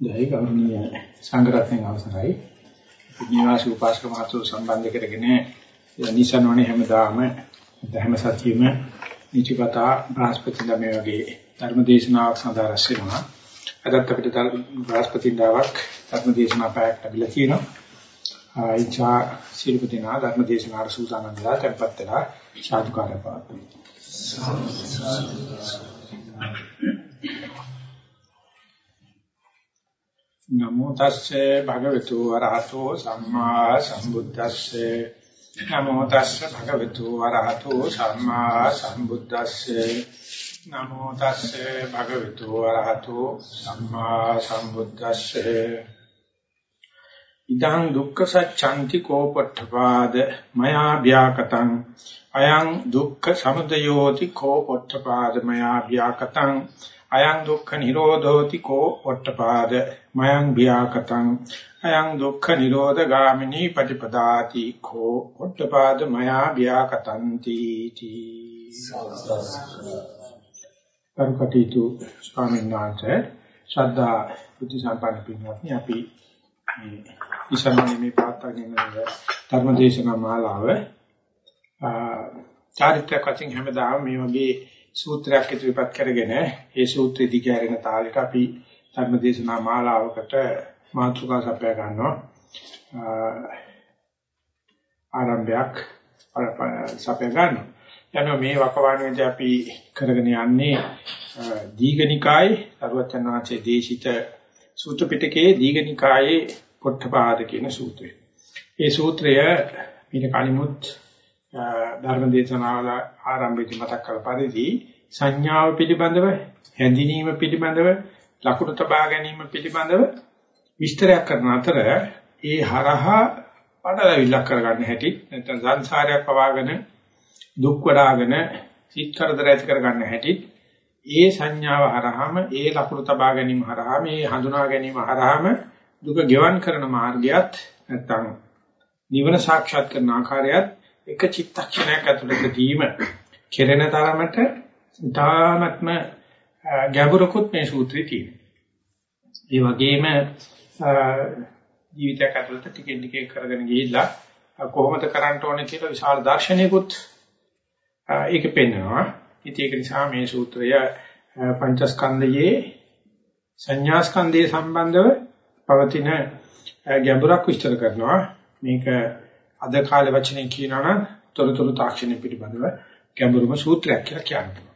දැයි ගෞරවනීය සංඝරත්නයන් අවසරයි. නිවාසී උපාසක මහතුරු සම්බන්ධ කරගෙන නිසනවනේ හැමදාම ධර්ම සත්‍යෙම නිචිපතා බ්‍රහස්පති ළමේ වගේ ධර්ම දේශනාවක් සඳහා රැස් වෙනවා. අදත් අපිට බ්‍රහස්පති දාවක් ධර්ම දේශනා පැයක් ලැබිලා තියෙනවා. ආයිචා සිල්පතිනා ධර්ම දේශනාර සූදානම් වෙලා tempත් වෙලා සාදුකාරය පාත්තුයි. නමෝ තස්සේ භගවතු වරහතෝ සම්මා සම්බුද්දස්සේ. නමෝ තස්සේ භගවතු වරහතෝ සම්මා සම්බුද්දස්සේ. නමෝ තස්සේ භගවතු වරහතෝ සම්මා සම්බුද්දස්සේ. ඉදං දුක්ඛ සච්ඡන්ති කෝපට්ඨපාද මයා ව්‍යාකතං අයං දුක්ඛ සමුදයෝති කෝපට්ඨපාද මයා ව්‍යාකතං අයං දුක්ඛ නිරෝධෝති කෝ පොට්ටපාද. මයං භියාකතං අයං දුක්ඛ නිරෝධ ගාමිනී පටිපදාති කෝ පොට්ටපාද මයා භියාකතಂತಿ තී. කරුකටීතු ස්වාමීන් වහන්සේ ශ්‍රද්ධා බුද්ධ සම්පන්න පින්වත්නි අපි මේ ඉස්සරහේ මේ පාත්තගෙන ධර්මදේශනා මාලාව චාරිත්‍රාක් වශයෙන් හැමදාම මේ වගේ සූත්‍රයක් ඉදිරිපත් කරගෙන ඒ සූත්‍රෙ දිගහැරෙන තාලෙට අපි ධර්මදේශනා මාලාවකට මාතෘකා සපයා ගන්නවා ආරම්භයක් සපයා ගන්නවා යනවා මේ වකවානුවේදී අපි කරගෙන යන්නේ දීඝනිකායේ අරුවචනාචේ දේශිත සූත්‍ර පිටකයේ දීඝනිකායේ පොට්ටපාද කියන සූත්‍රය. ඒ සූත්‍රය මීට කලිමුත් ධර්ම දේශනාවල ආරම්භයේදී මතක් කළ පරිදි සංඥාව පිළිබඳව හැඳිනීම පිළිබඳව ලකුණු තබා ගැනීම පිළිබඳව විස්තරයක් කරන අතර ඒ හරහා පඩලවිල්ලක් කරගන්න හැටි නැත්නම් සංසාරයක් පවාගෙන දුක් වඩාගෙන සිත් කරදර ඇති කරගන්න හැටි ඒ සංඥාව හරහාම ඒ ලකුණු තබා ගැනීම හරහාම ඒ හඳුනා ගැනීම හරහාම දුක ගෙවන් කරන මාර්ගයත් නැත්නම් නිවන සාක්ෂාත් කරන ආකාරයත් එක චිත්තක්ෂණයක් ඇතුළතදීම කෙරෙන තරමට තාමත්ම ගැඹුරකුත් මේ සූත්‍රයේ තියෙනවා. ඒ වගේම ජීවිතයක් ඇතුළත ටිකෙන් ටික කරගෙන ගිහිල්ලා කොහොමද කරන්න ඕනේ කියලා විශාල දාර්ශනිකුත් ඒක පෙන්වනවා. ඉතින් ඒක නිසා මේ සූත්‍රය පංචස්කන්ධයේ සංඥාස්කන්ධයේ සම්බන්ධව පවතින ගැඹුරක් විස්තර කරනවා. මේක අද කාලේ වචනෙන් කියනවා නම් තොරතුරු තාක්ෂණය පිළිබඳව ගැඹුරුම සූත්‍රයක් කියලා කියනවා.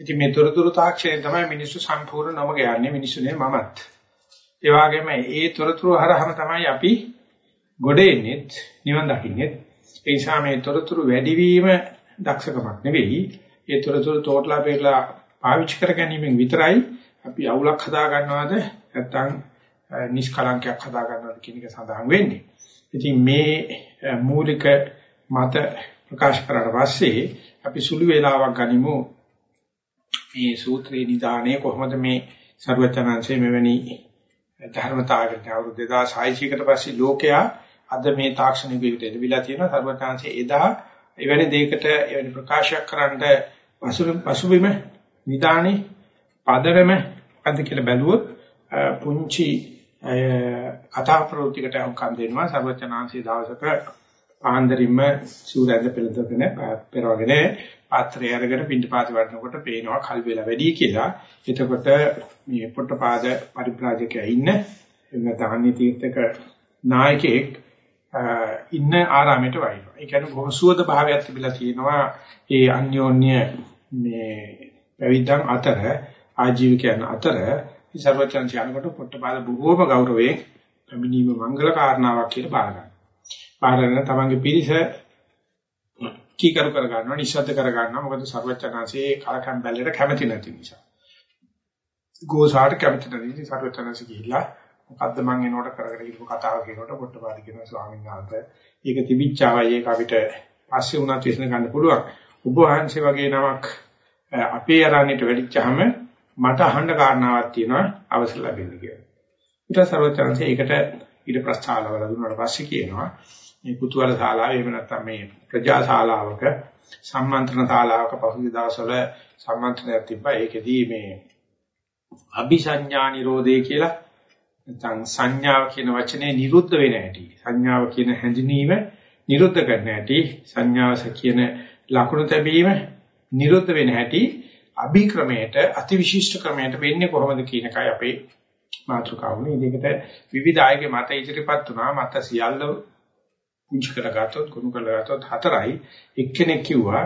ඉතින් මේ තොරතුරු තාක්ෂණය තමයි මිනිස්සු සම්පූර්ණ නොමග යන්නේ මිනිස්සුනේ මමත්. ඒ වගේම ඒ තොරතුරු හරහාම තමයි අපි ගොඩ එන්නේ නිවන් දකින්නේ. ඒ නිසා මේ තොරතුරු වැඩිවීම දක්ෂකමක් නෙවෙයි. ඒ තොරතුරු තෝටලා බේරලා පාවිච්චි කර ගැනීමෙන් විතරයි අපි අවුලක් හදා ගන්නවද නැත්නම් නිෂ්කලංකයක් හදා ගන්නවද කියන එක සඳහන් වෙන්නේ. ඉතින් මේ මූලික මත ප්‍රකාශ කරලා පස්සේ අපි සුළු වේලාවක් ගනිමු. මේ සූත්‍රේ නිදානේ කොහොමද මේ ਸਰවචනංශයේ මෙවැනි ධර්මතාවයකට අවුරුදු 2600 කට පස්සේ ලෝකයා අද මේ තාක්ෂණික විදිහට විලා තියෙනවා. ਸਰවචනංශයේ එදා එවැනි දෙයකට එවැනි ප්‍රකාශයක් කරන්න පසුබිම නිදානේ පදරම අද කියලා බැලුවොත් පුංචි කතා ප්‍රවෘත්තිකට අහුම්කම් දෙනවා ਸਰවචනංශයේ දවසක ආන්දරින්ම සූර්යයන්ද පෙළදගෙන පෙරවගෙන පාත්‍රය අරගෙන පිටිපාති වඩනකොට පේනවා කල් වේලා වැඩි කියලා. එතකොට මේ පොට්ටපාද පරිබ්‍රාජකයා ඉන්න එන්න දාන්නේ තීර්ථක නායකයෙක් ඉන්න ආරාමයට වයින්නවා. ඒ කියන්නේ බොහොම සුවද භාවයක් තිබිලා තියෙනවා. ඒ අන්‍යෝන්‍ය මේ පැවිද්දන් අතර ආජීවකයන් අතර සර්වචන් යනකොට පොට්ටපාද බොහෝම ගෞරවයෙන් පැමිණීම මංගල කාරණාවක් කියලා බාර ගන්නවා. බාර ගන්න තමන්ගේ පිරිස කීකරු කර ගන්නවා නිශ්ශබ්ද කර ගන්නවා මොකද සර්වචනාංශයේ කලකම් බැල්ලට කැමති නැති නිසා. ගෝසාට කැමති නැති නිසා සර්වචනාංශ ගිහිල්ලා මොකද්ද මං එනකොට කරගෙන ඉන්න කතාව කියනකොට පොට්ටපාද කියන ස්වාමීන් වහන්සේ ඒක තිබිච්චාවයි ඒක අපිට පස්සේ උනත් විශ්න ගන්න පුළුවන්. ඔබ වහන්සේ වගේ නමක් අපේ ආරණ්‍යට වැඩිච්චාම මට අහන්න කාරණාවක් තියෙනවා අවසර ලැබෙන්න කියලා. ඊට සර්වචනාංශය ඒකට ඊට ප්‍රස්තාවල දුන්නාට පස්සේ කියනවා මේ කුතුහල ශාලාව එහෙම නැත්නම් මේ ප්‍රජා ශාලාවක සම්මන්ත්‍රණ ශාලාවක පහුගිය දවස්වල සම්මන්ත්‍රණයක් තිබ්බා ඒකෙදී මේ අபிසඤ්ඤා නිරෝධය කියලා නැත්නම් සංඥාව කියන වචනේ නිරුද්ධ වෙන හැටි සංඥාව කියන හැඳිනීම නිරුද්ධ කරන හැටි සංඥාවස කියන ලකුණු තැබීම නිරුද්ධ වෙන හැටි අභික්‍රමයට අතිවිශිෂ්ට ක්‍රමයට වෙන්නේ කොහොමද කියන එකයි අපේ මාතෘකාවනේ. ඒකට විවිධ ආයගේ මත ඉදිරිපත් වුණා. මත සියල්ල පුංචි කරගත්තොත් ගුණ කරගත්තොත් හතරයි. එක්කෙනෙක් කිව්වා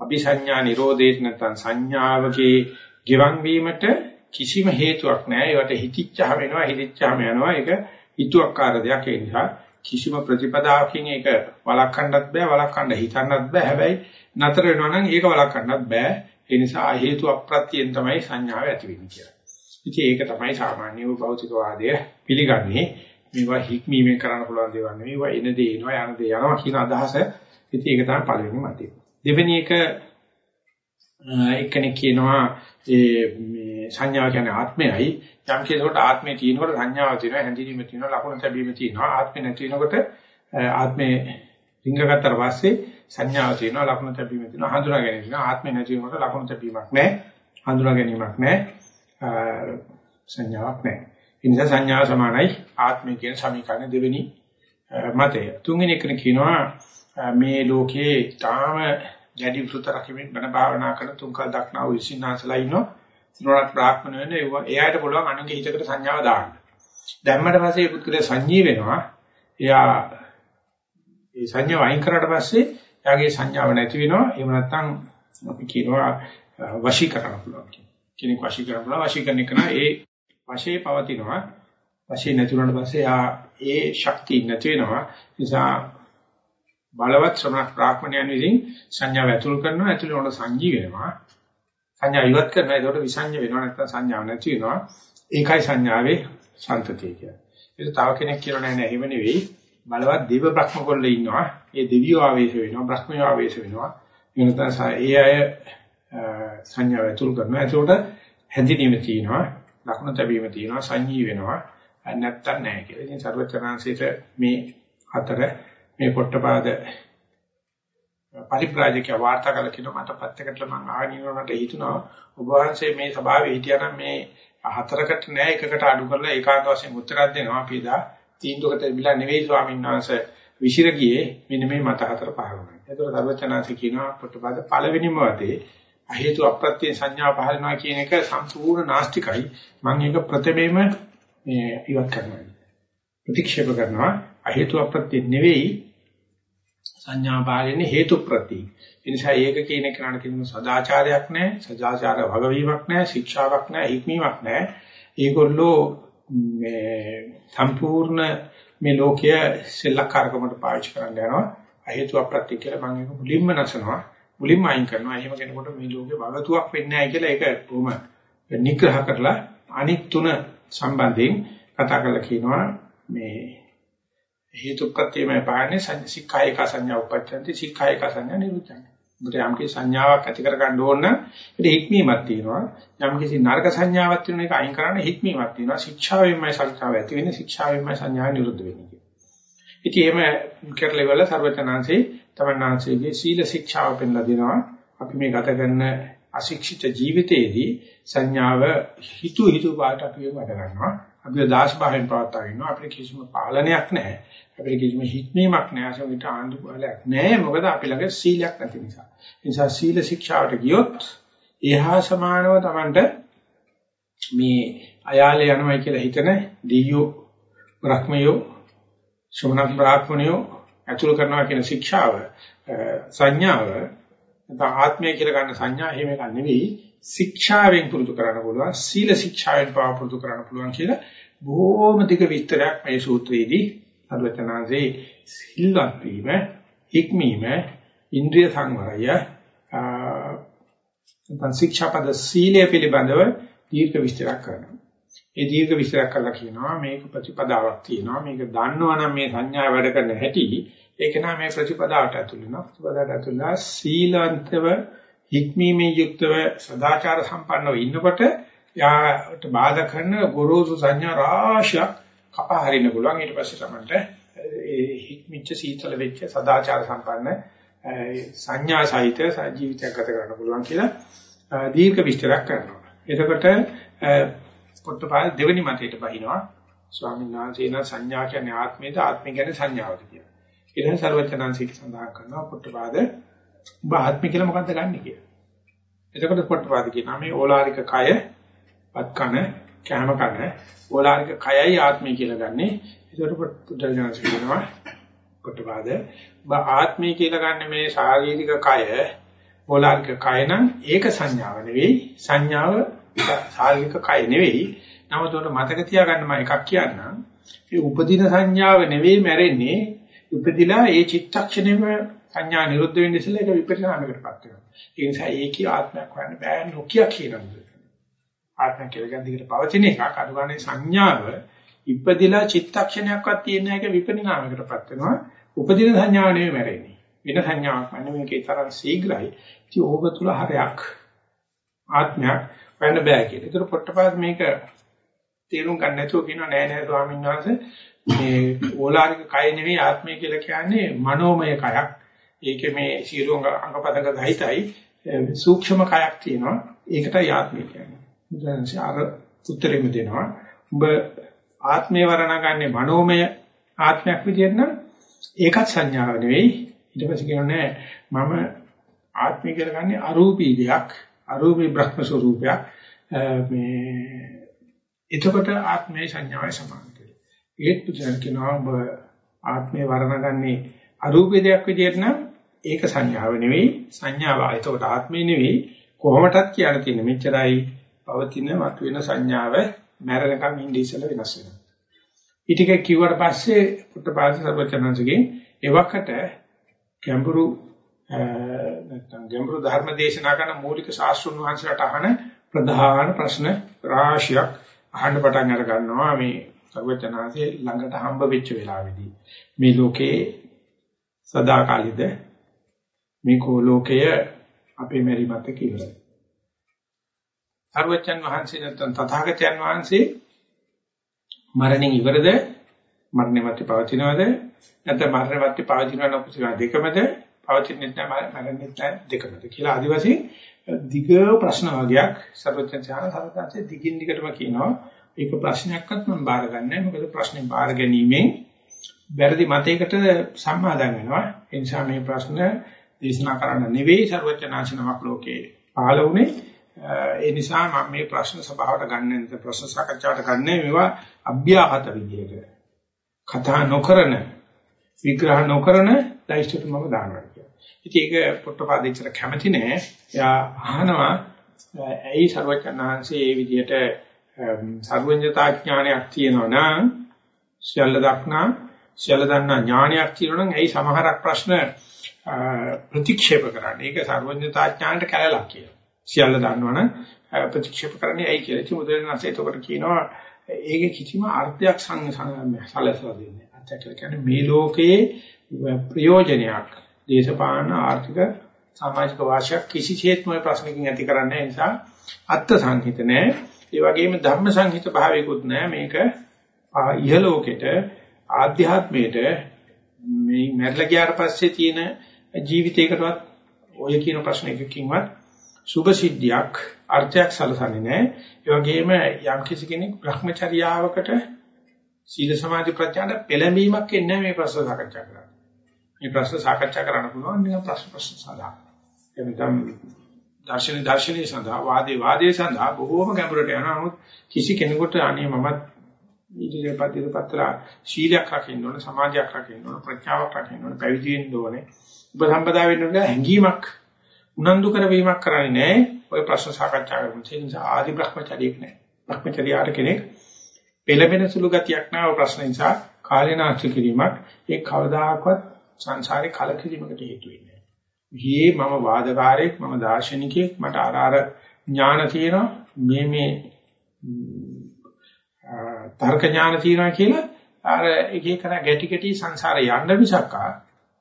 අபிසඤ්ඤා නිරෝධේට නැත්නම් සංඥාවගේ ගෙවන් වීමට කිසිම හේතුවක් නැහැ. ඒවට හිතිච්චාම වෙනවා, හිතිච්චාම යනවා. ඒක හිතුවක්කාර දෙයක් ඒ නිසා කිසිම ප්‍රතිපදාවකින් ඒක වළක්වන්නත් බෑ, වළක්වන්න හිතන්නත් බෑ. හැබැයි නතර වෙනවා නම් ඒක වළක්වන්නත් බෑ. ඒ නිසා හේතු අප්‍රත්‍යයෙන් තමයි සංඥාව ඇති වෙන්නේ කියලා. ඉතින් ඒක තමයි සාමාන්‍ය භෞතිකවාදය පිළිගන්නේ. මේවා හික්මීමෙන් කරන්න පුළුවන් දේවල් නෙවෙයි. ඒවා එන දේ එනවා, යන දේ යනවා කියන අදහස. ඉතින් ඒක තමයි පළවෙනි මතය. දෙවෙනි එක එක්කෙනෙක් කියනවා ඒ මේ සංඥාව කියන්නේ ආත්මයයි. යම් කෙනෙකුට ආත්මය තියෙනකොට සංඥාව තියෙනවා, හැඳිනීම තියෙනවා, ලකුණු තැබීම තියෙනවා. ආත්මය නැති වෙනකොට ආත්මේ රිංගගත්තට පස්සේ සංඥාව තියෙනවා, ලකුණු තැබීම තියෙනවා, හඳුනා ගැනීම තියෙනවා. ආත්මය නැති වෙනකොට ලකුණු තැබීමක් නැහැ, හඳුනා ගැනීමක් නැහැ, සංඥාවක් නැහැ. ඒ නිසා සංඥා සමානයි ආත්මය කියන සමීකරණ දෙවෙනි මතය. තුන්වෙනි එක කියනවා මේ ලෝකේ තාම දැඩි වෘත රකිමින් බණ භාවනා කරන තුන්කල් දක්නා වූ ඉසිනාසලා ඉන්නවා. සිනෝරක් බ්‍රාහ්මණ වෙන ඒවා එයාට පුළුවන් අනුන්ගේ හිතකට සංඥාව දාන්න. දැම්මට පස්සේ ඒ පුත්‍රය සංජී වෙනවා. එයා ඒ සංඥාව අයින් කරාට පස්සේ එයාගේ සංඥාව නැති වෙනවා. එහෙම නැත්නම් අපි කියනවා වශී කරන්න පුළුවන් කියන. කෙනෙක් වශී කරන්න පුළුවන් වශී කරන එක නා ඒ වශයේ පවතිනවා. වශී නැති වුණාට පස්සේ එයා ඒ ශක්තිය නැති වෙනවා. නිසා බලවත් ශ්‍රමණ ප්‍රාඥයන් විසින් සංඥාව ඇතුල් කරනවා ඇතුල් වුණ සංජී වෙනවා සංඥා ඉවත් කරනවා ඒකට විසංජ වෙනවා නැත්නම් සංඥාව නැති වෙනවා ඒකයි සංඥාවේ සම්තතිය කියන්නේ ඒක තව කෙනෙක් කියලා නෑ නෑ එහෙම නෙවෙයි බලවත් දේව බ්‍රහ්ම කොල්ලේ ඉන්නවා ඒ දෙවියෝ ආවේශ වෙනවා බ්‍රහ්මයෝ ආවේශ වෙනවා. එනතන ඒ අය සංඥාව ඇතුල් කරනවා. ඒකට හැඳිනීම තියෙනවා ලක්ෂණ තැබීම තියෙනවා සංජී වෙනවා. නැත්තම් නැහැ කියලා. ඉතින් සර්වචනාංශයට මේ හතර මේ පොට්ටපාද පරිප്രാජික වාර්තා කළ කියන මට පැත්තකට මම ආනිනවනට හිතුණා. ඔබ වහන්සේ මේ සභාවේ හිටියනම් මේ හතරකට නෑ එකකට අඩු කරලා ඒකාන්ත වශයෙන් උත්තරයක් දෙනවා. අපි දා තීන්දුවකට බිලා නෙවෙයි ස්වාමීන් වහන්සේ විසිර ගියේ මෙන්න මේ මත හතර පහරුණා. ඒතකොට සර්වචනාංශ කියනවා පොට්ටපාද පළවෙනිම වතේ අහේතු අප්‍රත්‍ය සංඥා පහරනවා කියන එක සම්පූර්ණ නාස්තිකයි. මම ඒක ප්‍රථමයෙන්ම මේ ඉවත් කරනවා. ප්‍රතික්ෂේප කරනවා. අහේතු අප්‍රත්‍ය නෙවෙයි සංඥා පාලනේ හේතු ප්‍රති. ඒ නිසා ඒක කියන එක නන කිසිම සදාචාරයක් නැහැ, සදාචාර වගවීමක් නැහැ, ශික්ෂාවක් නැහැ, හික්මීමක් නැහැ. ඒගොල්ලෝ මේ සම්පූර්ණ මේ ලෝකයේ සෙල්ලක්කාරකමට පාවිච්චි කරන්න යනවා. අහේතු අප්‍රත්‍ය කියලා මම ඒක මුලින්ම නැසනවා. මුලින්ම අයින් කරනවා. එහෙම කෙනෙකුට මේ ලෝකේ වගතුවක් වෙන්නේ නැහැ කියලා ඒක කොහොම නිග්‍රහ කරලා අනිත් තුන සම්බන්ධයෙන් කතා කරලා කියනවා මේ හේතු ප්‍රත්‍යමය පාන්නේ සික්ඛායක සංඥා උපච්ඡන්ති සික්ඛායක සංඥා නිරුද්ධං. මුට යම් කිසි සංඥාවක් ඇති කර ගන්න ඕන නම් ඒක හික්මීමක් තියෙනවා. යම් කිසි නරක සංඥාවක් තියෙන එක අයින් කරන්න හික්මීමක් තියෙනවා. ශික්ෂාවෙන්මයි සංඥාව ඇති වෙන්නේ ශික්ෂාවෙන්මයි සංඥා නිරුද්ධ වෙන්නේ. ඉතින් එහෙම කරලා ඉවරලා සර්වචනාංශේ තමන්නාංශයේ සීල ශික්ෂාව පෙන්ලා දෙනවා. අපි මේ ගත කරන අශික්ෂිත ජීවිතයේදී සංඥාව හිතු හිතු පාට අපි වැඩ ගන්නවා. අපි දාස් භාවයෙන් පවත්වා ඉන්නවා. අපිට කිසිම පාලනයක් නැහැ. අපිට කිසිම හික්මීමක් නැහැ. අසමිට ආඳු බලයක් නැහැ. මොකද අපි ළඟ සීලයක් නැති නිසා. ඒ නිසා සීල ශික්ෂාවට ගියොත් එහා සමානව Tamanට මේ අයාලේ යනවා කියලා හිතන දීයෝ බ්‍රහ්මයෝ ශ්‍රමණ බ්‍රාහ්මණයෝ අතුල් කරනවා කියන ශික්ෂාව සංඥාව නැත්නම් ආත්මය කියලා ගන්න සංඥා එහෙම එකක් නෙවෙයි ශික්ෂාවෙන් පුරුදු කරන්න පුළුවන් සීල ශික්ෂාවෙන් පාව පුරුදු කරන්න පුළුවන් කියලා බොහෝම දිග විස්තරයක් මේ සූත්‍රයේදී අද්වචනාංශේ සිල්වත් වීම ඉක්මීම ඉන්ද්‍රිය සංවරය නැත්නම් ශික්ෂාපද සීලය පිළිබඳව දීර්ඝ විස්තරයක් කරනවා. ඒ දීර්ඝ විස්තරයක් කළා කියනවා මේක ප්‍රතිපදාවක් තියෙනවා මේක දන්නවනම් මේ සංඥා වැඩ කරන හැටි ඒක නම් මේ ප්‍රතිපදාවට ඇතුළු වෙනවා. ප්‍රතිපදාවට ඇතුළු සීලවන්තව හික්මීමේ යුක්තව සදාචාර සම්පන්නව ඉන්නකොට යාට බාධා කරන ගොරෝසු සංඥා රාශියක් කපා හරින්න පුළුවන් ඊට පස්සේ තමයි ඒ හික්මිච්ච සීතල වෙච්ච සදාචාර සම්පන්න සංඥා සහිත ජීවිතයක් ගත කරන්න පුළුවන් කියලා දීර්ඝ විස්තරයක් කරනවා. එතකොට පොට්ටපාල දෙවෙනි මතයට බහිනවා ස්වාමීන් වහන්සේ නා සංඥා කියන්නේ ආත්මයද ආත්මය කියන්නේ සංඥාවද කියලා. ඊළඟ ਸਰවචනංශික සඳහන් කරනවා පුට්ටපාද ඔබ ආත්මය කියලා මොකද්ද ගන්නෙ කියලා. එතකොට පුට්ටපාද කියනවා මේ ඕලාරික කය වත් කන කැම කන ඕලාරික කයයි ආත්මය කියලා ගන්නෙ. එතකොට පුට්ටජනංශ කියනවා පුට්ටපාද ඔබ ආත්මය කියලා ගන්න මේ ශාරීරික කය ඕලාරික කය නම් ඒක සංඥාව නෙවෙයි සංඥාව ශාරීරික කය නෙවෙයි. නමුත් උඩ මතක තියාගන්න මම එකක් කියන්නම්. මේ උපදින සංඥාව නෙවෙයි මැරෙන්නේ. උපදිලා ඒ චිත්තක්ෂණයම සංඥා නිරුද්ධ වෙන්න ඉස්සෙල්ලා ඒක විපරිණාමයකටපත් වෙනවා. ඒ නිසා ඒකී ආත්මයක් හොයන්න බෑ නොකිය කියනවා. ආත්ම කියලා ගන්න දිගට පවතින එකක් අනුගානේ සංඥාව ඉපදිලා චිත්තක්ෂණයක්වත් තියෙන එක විපරිණාමයකටපත් වෙනවා. උපදින සංඥාව නෙවෙයි මැරෙන්නේ. වෙන සංඥාවක් නෙවෙයි මේකේ තරම් ශීඝ්‍රයි. ඉතින් ඕක තුල හරයක් ආත්මයක් වෙන්න බෑ කියලා. ඒතර පොට්ටපාද මේක තේරුම් ගන්න නැතුව කියනවා නෑ නෑ ස්වාමීන් වහන්සේ මේ ඕලාරික කය නෙවෙයි ආත්මය කියලා කියන්නේ මනෝමය කයක්. ඒකේ මේ සියලු අංගපදක දහිතයි සූක්ෂම කයක් තියෙනවා. ඒකටයි ආත්මය කියන්නේ. බුදුන්සේ අර උත්තරෙම දෙනවා. ඔබ ආත්මය වර්ණගන්නේ මනෝමය ආත්මයක් විදිහට නම් ඒකත් සංඥාව නෙවෙයි. ඊට පස්සේ කියන්නේ මම ආත්මය කියලා ගන්නේ අරූපී දෙයක්. අරූපී බ්‍රහ්ම ස්වરૂපයක්. මේ එතකොට ආත්මයේ සංඥාවයි සමාන කියලා. ඒත් පුදුන් කියනවා ඔබ ආත්මේ වර්ණගන්නේ අරූපී දෙයක් විදිහට නම් ඒක සංඥාව නෙවෙයි සංඥාව. එතකොට ආත්මේ නෙවෙයි කොහොමටත් කියන්න තියෙන මෙච්චරයි පවතින මතුවෙන සංඥාව මැරෙනකන් ඉඳි ඉස්සෙල්ලා වෙනස් වෙනවා. ඊටික කිව්වට පස්සේ පුත්තපාද සර්වචනන්සගෙන් එවකට ගැඹුරු නැත්නම් ගැඹුරු ධර්ම දේශනා කරන මූලික ශාස්ත්‍රුන් වහන්සේලාට අහන ප්‍රධාන ප්‍රශ්න රාශියක් අහන්න පටන් අර ගන්නවා මේ සර්වචනාසේ ළඟට හම්බ වෙච්ච වෙලාවේදී මේ ලෝකේ සදාකාලිද මේ කෝ ලෝකය අපේ මෙරිමත් කියලා. සර්වචන් වහන්සේ නැත්නම් තථාගතයන් වහන්සේ මරණින් ඉවරද? මරණය මත පවතිනවද? නැත්නම් මරණය මත පවතිනව නොපුසිනා දෙකමද? පවතින්නේ නැහැ මරණය නැහැ දෙකමද කියලා ආදිවාසී දිග ප්‍රශ්න වගේක් සර්වචන් සාන සර්වචන්සේ දිගින් දිගටම කියනවා. ඒක ප්‍රශ්නයක්වත් මම බාරගන්නේ මොකද ප්‍රශ්නේ බාර ගැනීමෙන් වැරදි මතයකට සම්මාදන් වෙනවා ඒ නිසා මේ ප්‍රශ්න දේශනා කරන්න නෙවෙයි සර්වචනාචනමක් ලෝකේ පහළ වුණේ ඒ නිසා මම මේ ප්‍රශ්න සභාවට ගන්න නැත්නම් ප්‍රශ්න සාකච්ඡාවට ගන්න මේවා අභ්‍යාහත විදියට කතා නොකරන විග්‍රහ නොකරන ලයිස්ට්ට මම දානවා කියලා. ඉතින් ඒක පොට්ටපාදේචර කැමති නෑ. එයා අහනවා ඇයි සර්වචනාංශයේ මේ විදියට සර්වඥතා ඥානයක් තියෙනවා නම් සියල්ල දක්නා සියල්ල දන්නා ඥානයක් තියෙනවා නම් ඇයි සමහරක් ප්‍රශ්න ප්‍රතික්ෂේප කරන්නේ? ඒක සර්වඥතා ඥානට කැලලක් කියලා. සියල්ල දන්නවනම් ප්‍රතික්ෂේප කරන්නේ ඇයි කියලා. ඉතින් මුද්‍රණාසේ එතකොට කියනවා ඒකේ කිසිම අර්ථයක් සලසලා දෙන්නේ. අර්ථයක් කියලා කියන්නේ මේ ලෝකයේ ප්‍රයෝජනයක් දේශපාලන ආර්ථික සමාජික වාසියක් කිසිසේත්ම ප්‍රශ්නකින් ඇති කරන්නේ නිසා අත්ත් සංහිත නැහැ. ඒ වගේම ධර්ම සංහිත භාවයකුත් නැහැ. මේක ඉහලෝකෙට ආධ්‍යාත්මයට මේ මැරලා ගියාට පස්සේ තියෙන ජීවිතයකටවත් ඔය කියන ප්‍රශ්න එකකින්වත් සුභ සිද්ධියක් අර්ථයක් සලසන්නේ නැහැ. ඒ වගේම යම් කිසි කෙනෙක් Brahmacharyaවකට සීල සමාධි ප්‍රඥාට පෙළඹීමක් එන්නේ මේ ප්‍රශ්න සාකච්ඡා කරන්නේ. මේ ප්‍රශ්න සාකච්ඡා කරන්න පුළුවන් නිකන් ප්‍රශ්න ප්‍රශ්න සඳහා. එතන දර්ශන දර්ශනීය සඳහා වාදේ වාදයේ සඳහා බොහෝම ගැඹුරට යනවා. නමුත් කිසි කෙනෙකුට අනේ මමත් ඉදිරියට පත්‍ර ශීලයක් රකින්න ඕන, සමාජයක් රකින්න ඕන, ප්‍රඥාවක් රකින්න ඕන, පැවිදි වෙන්න ඕනේ. උපසම්පදා වෙන්න ඕන හැඟීමක් උනන්දු කරවීමක් කරන්නේ නැහැ. ඔය ප්‍රශ්න සාකච්ඡා කරමු. ඒ නිසා ආදි භ්‍රමචාරියෙක් නැහැ. භ්‍රමචාරියාට කෙනෙක් පෙළඹෙන සුළු ගතියක් නැහැ ඔය ප්‍රශ්න නිසා කාලේනාස්ති කිරීමක් ඒ කවදාකවත් සංසාරේ කලකිරීමකට හේතු වෙන්නේ නැහැ. මම වාදකාරයෙක් මම දාර්ශනිකයෙක් මට අර අර ඥාන තියෙනවා මේ මේ තර්ක ඥාන තියෙනවා කියලා අර එක එක ගැටි ගැටි සංසාරේ යන්න මිසක්කා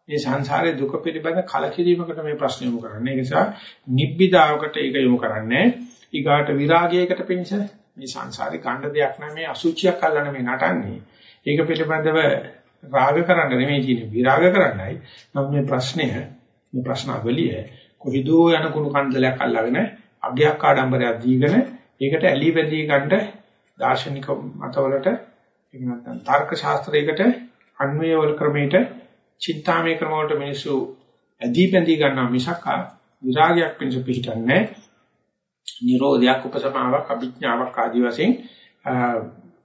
මේ සංසාරේ දුක පිළිබඳ කලකිරීමකට මේ ප්‍රශ්න යොමු කරන්නේ. ඒ නිසා නිබ්බිදාවකට ඒක යොමු කරන්නේ. ඊගාට විරාගයකට පිණිස මේ සංසාරේ ගන්න දෙයක් නැහැ මේ අසුචියක් අල්ලන මේ නටන්නේ. ඒක පිළිබඳව රාග කරන්න නෙමෙයි කියන්නේ විරාග කරන්නයි. නමුත් මේ ප්‍රශ්නය මේ ප්‍රශ්නාවලිය කොහිදෝ යන කුණු කන්දලයක් අල්ලගෙන අගයක් ආඩම්බරයක් දීගෙන ඒකට ඇලි බැඳී ගන්න දාර්ශනික මතවලට ඒක නැත්නම් තර්ක ශාස්ත්‍රයකට අන්වයවල ක්‍රමයට චින්තාමය ක්‍රම වලට මිනිස්සු ඇදී බැඳී ගන්නවා මිසක් විරාගයක් පිණිස පිහිටන්නේ නිරෝධයක් උපසමාවක් අභිඥාවක් ආදී වශයෙන්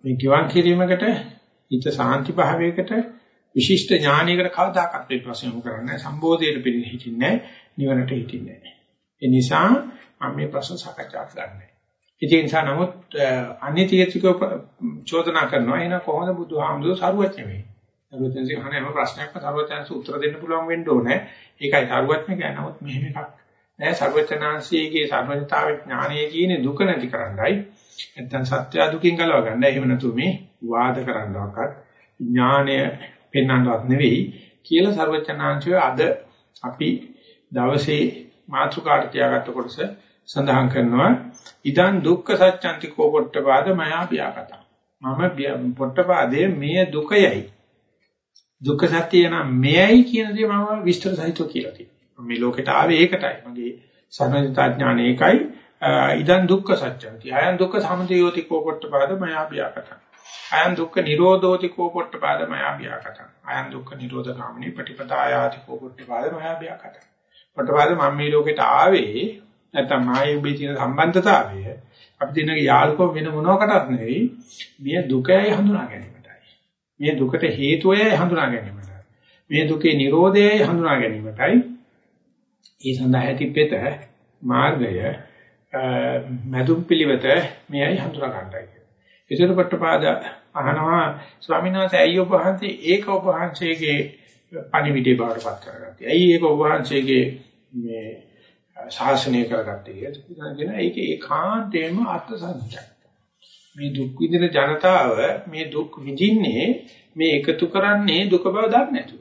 මේ ගිවන් කිරීමකට හිත සාන්ති භාවයකට විශිෂ්ට ඥානයකට කවදාකවත් මේ ප්‍රශ්න යොමු කරන්නේ සම්බෝධියට පිළිහිටින්නේ නිවනට හිටින්නේ ඒ නිසා මම මේ ප්‍රශ්න සාකච්ඡා කරන්නේ. ඉතින් නිසා නමුත් අනිත්‍යතිකව චෝදනා කරනවා එන කොහොමද බුදුහාමුදුරුවෝ සරුවචන වෙන්නේ? සරුවචනසේ අහන හැම ප්‍රශ්නයක්ම සරුවචනසේ උත්තර දෙන්න පුළුවන් වෙන්න ඕනේ. ඒකයි සරුවචන කියන්නේ. නමුත් මෙහෙම එකක් නෑ සරුවචනාංශයේ සර්වඥතාවේ ඥානයේ කියන දුක නැති කරන්නයි. නැත්තම් සත්‍ය දුකින් ගලව ගන්න. එහෙම නැතු මේ වාද කරන්නවක්වත් ඥානය පෙන්වන්නවත් නෙවෙයි කියලා සර්වචනාංශය අද අපි දවසේ මාතෘකාට තියාගත්ත කොටස සඳහන් කරනවා. ඉදන් දුක්ඛ සත්‍යන්ති කෝ පොට්ටපාද මයා බියාකත මම පොට්ටපාදයේ මේ දුකයයි. දුක්ඛ සත්‍යය නම් මෙයයි කියන දේ මම විස්තර සහිතව කියලා තියෙනවා. මේ ලෝකෙට ආවේ ඒකටයි. මගේ සර්වඥතා ඥාන ඒකයි ඉදන් දුක්ඛ සත්‍යන්ති අයන් දුක්ඛ සමුදයෝති කෝ පොට්ටපාද මයා බියාකත අයන් දුක්ඛ නිරෝධෝති කෝ පොට්ටපාද මයා බියාකත අයන් දුක්ඛ නිරෝධ ගාමිනී පටිපදායාති කෝ පොට්ටපාද මයා බියාකත පොට්ටපාද මම මේ ලෝකෙට ආවේ නැත්නම් මායේ උඹේ තියෙන සම්බන්ධතාවය අපි දිනක යාළුකෝ වෙන මොනවාකටත් නෙවෙයි මේ දුකයි හඳුනා ගැනීමටයි. මේ දුකට හේතුවයි හඳුනා ගැනීමටයි. මේ දුකේ Nirodhayයි හඳුනා ගැනීමටයි. ඒ සඳහා ඇති පෙත මාර්ගය මදුම් පිළිවෙත මෙයයි හඳුනා ගන්නයි. ඒතර පට්ටපාද අහනවා ස්වාමීන් වහන්සේ අයියෝ වහන්සේ ඒක ඔබ වහන්සේගේ පණිවිඩේ බවට පත් කරගත්තේ. ඇයි ඒක ඔබ වහන්සේගේ මේ ශාසනය කරගත්තේ කියන ඒක ඒකාන්තයෙන්ම අර්ථ සංජය. මේ දුක් විඳින ජනතාව මේ දුක් විඳින්නේ මේ එකතු කරන්නේ දුක බව දන්නේ නැතුව.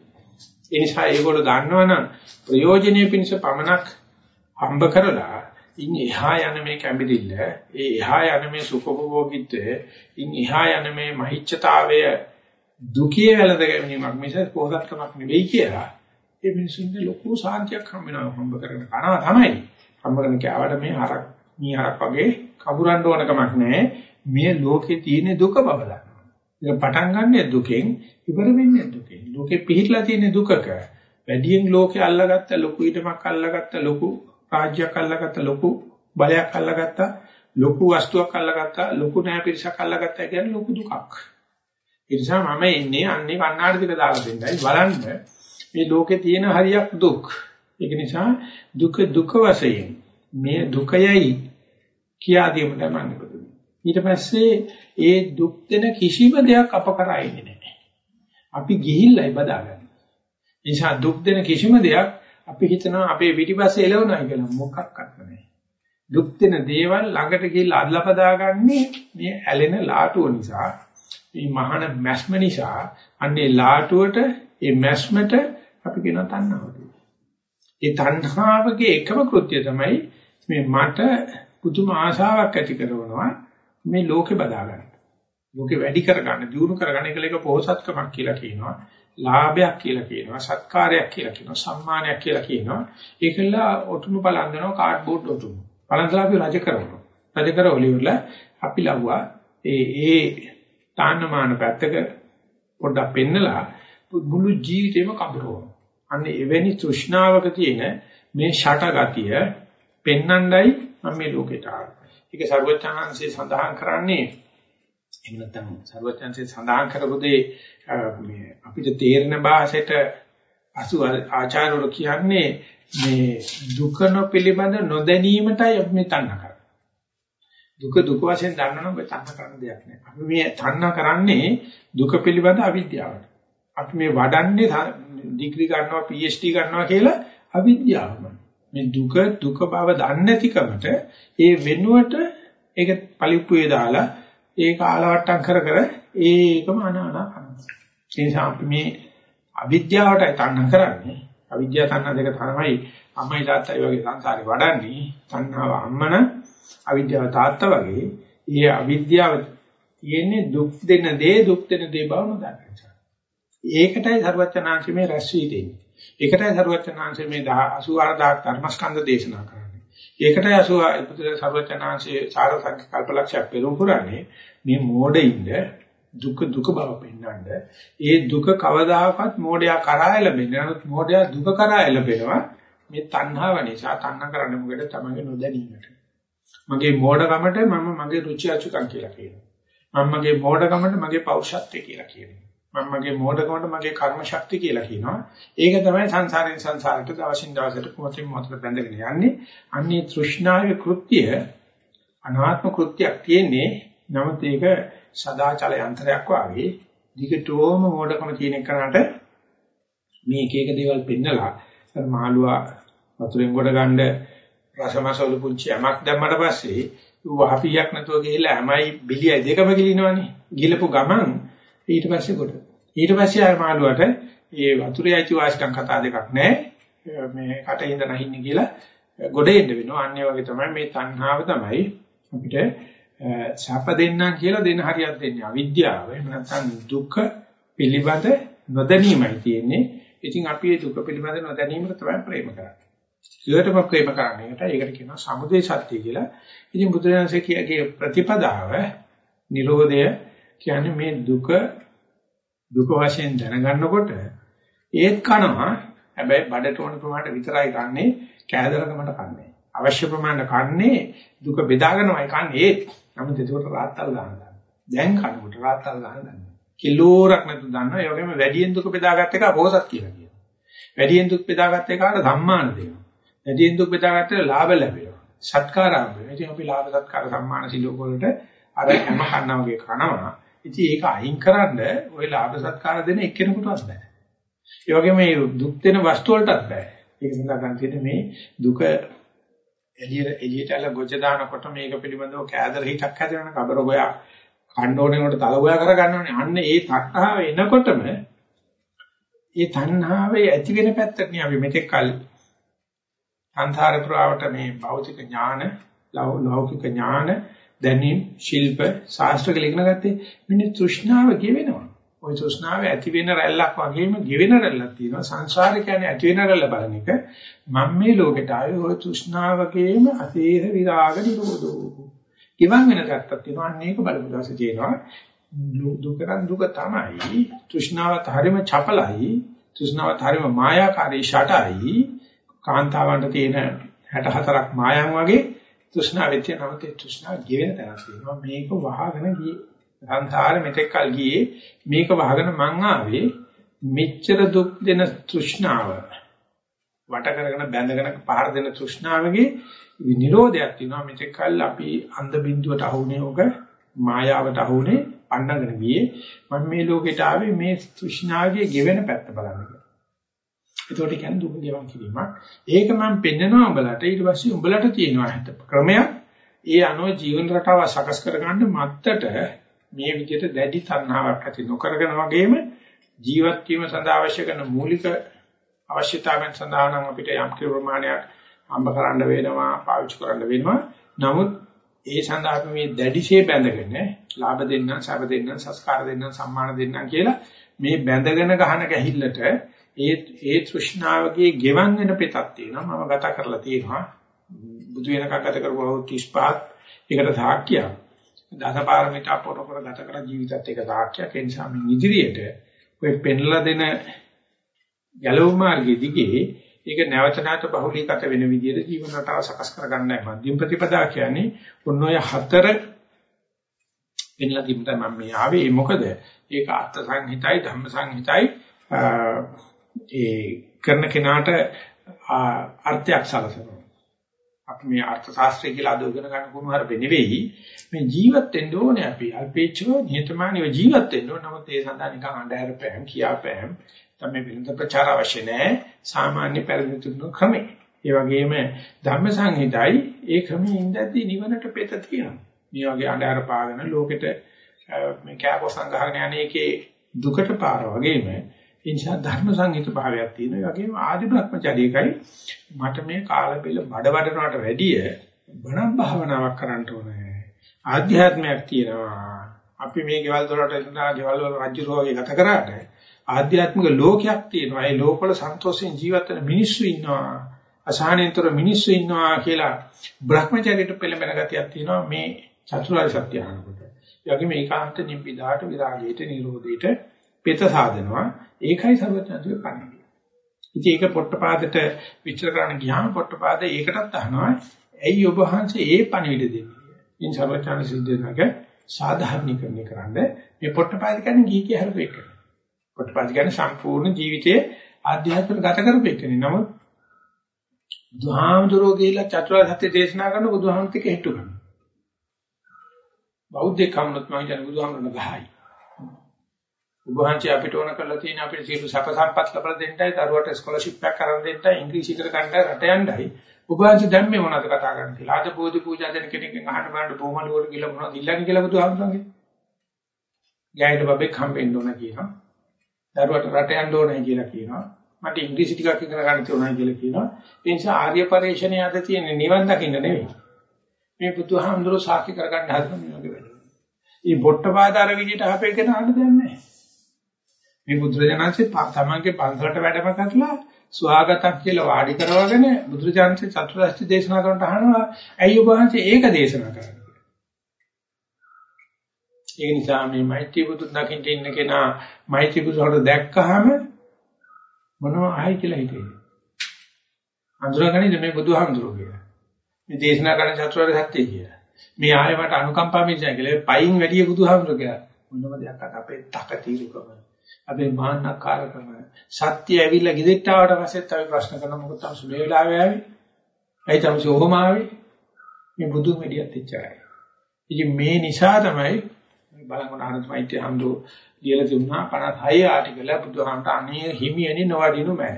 ඒ නිසා ඒගොල්ලෝ දන්නවනම් ප්‍රයෝජනෙ පිණිස පමණක් හම්බ කරලා ඉන් එහා යන මේ කැඹිරිල්ල, ඒ එහා යන මේ සුඛභෝගීත්වය, ඉන් එහා යන මේ මහිච්ඡතාවය දුකිය වැළඳ ගැනීමක් මිස පොහසත්කමක් නෙවෙයි කියලා ඒ මිනිසුන්ට ලොකු සාන්තියක් හම්බ වෙනවා හම්බ කරගෙන කනවා තමයි. හම්බ කරන කෑවට මේ හරක් මීහරක් වගේ කවුරන්න ඕන කමක් නැහැ. මේ ලෝකේ තියෙන දුක බබලන්න. ඒක පටන් ගන්න දුකෙන් ඉවර වෙන්නේ දුකෙන්. ලෝකේ පිහිట్లా තියෙන දුකක වැඩියෙන් ලෝකේ අල්ලගත්ත ලොකු ඊටමක් අල්ලගත්ත ලොකු රාජ්‍යයක් අල්ලගත්ත ලොකු බලයක් අල්ලගත්ත ලොකු වස්තුවක් අල්ලගත්ත ලොකු ණය පිරිසක් අල්ලගත්ත කියන්නේ ලොකු දුකක්. ඒ නිසා මම ඉන්නේ අන්නේ කන්නාඩි ටික දාලා දෙන්නයි බලන්න මේ ලෝකේ තියෙන හරියක් දුක්. ඒක නිසා දුක දුක වශයෙන් මේ දුකයයි කියා දීම තමයි ඊට පස්සේ ඒ දුක් දෙන කිසිම දෙයක් අප කරා ඉන්නේ නැහැ. අපි ගිහිල්ලයි බදාගන්නේ. ඒ නිසා දුක් දෙන කිසිම දෙයක් අපි හිතනවා අපේ පිටිපස්සේ එළවනවා කියලා මොකක්වත් නැහැ. දුක් දෙන දේවල් ළඟට ගිහිල්ලා අල්ලා බදාගන්නේ මේ ඇලෙන ලාටුව නිසා, මේ මහාන මැස්ම නිසා, අන්නේ ලාටුවට, ඒ මැස්මට අපි කියන තණ්හාව ඒ තණ්හාවගේ එකම කෘත්‍ය තමයි මේ මට පුදුම ආශාවක් ඇති කරනවා මේ ලෝකේ බදා ගන්න. ලෝකේ වැඩි කරගන්න, දියුණු කරගන්න එක ලේක පොහසත්කමක් කියලා කියනවා. ලාභයක් කියලා කියනවා, සත්කාරයක් කියලා කියනවා, සම්මානයක් කියලා කියනවා. ඒකල ඔටුනු බලන්දනවා කාඩ්බෝඩ් ඔටුනු. බලන්දලා අපි රජ කරනවා. රජ කරවලිවල අපි ලව්වා ඒ ඒ තාන්නමාන පැත්තක පොඩ්ඩක් පෙන්නලා මුළු ජීවිතේම කඹරවනවා. අන්න එවැනි තෘෂ්ණාවක තියෙන මේ ෂට ගතිය පෙන්වන්නයි මම මේ ලෝකෙට ආවේ. ඒක සර්වඥාන්සේ සඳහන් කරන්නේ එහෙම නැත්නම් සර්වඥාන්සේ සඳහන් කරපොදේ මේ අපිට තේරෙන භාෂයට අසු ආචාර්යවරු කියන්නේ මේ දුක නොපිළිබඳ නොදැනීමටයි අපි මේ තණ්හා කරන්නේ. දුක දුක වශයෙන් දන්නවනම් ඔබ තණ්හා කරන්න දෙයක් නෑ. අපි මේ තණ්හා කරන්නේ දුක පිළිබඳ අවිද්‍යාවට. අපි මේ වඩන්නේ ඩිග්‍රී ගන්නවා PhD ගන්නවා කියලා අවිද්‍යාවම. මේ දුක දුක බව දන්නේ නැතිකමට ඒ වෙනුවට ඒක පලිප්පුවේ දාලා ඒක ආලවට්ටම් කර කර ඒකම අනානා කරනවා. ඒ නිසා අපි මේ අවිද්‍යාවටයි තණ්හ කරන්නේ. අවිද්‍යාව තණ්හ දෙක තමයි අම්මයි තාත්තයි වගේ සංසාරේ වඩන්නේ. තණ්හාව අම්මන අවිද්‍යාව තාත්තා වගේ. ඒ අවිද්‍යාව තියෙන්නේ දුක් දෙන දේ දුක් දෙන දේ බව නොදන්න. ඒකටයි සරුවචනාංශ මේ රැස් වී දෙන්නේ. ඒකටයි සරුවචනාංශ මේ 84000 ධර්මස්කන්ධ දේශනා කරන්නේ. ඒකටයි 80 සරුවචනාංශයේ සාරසංඛ්‍ය කල්පලක්ෂයක් පෙරම් පුරන්නේ මේ මෝඩින්ද දුක දුක බව පෙන්වන්න. ඒ දුක කවදාකවත් මෝඩයා කරා එළඹෙන්නේ. නමුත් මෝඩයා දුක කරා එළඹෙනවා. මේ තණ්හාව නිසා තණ්හා කරන්නේ මොකද තමයි නොදැනීමට. මගේ මෝඩකමට මම මගේ රුචි අචුකම් කියලා කියනවා. මම මගේ මෝඩකමට මගේ පෞෂත්වය කියලා කියනවා. මම මගේ මෝඩකමට මගේ කර්ම ශක්තිය කියලා කියනවා. ඒක තමයි සංසාරයෙන් සංසාරයට දවසින් දවසට මොහොතින් මොහොතට බැඳගෙන යන්නේ. අන්නේ තෘෂ්ණාවේ කෘත්‍ය අනාත්ම කෘත්‍යයක් තියෙන්නේ. නමුත් ඒක සදාචල යන්ත්‍රයක් වාගේ දිගටම මෝඩකම තියෙන එකනට මේ එක එක දේවල් පෙන්නලා අර මාළුවා වතුරෙන් ගොඩ ගන්න රසමසවල පුංචි යමක් දැම්මට පස්සේ වහපියක් නැතුව ගිහිල්ලා හැමයි බිලියයි දෙකම ගිලිනවනේ. ගිලපු ගමන් ඊට පස්සේ කොට. ඊට පස්සේ ආය මාළුවට මේ වතුරේ අයිති වාසිකම් කතා දෙකක් නැහැ. මේ කටින්ද නැහින්නේ කියලා ගොඩ එන්න වෙනවා. අන්නේ වගේ තමයි මේ තණ්හාව තමයි අපිට සැප දෙන්නම් කියලා දෙන හරියක් දෙන්නේ. අවිද්‍යාව. එහෙම නැත්නම් දුක පිළිබඳ නොදැනීමයි තියෙන්නේ. ඉතින් අපි මේ දුක පිළිබඳ නොදැනීමට තමයි ප්‍රේම කරන්නේ. ඊටම ප්‍රේම කරන්නේ. ඒකට කියනවා සමුදේ සත්‍ය කියලා. ඉතින් බුදුරජාණන්සේ කියගේ ප්‍රතිපදාව නිරෝධය කියන්නේ මේ දුක දුක වශයෙන් දැනගන්නකොට ඒත් කනවා. හැබැයි බඩට ඕන ප්‍රමාණයට විතරයි කන්නේ කෑදරකමට කන්නේ. අවශ්‍ය ප්‍රමාණයට කන්නේ දුක බෙදාගෙනමයි කන්නේ. ඒත්. නමුත් ඒකට රාත්තල් ගන්නවා දැන් කනකොට රාත්තල් ගන්නවා කිලෝරක් නැතු දන්නවා. ඒ වගේම වැඩියෙන් දුක බෙදාගත්ත එක පොහසත් කියලා කියනවා. වැඩියෙන් දුක් බෙදාගත්ත එකට සම්මාන දෙනවා. වැඩියෙන් දුක් බෙදාගත්ත ලාභ ලැබෙනවා. සත්කාර හම්බෙනවා ඉතින් අපි ලාභ සත්කාර සම්මාන සිලෝක වලට අර හැම කන්නා වගේ කනවා. ඉතින් ඒක අයින් කරන්න ওই ලාභ සත්කාර දෙන එක්කෙනෙකුටවත් බෑ. ඒ වගේම මේ දුක් දෙන වස්තු වලටත් බෑ. ඒක සඳහා ගන්න තියෙන්නේ මේ දුක එළියට එළියට ඇල ගොජ දානකොට මේක පිළිබඳව කෑදර හිතක් හැදෙනවනේ කබර ගෝයා කණ්ඩ ඕනේකට තල ගෝයා කරගන්නවනේ. අන්න ඒ තණ්හාව එනකොටම ඒ තණ්හාවේ ඇති වෙන පැත්තට නේ අපි මෙතෙක් කල් සංසාර පුරාවට මේ භෞතික ඥාන ලෞකික ඥාන දැනීම් ශිල්ප ශාස්ත්‍ර කියලා ඉගෙන ගත්තේ මෙන්න තෘෂ්ණාව ගෙවෙනවා. ওই තෘෂ්ණාව ඇති වෙන රැල්ලක් වගේම ගෙවෙන රැල්ලක් තියෙනවා. සංසාරේ කියන්නේ ඇති වෙන රැල්ල බලන එක. මම මේ ලෝකෙට ආවේ ওই තෘෂ්ණාවකේම අතීත විරාග නිරෝධෝ. ඉවන් වෙන ගැත්තක් තියෙනවා. අන්න ඒක බලමු දැස තියෙනවා. දුකරන් දුක තමයි. තෘෂ්ණාවත් හරිම චපලයි. තෘෂ්ණාවත් හරිම මායාකාරී ෂටයි. කාන්තාවන්ට තියෙන 64ක් මායන් වගේ තෘෂ්ණාවෙත් නමුත් ඒ තෘෂ්ණාව ගෙවෙන තැනක් තියෙනවා. මේක වහගෙන ගියේ. සංසාරෙ මෙතෙක් කල් ගියේ. මේක වහගෙන මං ආවේ මෙච්චර දුක් දෙන තෘෂ්ණාව. වට කරගෙන බැඳගෙන පහර දෙන තෘෂ්ණාවගේ නිරෝධයක් තියෙනවා. මෙතෙක් කල් අපි අන්ධ බින්දුවට අහුනේ ඔක මායාවට අහුනේ අන්නගෙන ගියේ. මම මේ ලෝකෙට ආවේ මේ තෘෂ්ණාවගේ ගෙවෙන පැත්ත බලන්න ඒකට කියන්නේ දුක ගෙවන් කිරීමක්. ඒක මම පෙන්නනවා උඹලට. ඊට පස්සේ උඹලට තියෙනවා හිත ක්‍රමයක්. ඒ අනුව ජීවන රටාව සකස් කරගන්න මත්තට මේ විදිහට දැඩි තණ්හාවක් ඇති නොකරගෙන වගේම ජීවත් වීම සඳහා අවශ්‍ය කරන මූලික අවශ්‍යතාවයන් සඳහා නම් අපිට යම් ප්‍රමාණයක් අම්බ කරන්න වෙනවා, පාවිච්චි කරන්න වෙනවා. නමුත් ඒ සඳහා අපි මේ දැඩිශේ බැඳගෙන ලාභ දෙන්න, සබ දෙන්න, සස්කාර දෙන්න, සම්මාන දෙන්න කියලා මේ බැඳගෙන ගහන ගැහිල්ලට ඒ ඒ තෘෂ්ණාවගේ ගෙවන් වෙන පෙතක් තියෙනවා. මම ගත කරලා තියෙනවා. බුදු වෙනකන් ගත කරපු අවුරුදු 35ක් ඒකට සාක්කියක්. දසපාරමිතා පොර පොර ගත කර ජීවිතත් එක සාක්කියක්. ඒ නිසා මේ ඉදිරියට ඔය පෙන්ලා දෙන ගැලවු මාර්ගයේ දිගේ ඒක නැවත නැවත බහුලීගත වෙන විදිහට ජීවන රටාව සකස් කරගන්නයි මධ්‍යම ප්‍රතිපදා කියන්නේ. ඔන්න ඔය හතර පෙන්ලා දීමට මම මේ ආවේ. මොකද? ඒක අර්ථ සංහිතයි ධම්ම සංහිතයි ඒ කරන කෙනාට අර්ථයක් සලසනවා. අපි මේ අර්ථ ශාස්ත්‍රය කියලා අද ඉගෙන ගන්න කුණු හරි නෙවෙයි. මේ ජීවත් වෙන්න ඕනේ අපි. අල්පේච්ඡව නිහතමානීව ජීවත් වෙන්න ඕන. නමුත් ඒ සඳහා නිකන් අඳුර පෑම් කියා පෑම් තමයි විරුද්ධ ප්‍රචාර අවශ්‍ය නැහැ. සාමාන්‍ය පරිමිතුන ක්‍රමේ. ඒ වගේම ධර්ම සංහිතයි ඒ ක්‍රමයේ ඉඳද්දී නිවනට පෙත තියෙනවා. මේ වගේ අඳුර පාගෙන ලෝකෙට මේ කෑපෝ සංගහගෙන යන්නේකේ දුකට පාර වගේම ඒ නිසා ධර්ම සංහිත භාවයක් තියෙනවා. ඒ වගේම ආදි භ්‍රමචර්යයකයි මට මේ කාල පිළ බඩ වඩනවට වැඩිය බණ භාවනාවක් කරන්න ඕනේ. ආධ්‍යාත්මයක් තියෙනවා. අපි මේ ගෙවල් දොරට ඉඳලා ගෙවල් වල රාජ්‍ය රෝගේ ගත කරාට ආධ්‍යාත්මික ලෝකයක් තියෙනවා. ඒ ලෝකවල සන්තෝෂෙන් ජීවත් වෙන මිනිස්සු ඉන්නවා. අසහනෙන්තර මිනිස්සු ඉන්නවා කියලා භ්‍රමචර්යයට පෙළඹෙන ගතියක් තියෙනවා මේ චතුරාර්ය සත්‍ය අහනකොට. ඒ වගේම ඒකාන්ත නිබ්බිදාට විරාගයට නිරෝධයට පෙත සාදනවා. ඒකයි සර්වඥාතුගේ කන්නේ. ඉතින් ඒක පොට්ටපාදට විචාර කරන්න ගියාම පොට්ටපාද ඒකටත් අහනවා ඇයි ඔබ වහන්සේ ඒ පණිවිඩ දෙන්නේ? ඉතින් සර්වඥාන සිද්ධානක සාධාරණීකරණය කරන්න මේ පොට්ටපාද කියන්නේ ගිහි කියලා හරපු එක. පොට්ටපාද කියන්නේ සම්පූර්ණ ජීවිතයේ ආධ්‍යාත්මික ගත කරපු එකනේ. නමුත් බුදුහාමුදුරුවෝ කියලා චතුරාර්ය සත්‍ය දේශනා කරන බුදුහාමුදුරුවෝ ටික හෙට්ටු කරනවා. බෞද්ධ කම්නොත් මම කියන්නේ බුදුහාමුදුරන ගහයි. උභාන්ති අපිට ඕන කරලා තියෙන අපිට සියලු සැප සම්පත් ලබා දෙන්නයි, දරුවට ස්කෝලර්ෂිප් එකක් කරන් දෙන්නයි, ඉංග්‍රීසි ඉගෙන ගන්නයි, රට යන්නයි. උභාන්ති දැන් මේ මොනවද කතා කරන්නේ කියලා. ආද බෝධි පූජා දෙන කෙනෙක්ගෙන් අහන්න බලන්න බොහොමලුවට ගිහලා මොනවද ඉල්ලන්නේ කියලා බුදුහාමුදුරන්ගේ. ගෑයිට බබෙක් හම්බෙන්න ඕන කියනවා. දරුවට රට යන්න ඕනයි කියලා කියනවා. මට ඉංග්‍රීසි ටිකක් ඉගෙන ගන්න ඕනයි කියලා කියනවා. ඒ නිසා ආර්ය පරිශ්‍රණයේ අද තියෙන නිවන් දකින්න නෙවෙයි. මේ බුදුහාමුදුරුවෝ සාක්ෂි කරගන්න හදන මේ වගේ වැඩ. මේ බොට්ටපාදාර විදියට අපේකන අහන්න දෙයක් නැහැ. මේ බුදුරජාණන්සේ තමන්ගේ පන්සලට වැඩම කරලා ස්වාගතක් කියලා වාඩි කරවගෙන බුදුරජාණන්සේ චතුරාර්ය දේශනා කරනට අහනවා ඇයි ඔබ වහන්සේ ඒක දේශනා කරන්නේ? ඒ නිසා මේ මෛත්‍රී බුදුන් දකින්න ඉන්න කෙනා මෛත්‍රී බුදුහට දැක්කහම මොනවා ආයි කියලා හිතෙන්නේ. අඳුරගන්නේ මේ බුදුහාමුදුරුවෝ කියලා. මේ දේශනා කරන චතුරාර්ය සත්‍ය කියලා. මේ ආයෙ මට අනුකම්පා මිනිසා කියලා පයින් වැඩි බුදුහාමුදුරුවෝ කියලා. මොනම දෙයක් අත අපේ තක తీරුකම. අපේ මාන්නකාරකම. සත්‍ය ඇවිල්ලා ගිදෙට්ට ආවට පස්සෙත් අපි ප්‍රශ්න කරන මොකද තමයි මේ වෙලාවේ ආවේ. ඇයි තමයි ඔහොම ආවේ? මේ බුදු මෙඩියත් එච්චරයි. ඉතින් මේ නිසා තමයි බලංගොඩ ආනන්දමයිත්‍ය හම්දු ලියලා දුන්නා 56 ආටිකල බුදුහාමට අනේ හිමියනි නොවදිනු මෑ.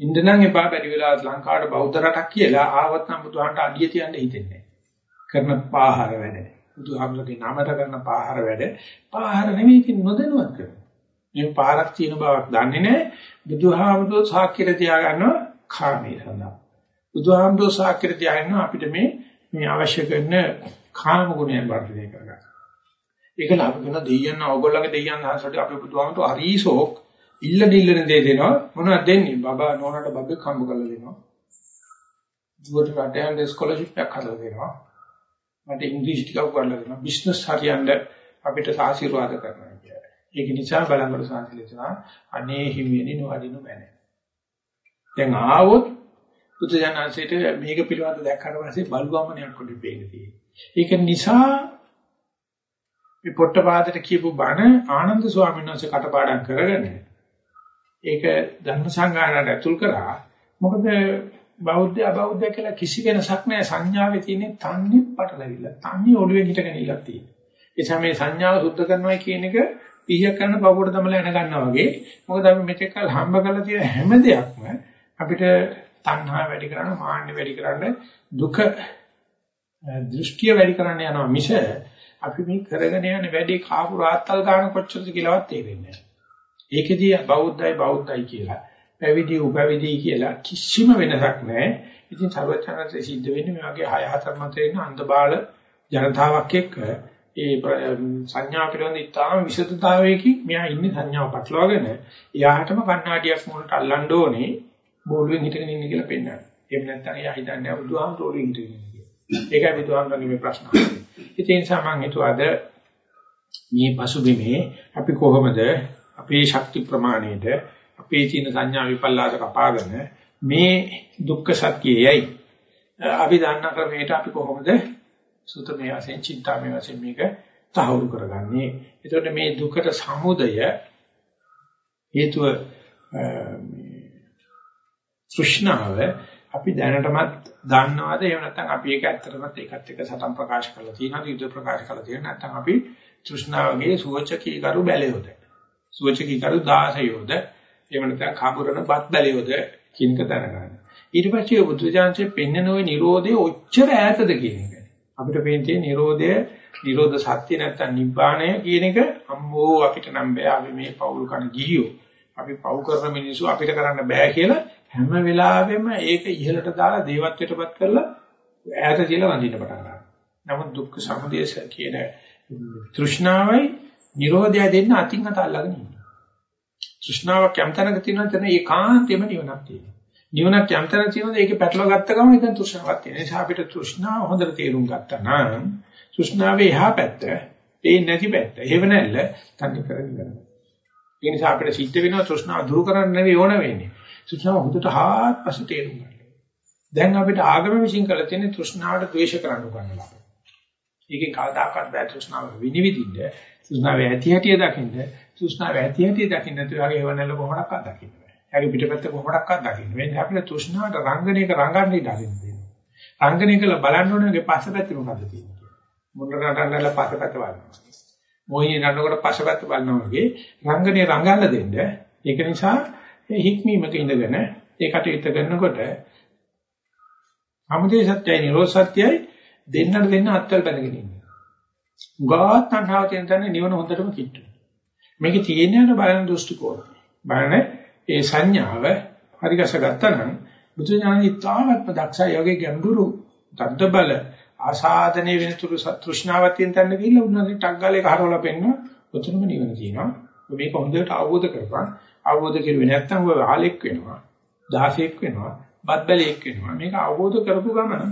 ඉන්දනම් එපා බැරි වෙලාවත් ලංකාවට බෞද්ධ රටක් කියලා ආවත් නම් බුදුහාමට අඩිය තියන්න හිතෙන්නේ කරන පාහර වැඩ. බුදුහාමලගේ නාමයට කරන පාහර වැඩ. පාහර නෙමෙයි කි නොදැනුවත් කරන. මේ පාරක් තියෙන බවක් දන්නේ නැහැ. බුදුහාමදෝ සාක්ෂිර තියාගන්නවා කාමී සඳහා. බුදුහාමදෝ සාක්ෂිර තියාගන්නවා අපිට මේ මේ අවශ්‍ය කරන කාම ගුණයන් වර්ධනය කරගන්න. ඒක ලාභ කරන දෙයයන් ඕගොල්ලන්ගේ දෙයයන් හසට අපි බුදුහාමට හරිසෝක් ඉල්ල දිල්ලන දේ දෙනවා මොනවද දෙන්නේ බබා නෝනට බබෙක් හම්බ කරලා දෙනවා දුවට රටයන් ස්කෝලර්ෂිප් එකක් හදලා දෙනවා මට ඉංග්‍රීසි ටිකක් කරලා දෙනවා. බිස්නස් හරියන්න අපිට ආශිර්වාද කරනවා කියලා. ඒක නිසා බලංගොඩ සංසිලිතනා අනේ හිමියනි නොවදිනු මැනේ. දැන් ආවොත් බුදුජානන්සේට මේක පිළිබඳව දැක්කට පස්සේ බලුවමනයක් කොට පේන්නේ ඒක නිසා මේ පොට්ටපාදට කියපු බණ ආනන්ද ස්වාමීන් වහන්සේ කටපාඩම් කරගෙන ඒක ධර්ම සංගායනාවට ඇතුල් කරා. මොකද බෞද්ධ අබෞද්ධ කියලා කිසි වෙනසක් නැහැ සංඥාවේ තියෙන තන්නේ පටලවිල්ල. තන්නේ ඔළුවේ හිටගෙන ඉලක් තියෙන. ඒ සමේ සංඥාව සුද්ධ කරනවා කියන එක පිහිය කරන පපුවට තමයි එන ගන්නවා වගේ. මොකද අපි මෙතෙක් කල හම්බ කරලා තියෙන හැම දෙයක්ම අපිට තණ්හා වැඩි කරන, මාන්න වැඩි කරන, දුක දෘෂ්ටිය වැඩි කරන්න යනවා මිස අපි මේ කරගෙන යන වැඩේ කාපු රාත්තල් ගන්න කොච්චරද කියලාවත් තේරෙන්නේ නැහැ. ඒකෙදී බෞද්ධයි බෞද්ධයි කියලා පැවිදි උපවිදි කියලා කිසිම වෙනසක් නැහැ. ඉතින් සර්වචනසේ සිද්ධ වෙන්නේ මේ වගේ 6 4 මත ඉන්න අන්ධබාල ජනතාවක් එක්ක ඒ සංඥා පිළිබඳ ඉතාම විශේෂතාවයකින් මෙයා ඉන්නේ සංඥාව පටලවාගෙන එයාටම කණ්ණාඩියක් මුලට අල්ලන්න ඕනේ බෝලුවෙන් හිටගෙන ඉන්න කියලා පෙන්නනවා. එහෙම නැත්නම් එයා හිතන්නේ බුදුහාමුදුරුවෝ හිටගෙන ඉන්නේ කියලා. ඒකයි බුදුහාමුදුරන්ගේ මේ ප්‍රශ්න. ඒ නිසා මම හිතුවා අද මේ පසුබිමේ අපි කොහොමද අපේ ශක්ති ප්‍රමාණයට අපේ චින සංඥා විපල්ලාස කපාගෙන මේ දුක්ඛ සත්‍යයයි. අපි දන්න ක්‍රමයට අපි කොහොමද සුතමේ වශයෙන් චින්තාමේ වශයෙන් මේක තහවුරු කරගන්නේ? එතකොට මේ දුකට සමුදය හේතුව තෘෂ්ණාව අපි දැනටමත් දන්නවද? එහෙම නැත්නම් අපි ඒක ඇත්තටමත් ඒකත් එක්ක සටන් ප්‍රකාශ කරලා තියෙනවද? යුද්ධ ප්‍රකාශ කරලා තියෙනවද? නැත්නම් අපි තෘෂ්ණාවගේ සුවචකී කරු බැලියොද සුවචකී කරු දාසයෝද? එහෙම නැත්නම් කඹරන බත් බැලියොද කිනක දැනගන්න ඊට පස්සේ බුදුජානකේ පෙන්නන ওই Nirodhe ඔච්චර ඈතද කියන එක අපිට පේන්නේ Nirodhe Nirodha සත්‍ය නැත්නම් නිබ්බාණය කියන එක අම්මෝ අපිට නම් බෑ අපි මේ පෞල් කන ගිහියෝ අපි පව් කරන මිනිස්සු අපිට කරන්න බෑ කියලා හැම වෙලාවෙම ඒක ඉහළට දාලා දේවත්වයටපත් කරලා ඈත තියලා වඳින්න පටන් ගන්නවා. නමුත් දුක්ඛ සමුදය කියන තෘෂ්ණාවයි නිරෝධය දෙන්න අතින් අත අල්ලගෙන ඉන්නවා. තෘෂ්ණාවක් යම් තැනක තියෙනවා එතන ඒකාන්තෙම නිවනක් තියෙනවා. නිවනක් යම් තැනක තියෙනවා ඒක පැටලව ගත්ත ගමන් එතන තෘෂ්ණාවක් තියෙනවා. ඒ නිසා අපිට තෘෂ්ණාව හොඳට තේරුම් ගත්තා නම් තෘෂ්ණාවේ එහා පැත්ත, ඒ නැති පැත්ත. හේව නැල්ල තන්නේ කරගෙන ඒ නිසා අපිට සිද්ධ වෙනවා තෘෂ්ණාව දුරු කරන්න නෙවෙයි ඕන වෙන්නේ. තෘෂ්ණාව හුදුට හාත්පස තේරුම් ගන්න. දැන් අපිට ආගම විශ්ින් කළ තියෙන තෘෂ්ණාවට ද්වේෂ කරන්න උගන්වලා. ඒකේ කවදාකවත් බෑ තෘෂ්ණාව විනිවිදින්න, තෘෂ්ණාව ඇති හැටි දකින්න, තෘෂ්ණාව ඇති හැටි දකින්න තුවාගේ හේවනල කොහොමඩක්වත් දකින්න බෑ. ඒගේ පිටපැත්ත කොහොමඩක්වත් දකින්න. වෙන්නේ අපිට තෘෂ්ණාවට රංගනයක රංගන්න ඉඩ අරින්න දෙනවා. රංගනය කළ බලන්න ඕනේ පස්සපැත්තේ මොකද්ද තියෙන්නේ කියලා. මුන්න රටන්නල පස්සපැත්ත බලනවා. මොහිනේ නඩනකොට පස්සපැත්ත බලනවා වගේ රංගනේ රංගන්න දෙන්න. ඒක නිසා හික්මීමක ඉඳගෙන ඒ කටයුත්ත කරනකොට සමුදය සත්‍යයි නිරෝධ සත්‍යයි දෙන්නට දෙන්න අත්වල බැඳගෙන ඉන්නේ. උගාත් තණ්හාව තියෙන තැන නිවන හොඳටම කිට්ටු. මේකේ තියෙන බලන දෘෂ්ටි කෝණ. බලන ඒ සංඥාව හරිගස ගත්තා නම් බුදු ඥානයි තාමත්ම දක්ෂයි යෝගේ ගැඹුරු තද්ද බල ආසාදනයේ වෙනතුරු තෘෂ්ණාවක් තියෙන තැන ගිහිල්ලා උන්වහන්සේ ටක් ගාලේ කහරවලා පෙන්නවා උතුරම නිවන තියෙනවා. මේක හොඳට අවබෝධ කරගන්න. අවබෝධ කෙරුවේ නැත්නම් ඔය ආලෙක් වෙනවා. 16ක් වෙනවා. බත් බැලේක් වෙනවා. මේක අවබෝධ කරපු ගමන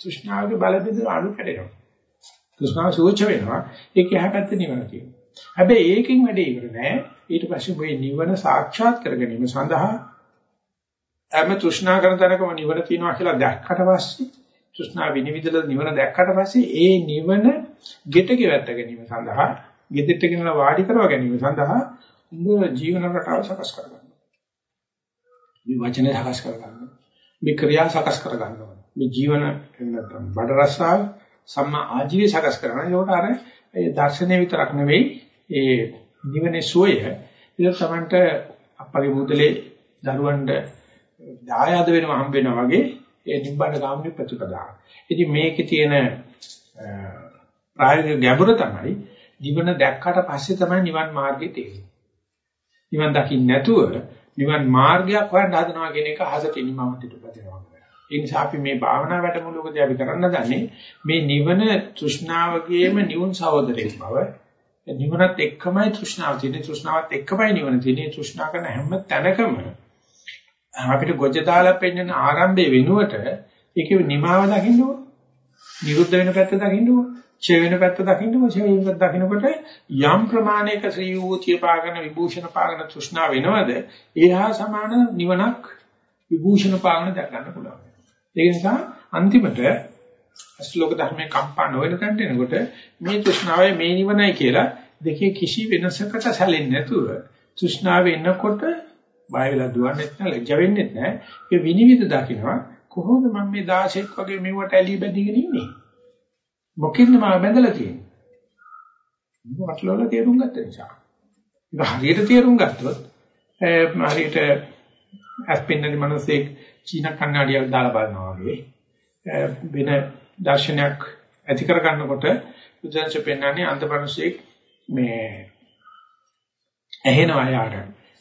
තෘෂ්ණාවගේ බල බෙදලා අඩු කැඩෙනවා. තෘෂ්ණාව සූච වෙනවා. ඒක යහපැත්ත නිවන තියෙනවා. හැබැයි ඒකෙන් වැඩේ ඉවර නෑ. ඊට පස්සේ මේ නිවන සාක්ෂාත් කර ගැනීම සඳහා හැම තෘෂ්ණා කරන තැනකම නිවන තියෙනවා කියලා දැක්කට පස්සේ තෘෂ්ණා විනිවිදලා නිවන දැක්කට පස්සේ ඒ නිවන ගෙට ගෙවත්ත ගැනීම සඳහා ගෙදෙට්ට ගෙනලා වාඩි කරව ගැනීම සඳහා උඹ ජීවන රටාව සකස් කරගන්න. මේ වචනේ සකස් කරගන්න. මේ ක්‍රියා සකස් කරගන්න ඕනේ. මේ ජීවන නැත්නම් බඩ රස්සාව සම්මා ආජීවය සකස් කරනවා. ඒකට අර ඒ දර්ශනය විතරක් නෙවෙයි ඒ නිවනේ සුවය ඒක තමන්ට අපගේ මුදලේ දරුවන්ට දායාද වෙනවා හම්බ වෙනවා වගේ ඒ නිබ්බාන ගාමිනී ප්‍රතිපදාව. ඉතින් මේකේ තියෙන ප්‍රායෝගික ගැඹුර තමයි නිවන දැක්කට පස්සේ තමයි නිවන් මාර්ගය තේරෙන්නේ. නිවන් දකින්න නැතුව නිවන් මාර්ගයක් හොයන්න හදනවා කියන එක අහසට ඉනිමම පිටපතේනවා. ඒ නිසා අපි මේ භාවනා වැඩමුළුවකදී අපි කරන්න දන්නේ මේ නිවන තෘෂ්ණාවගේම නිවුන් සහෝදරයෙක් බව. නිවනත් එක්කමයි තෘෂ්ණාව තියෙන්නේ. තෘෂ්ණාවත් එක්කමයි නිවන තියෙන්නේ. තෘෂ්ණා කරන හැම තැනකම අපිට ගොජ දාලා පෙන්වන ආරම්භයේ වෙනුවට ඒකේ නිමාව දකින්න ඕන. නිරුද්ධ වෙන පැත්ත දකින්න ඕන. ඡේ වෙන පැත්ත දකින්න ඕන. ඡේ වෙන පැත්ත දකින්නකොට යම් ප්‍රමාණයක ශ්‍රී වූතිය පාගන විභූෂණ පාගන තෘෂ්ණා වෙනවද? ඒහා සමාන නිවනක් විභූෂණ පාගන දක් ගන්න පුළුවන්. ඒ නිසා අන්තිමට අශ්ලෝක ධර්මයේ කම්පා නොවන තැනට එනකොට මේ තෘෂ්ණාවයි මේ නිවනයි කියලා දෙකේ කිසි වෙනසකට සැලෙන්නේ නැතුව තෘෂ්ණාව එනකොට බය වෙලා දුවන්නේ නැහැ ලැජ්ජ වෙන්නේ නැහැ ඒ විනිවිද දකින්නවා කොහොමද මම මේ 16ක් වගේ මෙවට ඇලී බැඳගෙන ඉන්නේ? මොකෙන්ද මම බැඳලා තියෙන්නේ? මොකටලවල තේරුම් ගත්ත නිසා. ඒක හරියට තේරුම් ගත්තොත් හරියට ඇස්පින්නරි මිනිස්සෙක් චීන කන්නඩියක් දාලා බලනවා වගේ වෙන දර්ශනයක් ඇති කර ගන්නකොට බුදුන්සේ පෙන්වන්නේ අන්තපරසෙක් මේ ඇහෙනවා යාට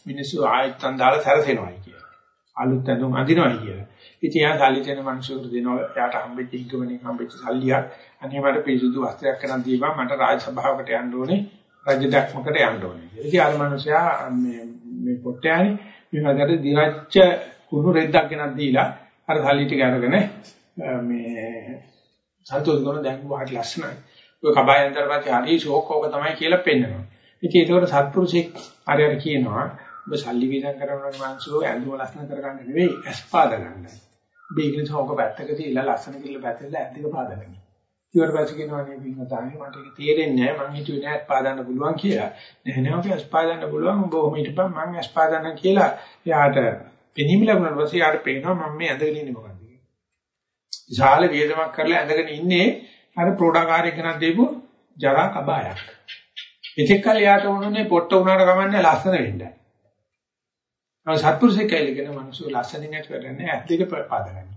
මිනිස්සු ආයත්තන් දාලා සැරසෙනවායි කියලා. අලුත් ඇඳුම් අඳිනවායි කියලා. ඉතින් එයා සල්ලි දෙන මිනිස්සුන්ට දෙනවා යාට හම්බෙච්ච ඉක්මනින් හම්බෙච්ච සල්ලියක් අනේ මට පිරිසුදු වස්ත්‍රයක් කරන් දීපන් මට රාජ සභාවකට යන්න ඕනේ රාජ්‍ය දැක්මකට යන්න ඕනේ. ඉතින් අර මිනිසයා මේ මේ පොට්ටයානේ මේ වගේ දිරච්ච කුණු රෙද්දක් ගෙනත් දීලා අර සල්ලි ටික අරගෙන මේ සතුටු කරන දැන් වාට ලස්සනයි. ඔය කබායන්තර පස්සේ හරි ෂෝක් ඕක තමයි කියලා පෙන්නනවා. ඉතින් ඒකට සත්පුරුෂෙක් අර අර කියනවා ඔබ සල්ලි වේදන් කරන මනුස්සයෝ ඇඳුම ලස්සන කරගන්න නෙවෙයි ඇස්පාද ගන්නයි. ඔබ ඒක නිසා ඔක පැත්තක තියලා ලස්සන කියලා පැත්තට ඇද්දක පාදගන්න. ඊට පස්සේ කියනවා නේ පින්වතානි මට ඒක තේරෙන්නේ නැහැ මං හිතුවේ නෑ ඇස්පාදන්න පුළුවන් කියලා. නෑ නෑ ඔක ඇස්පාදන්න පුළුවන් ඔබ ඔහොම හිටපන් මං ඇස්පාදන්න කියලා එයාට පෙනීම ලැබුණාට පස්සේ යාට පේනවා මම මේ ඇඳගෙන ඉන්නේ මොකක්ද කියලා. විශාල වේදමක් කරලා ඇඳගෙන ඉන්නේ අර ප්‍රෝඩාකාරයෙක් ගෙනත් දීපු ජරා කබායක්. එකෙක් කල යාට වුණනේ පොට්ට උනාට කමන්නේ ලස්සන වෙන්නයි. අර සත්පුරුෂයෙක් කැලේගෙන මිනිස්සු ලස්සනින් ඇට කරන්නේ ඇත් දෙක පාදගන්න.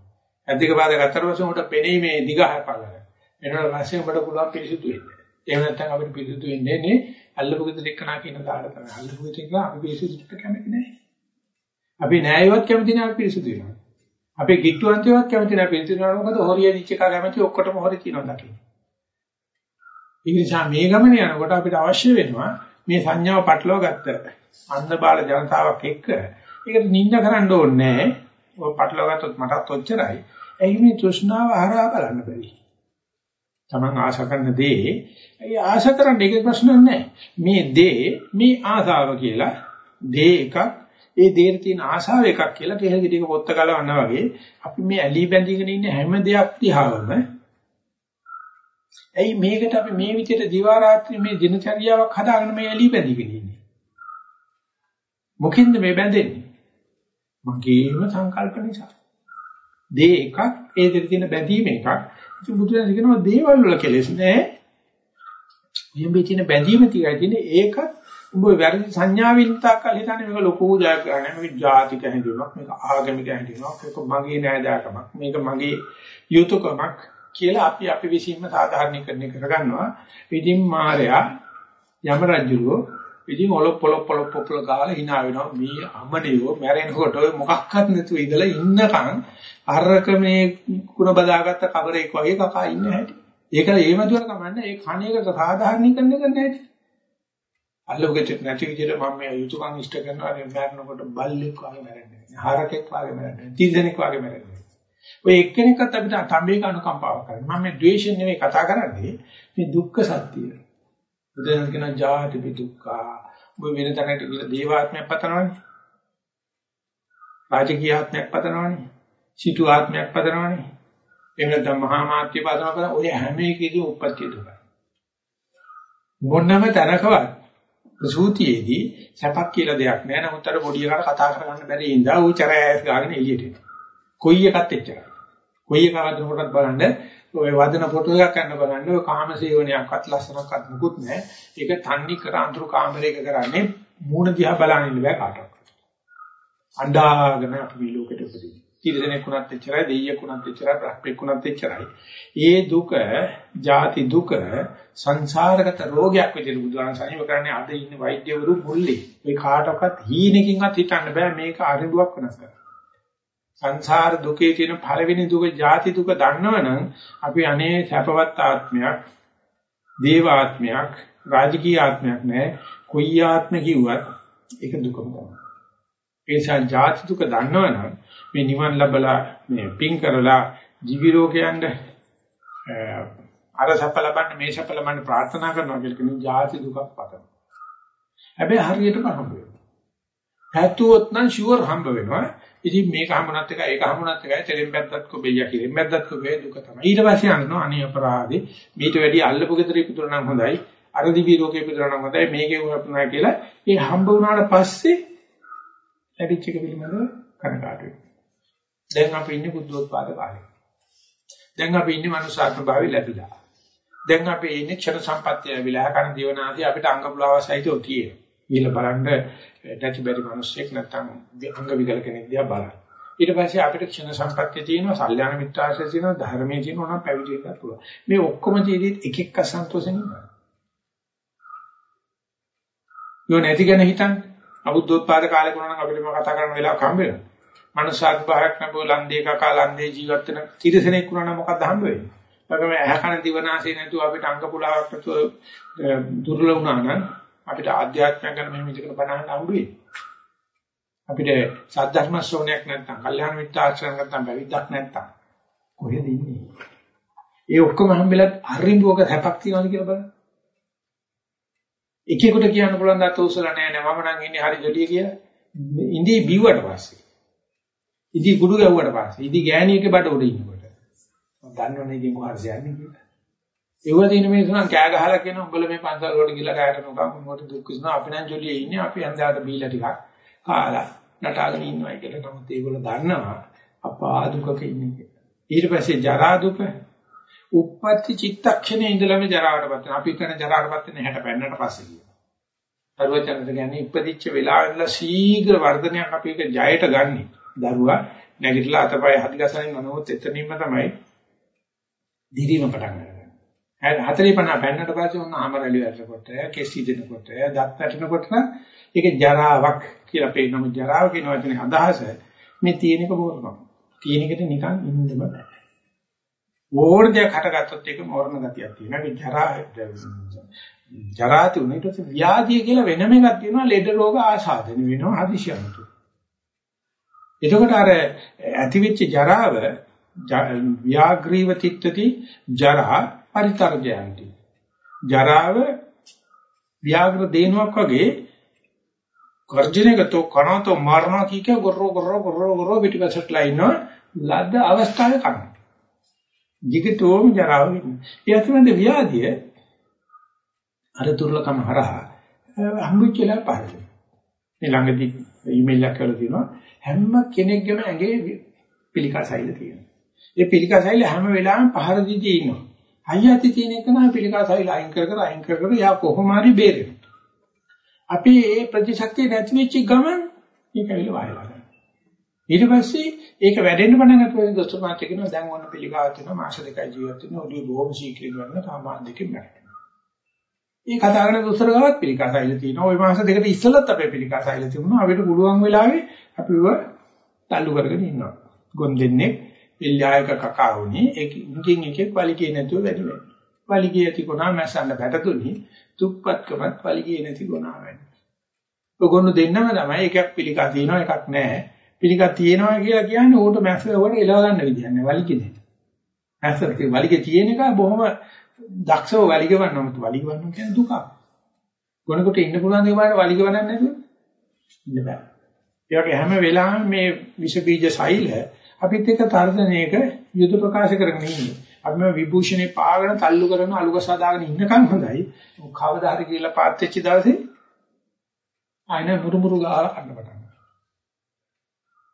ඇත් දෙක පාද ගත්තට පස්සේ උන්ට පෙනේ මේ දිග හපලන. එනකොට පස්සේ උඹට පුළුවන් පිරිසුදු වෙන්න. එහෙම නැත්නම් අපිට පිරිසුදු වෙන්නේ නේ අල්ලපු ගෙදර එක්කනා කියන දාලා තමයි. අල්ලපු ගෙදර එක්කනා අපි පිරිසුදුට කැමති නැහැ. අපි නෑයවත් කැමති නෑ අපි පිරිසුදු වෙනවා. අපේ කිට්ටුවන්තියවත් කැමති නෑ පිරිසුදු වෙනවා. මොකද හොරිය දිච්ච එක කැමති ඔක්කොටම හොරි කියනවා දකින්න. ඒ නිසා මේ ගමන යනකොට අපිට අවශ්‍ය වෙනවා මේ සංඥාව පටලවා ගත්ත අන්ධ බාල ජනතාවක් එක්ක ඒකට නිඳ කරන්න ඕනේ නෑ. ඔය පටලවා ගත්තොත් මටත් ඔච්චරයි. එයි මේ තෘෂ්ණාව හරහා බලන්න බැරි. Taman ආශා කරන දේ ඒ ආශා කරන්න ඒක ප්‍රශ්නයක් නැහැ. මේ දේ මේ ආසාව කියලා දේ එකක් ඒ දේට තියෙන ආශාව එකක් කියලා කෙහෙල් ගෙඩියක පොත්ත ගලවන්න වගේ අපි මේ ඇලි බැඳීගෙන ඉන්න හැම දෙයක් දිහාවම ඇයි මේකට අපි මේ විදිහට දිවා රාත්‍රී මේ දිනචර්යාවක් හදාගෙන මේ ඇලි බැඳීගෙන ඉන්නේ? මොකෙන්ද මේ බැඳෙන්නේ? මගේම සංකල්ප නිසා. දේ එකක් ඒ දෙක තියෙන බැඳීම එකක්. ඉතින් බුදුරජාණන් කියනවා දේවල් වල කෙලෙස් නෑ. මේ තියෙන බැඳීම තියයි තියෙන්නේ ඒකත් උඹ වැරදි සංඥාවෙන් තාකල් හිතන්නේ මේක ලොකු ජයග්‍රහණයක් මේක ජාතික හැඳින්වීමක් මේක ආගමික හැඳින්වීමක් මේක මගේ නෑදෑකමක් මේක මගේ යුතුයකමක් කියලා අපි අපි විසින්ම සාධාරණීකරණය කරගන්නවා. ඉතින් මායя යම රජුරෝ ඉතින් ඔලොප් පොලොප් පොලොප් පොප්පල ගාලා hina වෙනවා. මේ අමනියෝ මැරෙනකොට ඔය මොකක්වත් නැතුව ඉඳලා ඉන්නකන් අරක මේ කුණ බදාගත්ත කබරේක වගේ කකා ඉන්න හැටි. ඒක ඒ වදුර කමන්නේ ඒ කණේකට සාධාරණීකරණය කරන්න හැටි. අල්ලුගෙට නැති විදිහට මම මේ යුතුයකම් ඉෂ්ට කරනවා මේ මරනකොට බල්ලෙක් වගේ මැරෙන්නේ. හරකෙක් වගේ මැරෙන්නේ. තීදෙනෙක් වගේ මැරෙන්නේ. ඔය එක්කෙනෙක්වත් අපිට තඹේක අනුකම්පාවක් කරන්නේ. මම මේ ද්වේෂයෙන් නෙවෙයි කතා කරන්නේ මේ දුක්ඛ සත්‍යය. බුදුන් කියන ජාති දුක්ඛ. ඔබ වෙන තැනකට ගිහලා දේවාත්මයක් පතනවනේ. රාජකීය ආත්මයක් පතනවනේ. සිටු ආත්මයක් පතනවනේ. එහෙම නැත්නම් මහා මාත්‍ය පතනවා ඔය හැම එකේදී උප්පත්ති දුකයි. මොනම තැනකවත් ප්‍රසූතියේදී සැපක් කියලා දෙයක් නෑ. නමුත් අර පොඩි එකාට කතා කරගන්න බැරි ඉඳා ඌ චරෑස් ගාගෙන එළියට එනවා. කොයි එකත් එච්චරයි. කොයි එක වදනකොටත් බලන්න ඔය වදන ෆොටෝ එකක් ගන්න බලන්න ඔය කාම සේවනයක්වත් ලස්සනක්වත් මුකුත් නෑ. ඒක තන්නේ කර අඳුරු කාමරයක කරන්නේ මූණ දිහා බලන්න ඉන්න බෑ කාටවත්. අඬාගෙන අපි මේ ලෝකෙට උපදින්නේ. තිරසනෙක් උනත් එච්චරයි, දෙයියෙක් උනත් එච්චරයි, බ්‍රහ්මෙක් උනත් එච්චරයි. ඒ දුක, ජාති දුක, සංසාරගත රෝගයක් විදිහට බුදුහාම සනීප කරන්නේ අද ඉන්න වෛද්‍යවරු මුල්ලේ. ඒ කාටවත් හීනකින්වත් හිතන්න බෑ මේක අරිඳුවක් වෙනස් කරන්න. සංසාර දුකේ තියෙන පළවෙනි දුක, ජාති දුක දන්නවනම් අපි අනේ සැපවත් ආත්මයක්, දේවාත්මයක්, රාජකීය ආත්මයක් නෑ. කොයි ආත්ම කිව්වත් ඒක දුකම තමයි. ඒ නිසා ජාති දුක දන්නවනම් මේ නිවන් ලැබලා මේ පින් කරලා ජීවි රෝගයන්ද අර සැප ලබන්න මේ සැප ලබන්න ප්‍රාර්ථනා කරනවා කියලා කියන ජාති දුකක් පතන. හැබැයි හරියටම හම්බ වෙනවා. හැතුවොත් නම් ෂුවර් හම්බ වෙනවා. ඉතින් මේක හම්බුනත් එකයි ඒක හම්බුනත් එකයි තෙරෙන් බැද්දත් කොබෙයිය කිරෙන් බැද්දත් කොබේ දුක තමයි. ඊට පස්සේ අහනවා අනේ අපරාධේ මීට වැඩි අල්ලපු ගෙදර ඉපදුන නම් හොඳයි. අර දිවි රෝගේ ඉපදුන නම් හොඳයි. මේකේ වුණා කියලා ඒ හම්බ වුණාට පස්සේ ලැබිච්ච එක පිළිබඳව කනකාටු වෙනවා. දැන් අපි ඉන්නේ බුද්ධෝත්පාද කාලේ. දැන් අපි ඉන්නේ මනුෂ්‍යාත්ම භාවය ලැබිලා. දැන් අපි ඉන්නේ ක්ෂණ සම්පත්තිය ලැබිලා කරන දිවනාදී අපිට අංග පුලාවසයිතෝ තියෙනවා. ඊළ බලන්න නැති බැරි මිනිස්සෙක් නැත්තම් අංග විකල කෙනෙක් දිහා බලන්න. ඊට පස්සේ අපිට ක්ෂණ සම්පත්තිය තියෙනවා, සල්යාන මිත්‍රාශ්‍රය තියෙනවා, ධර්මයේ තියෙනවා නම් පැවිදි වෙන්න පුළුවන්. මේ ඔක්කොම ජීවිතෙත් එක එක අසන්තෝෂෙන් ඉන්නවා. යෝ නැති ගැන හිතන්නේ. අබුද්ධෝත්පාද කාලේ කොනනම් අපිට මම කතා කරන වෙලාවක හම්බ වෙනවා. මනුෂ්‍යාත් භාවයක් නැබුව ලන්දේ කකා ලන්දේ ජීවත් වෙන තිරසනෙක් වුණා නම් මොකක්ද හම්බ වෙන්නේ? ඒකම ඇහකන දිවනාසේ නැතුව අපිට අංග පුලාවක් නැතුව දුර්ලභ වුණා නම් අපිට ආධ්‍යාත්මයක් ගැන මෙහෙම ඉඳගෙන බනහන්න හම්බ වෙන්නේ. අපිට සද්ධර්ම ශ්‍රවණයක් නැත්නම්, කල්යාණ මිත්‍ර ආශ්‍රය නැත්නම්, බැවිද්දක් නැත්නම් කොහෙද ඉන්නේ? ඒ ඔක්කොම හම්බෙලත් අරිඹුවක හැපක් තියනවාද කියලා බලන්න. එකෙකුට කියන්න පුළුවන් දත් උසලා නෑ නෑ මම නම් ඉන්නේ හරි ජොලිය කියලා. ඉඳී බිව්වට පස්සේ ඉදි කුඩු ගැව්වට පස්සේ ඉදි ගෑණියගේ බඩ උඩ ඉන්නකොට මම දන්නවනේ ඉතින් කොහරද යන්නේ කියලා. ඒව දින මේ තුනක් කෑ ගහලා කියන උඹල මේ පන්සල් වලට ගිහලා කෑට නොකම් මොකට දුක් විඳිනවා අපි නම් ජොලියේ ඉන්නේ අපි හන්දාට බීලා ටිකක් කාලා නටාගෙන ඉන්නවා කියලා. නමුත් ඒගොල්ලෝ දන්නවා අපා දුකක ඉන්නේ කියලා. ඊට පස්සේ ජරා දුක උප්පත්ති චිත්තක්ෂණේ ඉඳලම ජරාවටපත් වෙනවා. අපි කරන ජරාවටපත් වෙන 60 පෙන්නට පස්සේ කියනවා. සර්වචන්ද්‍ර කියන්නේ ඉපදිච්ච වෙලාවෙ ඉඳලා ශීඝ්‍ර වර්ධනයක් අපි එක ජයට ගන්නේ. දරුවා නැගිටලා අතපය හදි ගසනින් යනොත් එතනින්ම තමයි දිරිම පටන් ගන්න. 40 50 පෙන්නට පස්සේ ඔන්න ආමරලි වැටෙනකොට, කෙසි දෙනකොට, දත් වැටෙනකොට ඒක ජරාවක් කියලා පේනම ජරාව කියන වචනේ අදහස මේ තියෙනක මොකක්ද? තියෙනකට නිකන් ඉන්නම බෑ. ඕන දෙයක් හටගත්තොත් ඒක මෝරණ ගතියක් තියෙනවා. ඒ ජරා ජරාති උනේ ඊට පස්සේ ව්‍යාධිය කියලා වෙනම එකක් තියෙනවා. ලෙඩ රෝග ආසාදන වෙනවා හදිසියමතු. එතකොට අර ඇතිවෙච්ච ජරාව ව්‍යාග්‍රීව තිත්තති ජරා පරිතරජයන්ති. ජරාව ව්‍යාග්‍ර දේනුවක් වගේ ගර්ජනයකතෝ කනතෝ මරණ කීක ගොරෝ ගොරෝ ගොරෝ ගොරෝ පිටිපස්සටලා ඉන්නවා ලද්ද අවස්ථාවේ කන. Jigitoom ජරාව වෙන්නේ. ඒ අතරමැද ව්‍යාධිය අර දුර්ලභම හරහා හම්බුච්චලා පාරේ. මේ ළඟදී ඊමේල් එකක් කරලා තිනවා හැම කෙනෙක්ගේම ඇඟේ පිළිකා සෛල තියෙනවා. ඒ පිළිකා සෛල හැම වෙලාවෙම පහර දීදී ඉන්නවා. හයියති තියෙන එක නම් පිළිකා සෛල අයින් කර කර අයින් කර කර යා කොහොම හරි බේරෙනවා. අපි මේ ප්‍රතිශක්තිය නැති වෙච්ච ගමන් ඒක ඇවිල්ලා වායලා ගන්නවා. ඊට පස්සේ ඒක වැඩෙන්න පටන් ගන්නකොට දොස්තර මාත් කියනවා දැන් ඔන්න පිළිකාවක් තියෙනවා මාස දෙකයි ජීවත් වෙනවා ඔළුවේ බොහොම ශීක්‍රිය ගන්න සාමාන්‍ය දෙකෙන් මැරෙනවා. මේ කතා කරන දොස්තර ගාවත් පිළිකා සෛල තියෙනවා. ওই මාස දෙකට ඉස්සෙල්ලත් අපේ පිළිකා සෛල තිබුණා. අපිට පුළුවන් වෙලාවේ අපිව තල්ලු කරගෙන ඉන්නවා. ගොන් දෙන්නේ එල්ලායක කකා වුණේ ඒකින් එකෙක් වලිගේ නැතුව වැඩි වෙනවා. වලිගේ ඇති කොනා මැසන්න බැටතුනි තුප්පත්කමත් වලිගේ නැති ගුණා වෙන්නේ. ඔගොල්ලෝ දෙන්නම තමයි එකක් පිළිකා තියෙනවා එකක් නැහැ. පිළිකා තියෙනවා කියලා කියන්නේ ඌට මැස්ස වල එලව ගන්න විදියක් නෑ වලිගේ නේ. මැස්සට වලිගේ තියෙන එක බොහොම දක්ෂව වලිගේ වන්නම වලිගේ වන්නම කියන්නේ දුකක්. ගොනකොට ඉන්න පුළුවන් දේ බලන්න වලිගේ වන්නන්නේ නැතුව ඉන්න බෑ. ඒ වගේ හැම වෙලාවෙම මේ විස බීජ සෛල අපිත් එක්ක තර්ජනයක යුද ප්‍රකාශ කරගෙන ඉන්නේ. අපි මේ විභූෂණේ පාගෙන තල්ලු කරන අලුක සදාගෙන ඉන්නකම් හොඳයි. කවදා හරි කියලා පාත් වෙච්ච දවසේ ආයන මුරුමුරු ගාලා කන්න පටන් ගන්නවා.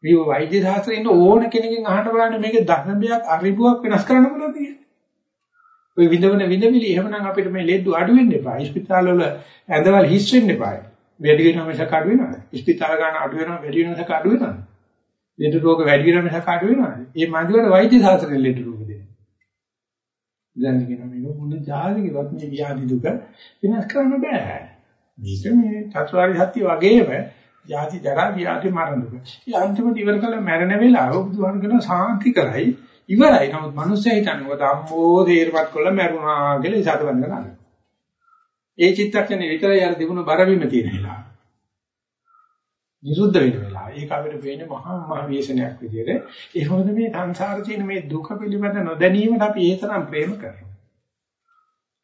මේ වෛද්‍ය ශාස්ත්‍රයේ ඉන්න ඕන කෙනකින් අහන්න බලන්න මේක දහනබයක් අරිබුවක් වෙනස් කරන්න පුළුවන් කියන්නේ. ඔය විඳවන විඳවිලි එහෙමනම් අපිට මේ ලෙඩු අඩු වෙන්න එපා. ස්පිතාල වල ඇඳවල හිස් වෙන්න එපා. වැඩි වෙනව මිසක අඩු වෙනවද? ස්පිතාල ගන්න අඩු වෙනව වැඩි වෙනව මිසක අඩු වෙනවද? ලෙඩ රෝග වැඩි වෙනව මිසක අඩු වෙනවද? මේ මන්දිවල වෛද්‍ය ශාස්ත්‍රයේ ලෙඩ රෝග දැන් කියන මේක මොන ජාතිකවත් මේ ව්‍යාධි දුක වෙනස් කරන්න බෑ. මේක මේ චතුරාර්ය සත්‍ය වගේම ජාති ජරා ව්‍යාධි මරණ දුක. ඒ අන්තිමට ඉවර කළ මැරෙන වෙලාව බුදුහාම කියන සාන්ති කරයි ඉවරයි. නමුත් මිනිස්සයා හිතන්නේ මොකද අම්මෝ තේරපත් කළ මැරුණා කියලා ඉසත බඳ ගන්න. ඒ චිත්තක්ෂණේ විතරයි අර තිබුණ බරවීම තියෙන වෙලාව. නිරුද්ධ වෙන වෙලාව. ඒක අපිට වෙන්නේ මහා මහ ව්‍යසනයක් විදිහට. ඒ වගේම මේ සංසාරේ තියෙන මේ දුක පිළිබඳ නොදැනීමට අපි ඒ තරම් ප්‍රේම කරනවා.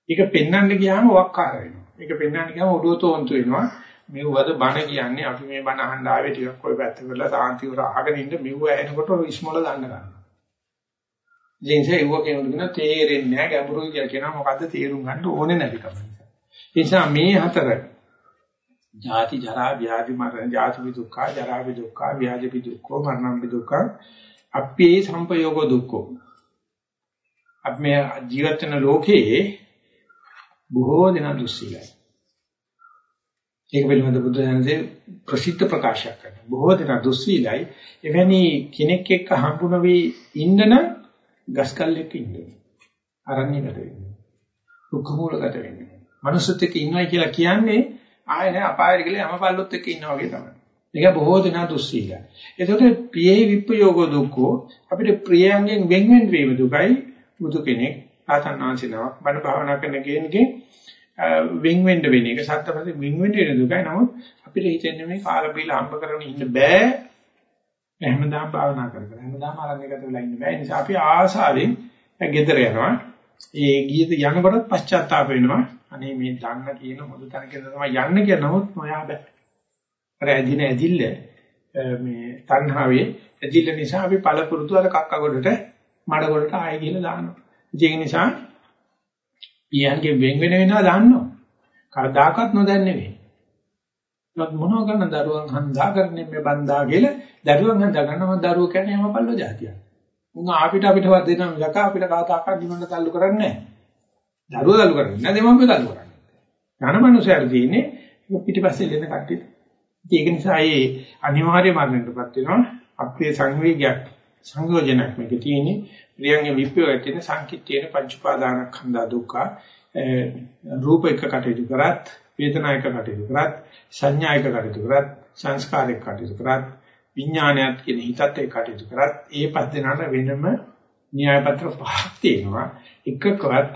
ඒක පෙන්වන්න ගියාම වක්කාර වෙනවා. ඒක පෙන්වන්න ගියාම ඔඩුව තෝන්තු වෙනවා. මෙව්වද බණ කියන්නේ අපි මේ බණ අහන්න ආවේ ටිකක් ඔය පැත්ත කරලා සාන්තිවර අහගෙන ඉන්න මෙව්ව ඇහෙනකොට ඉස්මොල දාන්න ගන්නවා. ජීන්සේ ඒව කියනකොට තේරෙන්නේ නැහැ ගැඹුරුයි කියලා කියනවා මොකද්ද තේරුම් ගන්න ඕනේ නැතිකම. ඒ නිසා මේ හතර ජාති ජරා ව්‍යාධි මරණ ජාති දුක්ඛ ජරා දුක්ඛ ව්‍යාධි දුක්ඛ මරණ දුක්ඛ අපේ සංපයෝග දුක්ඛ අපි මේ ජීවත් වෙන ලෝකයේ බොහෝ දෙනා දුස්සීලයි ඒක පිළිබඳ බුදු දහමේ ප්‍රසිද්ධ ප්‍රකාශයක් කරනවා. බොහෝ දෙනා දුස්සීලයි. එවැනි කෙනෙක් එක්ක හම්බුන වෙයි ඉන්න නම් ගස්කල්ලෙක ඉන්න. අරණ්‍යගත වෙන්න. දුක්ඛ මූලගත වෙන්න. මනුස්සත් එක්ක ඉන්නවයි කියලා කියන්නේ ආයෙ නෑ අපායට ගිහලා යමපල්ලොත් එක්ක ඉන්නා වගේ තමයි. ඒක බොහෝ දෙනා දුස්සීලයි. ඒකට ප්‍රියේ විප්පයෝග දුක්ඛෝ අපිට ප්‍රියයන්ගෙන් වෙන් වෙන් වීම දුකයි බුදු කෙනෙක් ආතන්නාංශිනාවක් බණ භාවනා කරන කෙනෙක්ගේ වෙන් වෙන්න වෙන එක සත්‍යපද වෙන් වෙන්න වෙන දුකයි. නමුත් අපිට හිතෙන්නේ මේ කාල බීල හම්බ කරගෙන ඉන්න බෑ. හැමදාම භාවනා කර කර හැමදාම අරණ්‍යගත වෙලා ඉන්න බෑ. ඒ නිසා අපි ආසාවෙන් ගෙදර යනවා. ඒ ගියද යනකොටත් පශ්චාත්තාප වෙනවා. අනේ මේ දන්න කියන මොද තැනකද තමයි යන්න කියන නමුත් මොයා බෑ. අර ඇදින ඇදිල්ල මේ තණ්හාවේ ඇදිල්ල නිසා අපි පළපුරුදු අර කක්ක ගොඩට මඩ ගොඩට ආයෙ ගිහලා දානවා. ඒක නිසා පියන්ගේ වෙන් වෙන වෙනවා දාන්නවා. කවදාකවත් නොදැන්නේ නෙවෙයි. ඒත් මොනව කරන දරුවන් හන්දා කරන්නේ මේ බන්දා කියලා දරුවන් හන්දා ගන්නම දරුවෝ කියන්නේ හැම පල්ලෝ જાතියක්. උන් අපිට අපිටවත් දෙනවා මිසක අපිට කාතාකක් නිවන්න තල්ලු කරන්නේ නැහැ. දරුවෝ දල්ලු කරන්නේ නැහැ දෙමව්පියෝ දල්ලු කරන්නේ. ඥානමනුසයර තියෙන්නේ පිටිපස්සේ දෙන කට්ටිය. ඒක නිසා මේ අනිවාර්ය මරණයටපත් වෙනවා අපේ සංවේගයක් සංයෝජනයක් මේක තියෙන්නේ ප්‍රියංගේ විප්‍රයෝගයෙන් තියෙන සංකිට්ඨේන පංච උපාදානස්කන්ධ දුක්ඛ රූප එක කටයුතු කරත් වේදනා එක කටයුතු කරත් සංඥා එක කටයුතු කරත් සංස්කාර එක කටයුතු කරත් විඥානයත් කියන හිතත් එක කටයුතු කරත් ඒ පස් දෙනාට වෙනම න්‍යාය පත්‍ර පහක් තියෙනවා එකකවත්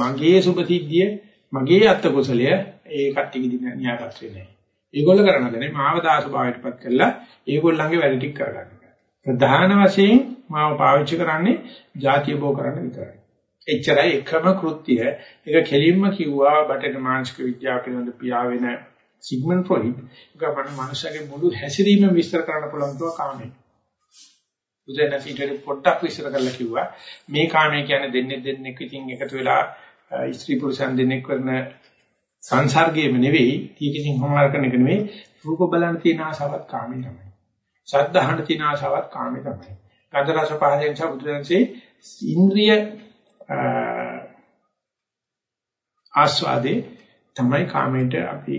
මගේ සුභසිද්ධිය මගේ අත්ත කුසලය ඒ කට්ටියගේ දින න්‍යායපත්‍රේ නෑ. ඒගොල්ල කරනදනේ මාව දාසභාවයටපත් කරලා ඒගොල්ලන්ගේ වැඩ ටික කරගන්න. ප්‍රධාන වශයෙන් මාව පාවිච්චි කරන්නේ ಜಾතිය බෝ කරන්න විතරයි. එච්චරයි එකම කෘත්‍ය. ඒක කෙලින්ම කිව්වා බටේට මානසික විද්‍යාව පිළිබඳ පියාවෙන සිග්මන්ඩ් ෆ්‍රොයිඩ්. ඒක මන මනුෂ්‍යගේ මුළු හැසිරීම විස්තර කරන්න පුළුවන් තුවා කාමේ. බුදුරජාණන් පොඩ්ඩක් විස්තර කරලා කිව්වා මේ කාමයේ කියන්නේ දෙන්නේ දෙන්නෙක් ඉතින් එකතු වෙලා ස්ත්‍රී පුරුෂයන් දෙන්නෙක් කරන සංසර්ගයේම නෙවෙයි ඊකින් හොමාර කරන එක නෙවෙයි රූප බලන තියෙන ආසාවත් කාමේ තමයි. ශබ්දහන තියෙන ආසාවත් කාමේ තමයි. ගන්ධ රස පහයෙන් සා බුදුරජාණන්සේ ඉන්ද්‍රිය ආස්වාදේ තමයි කාමයට අපි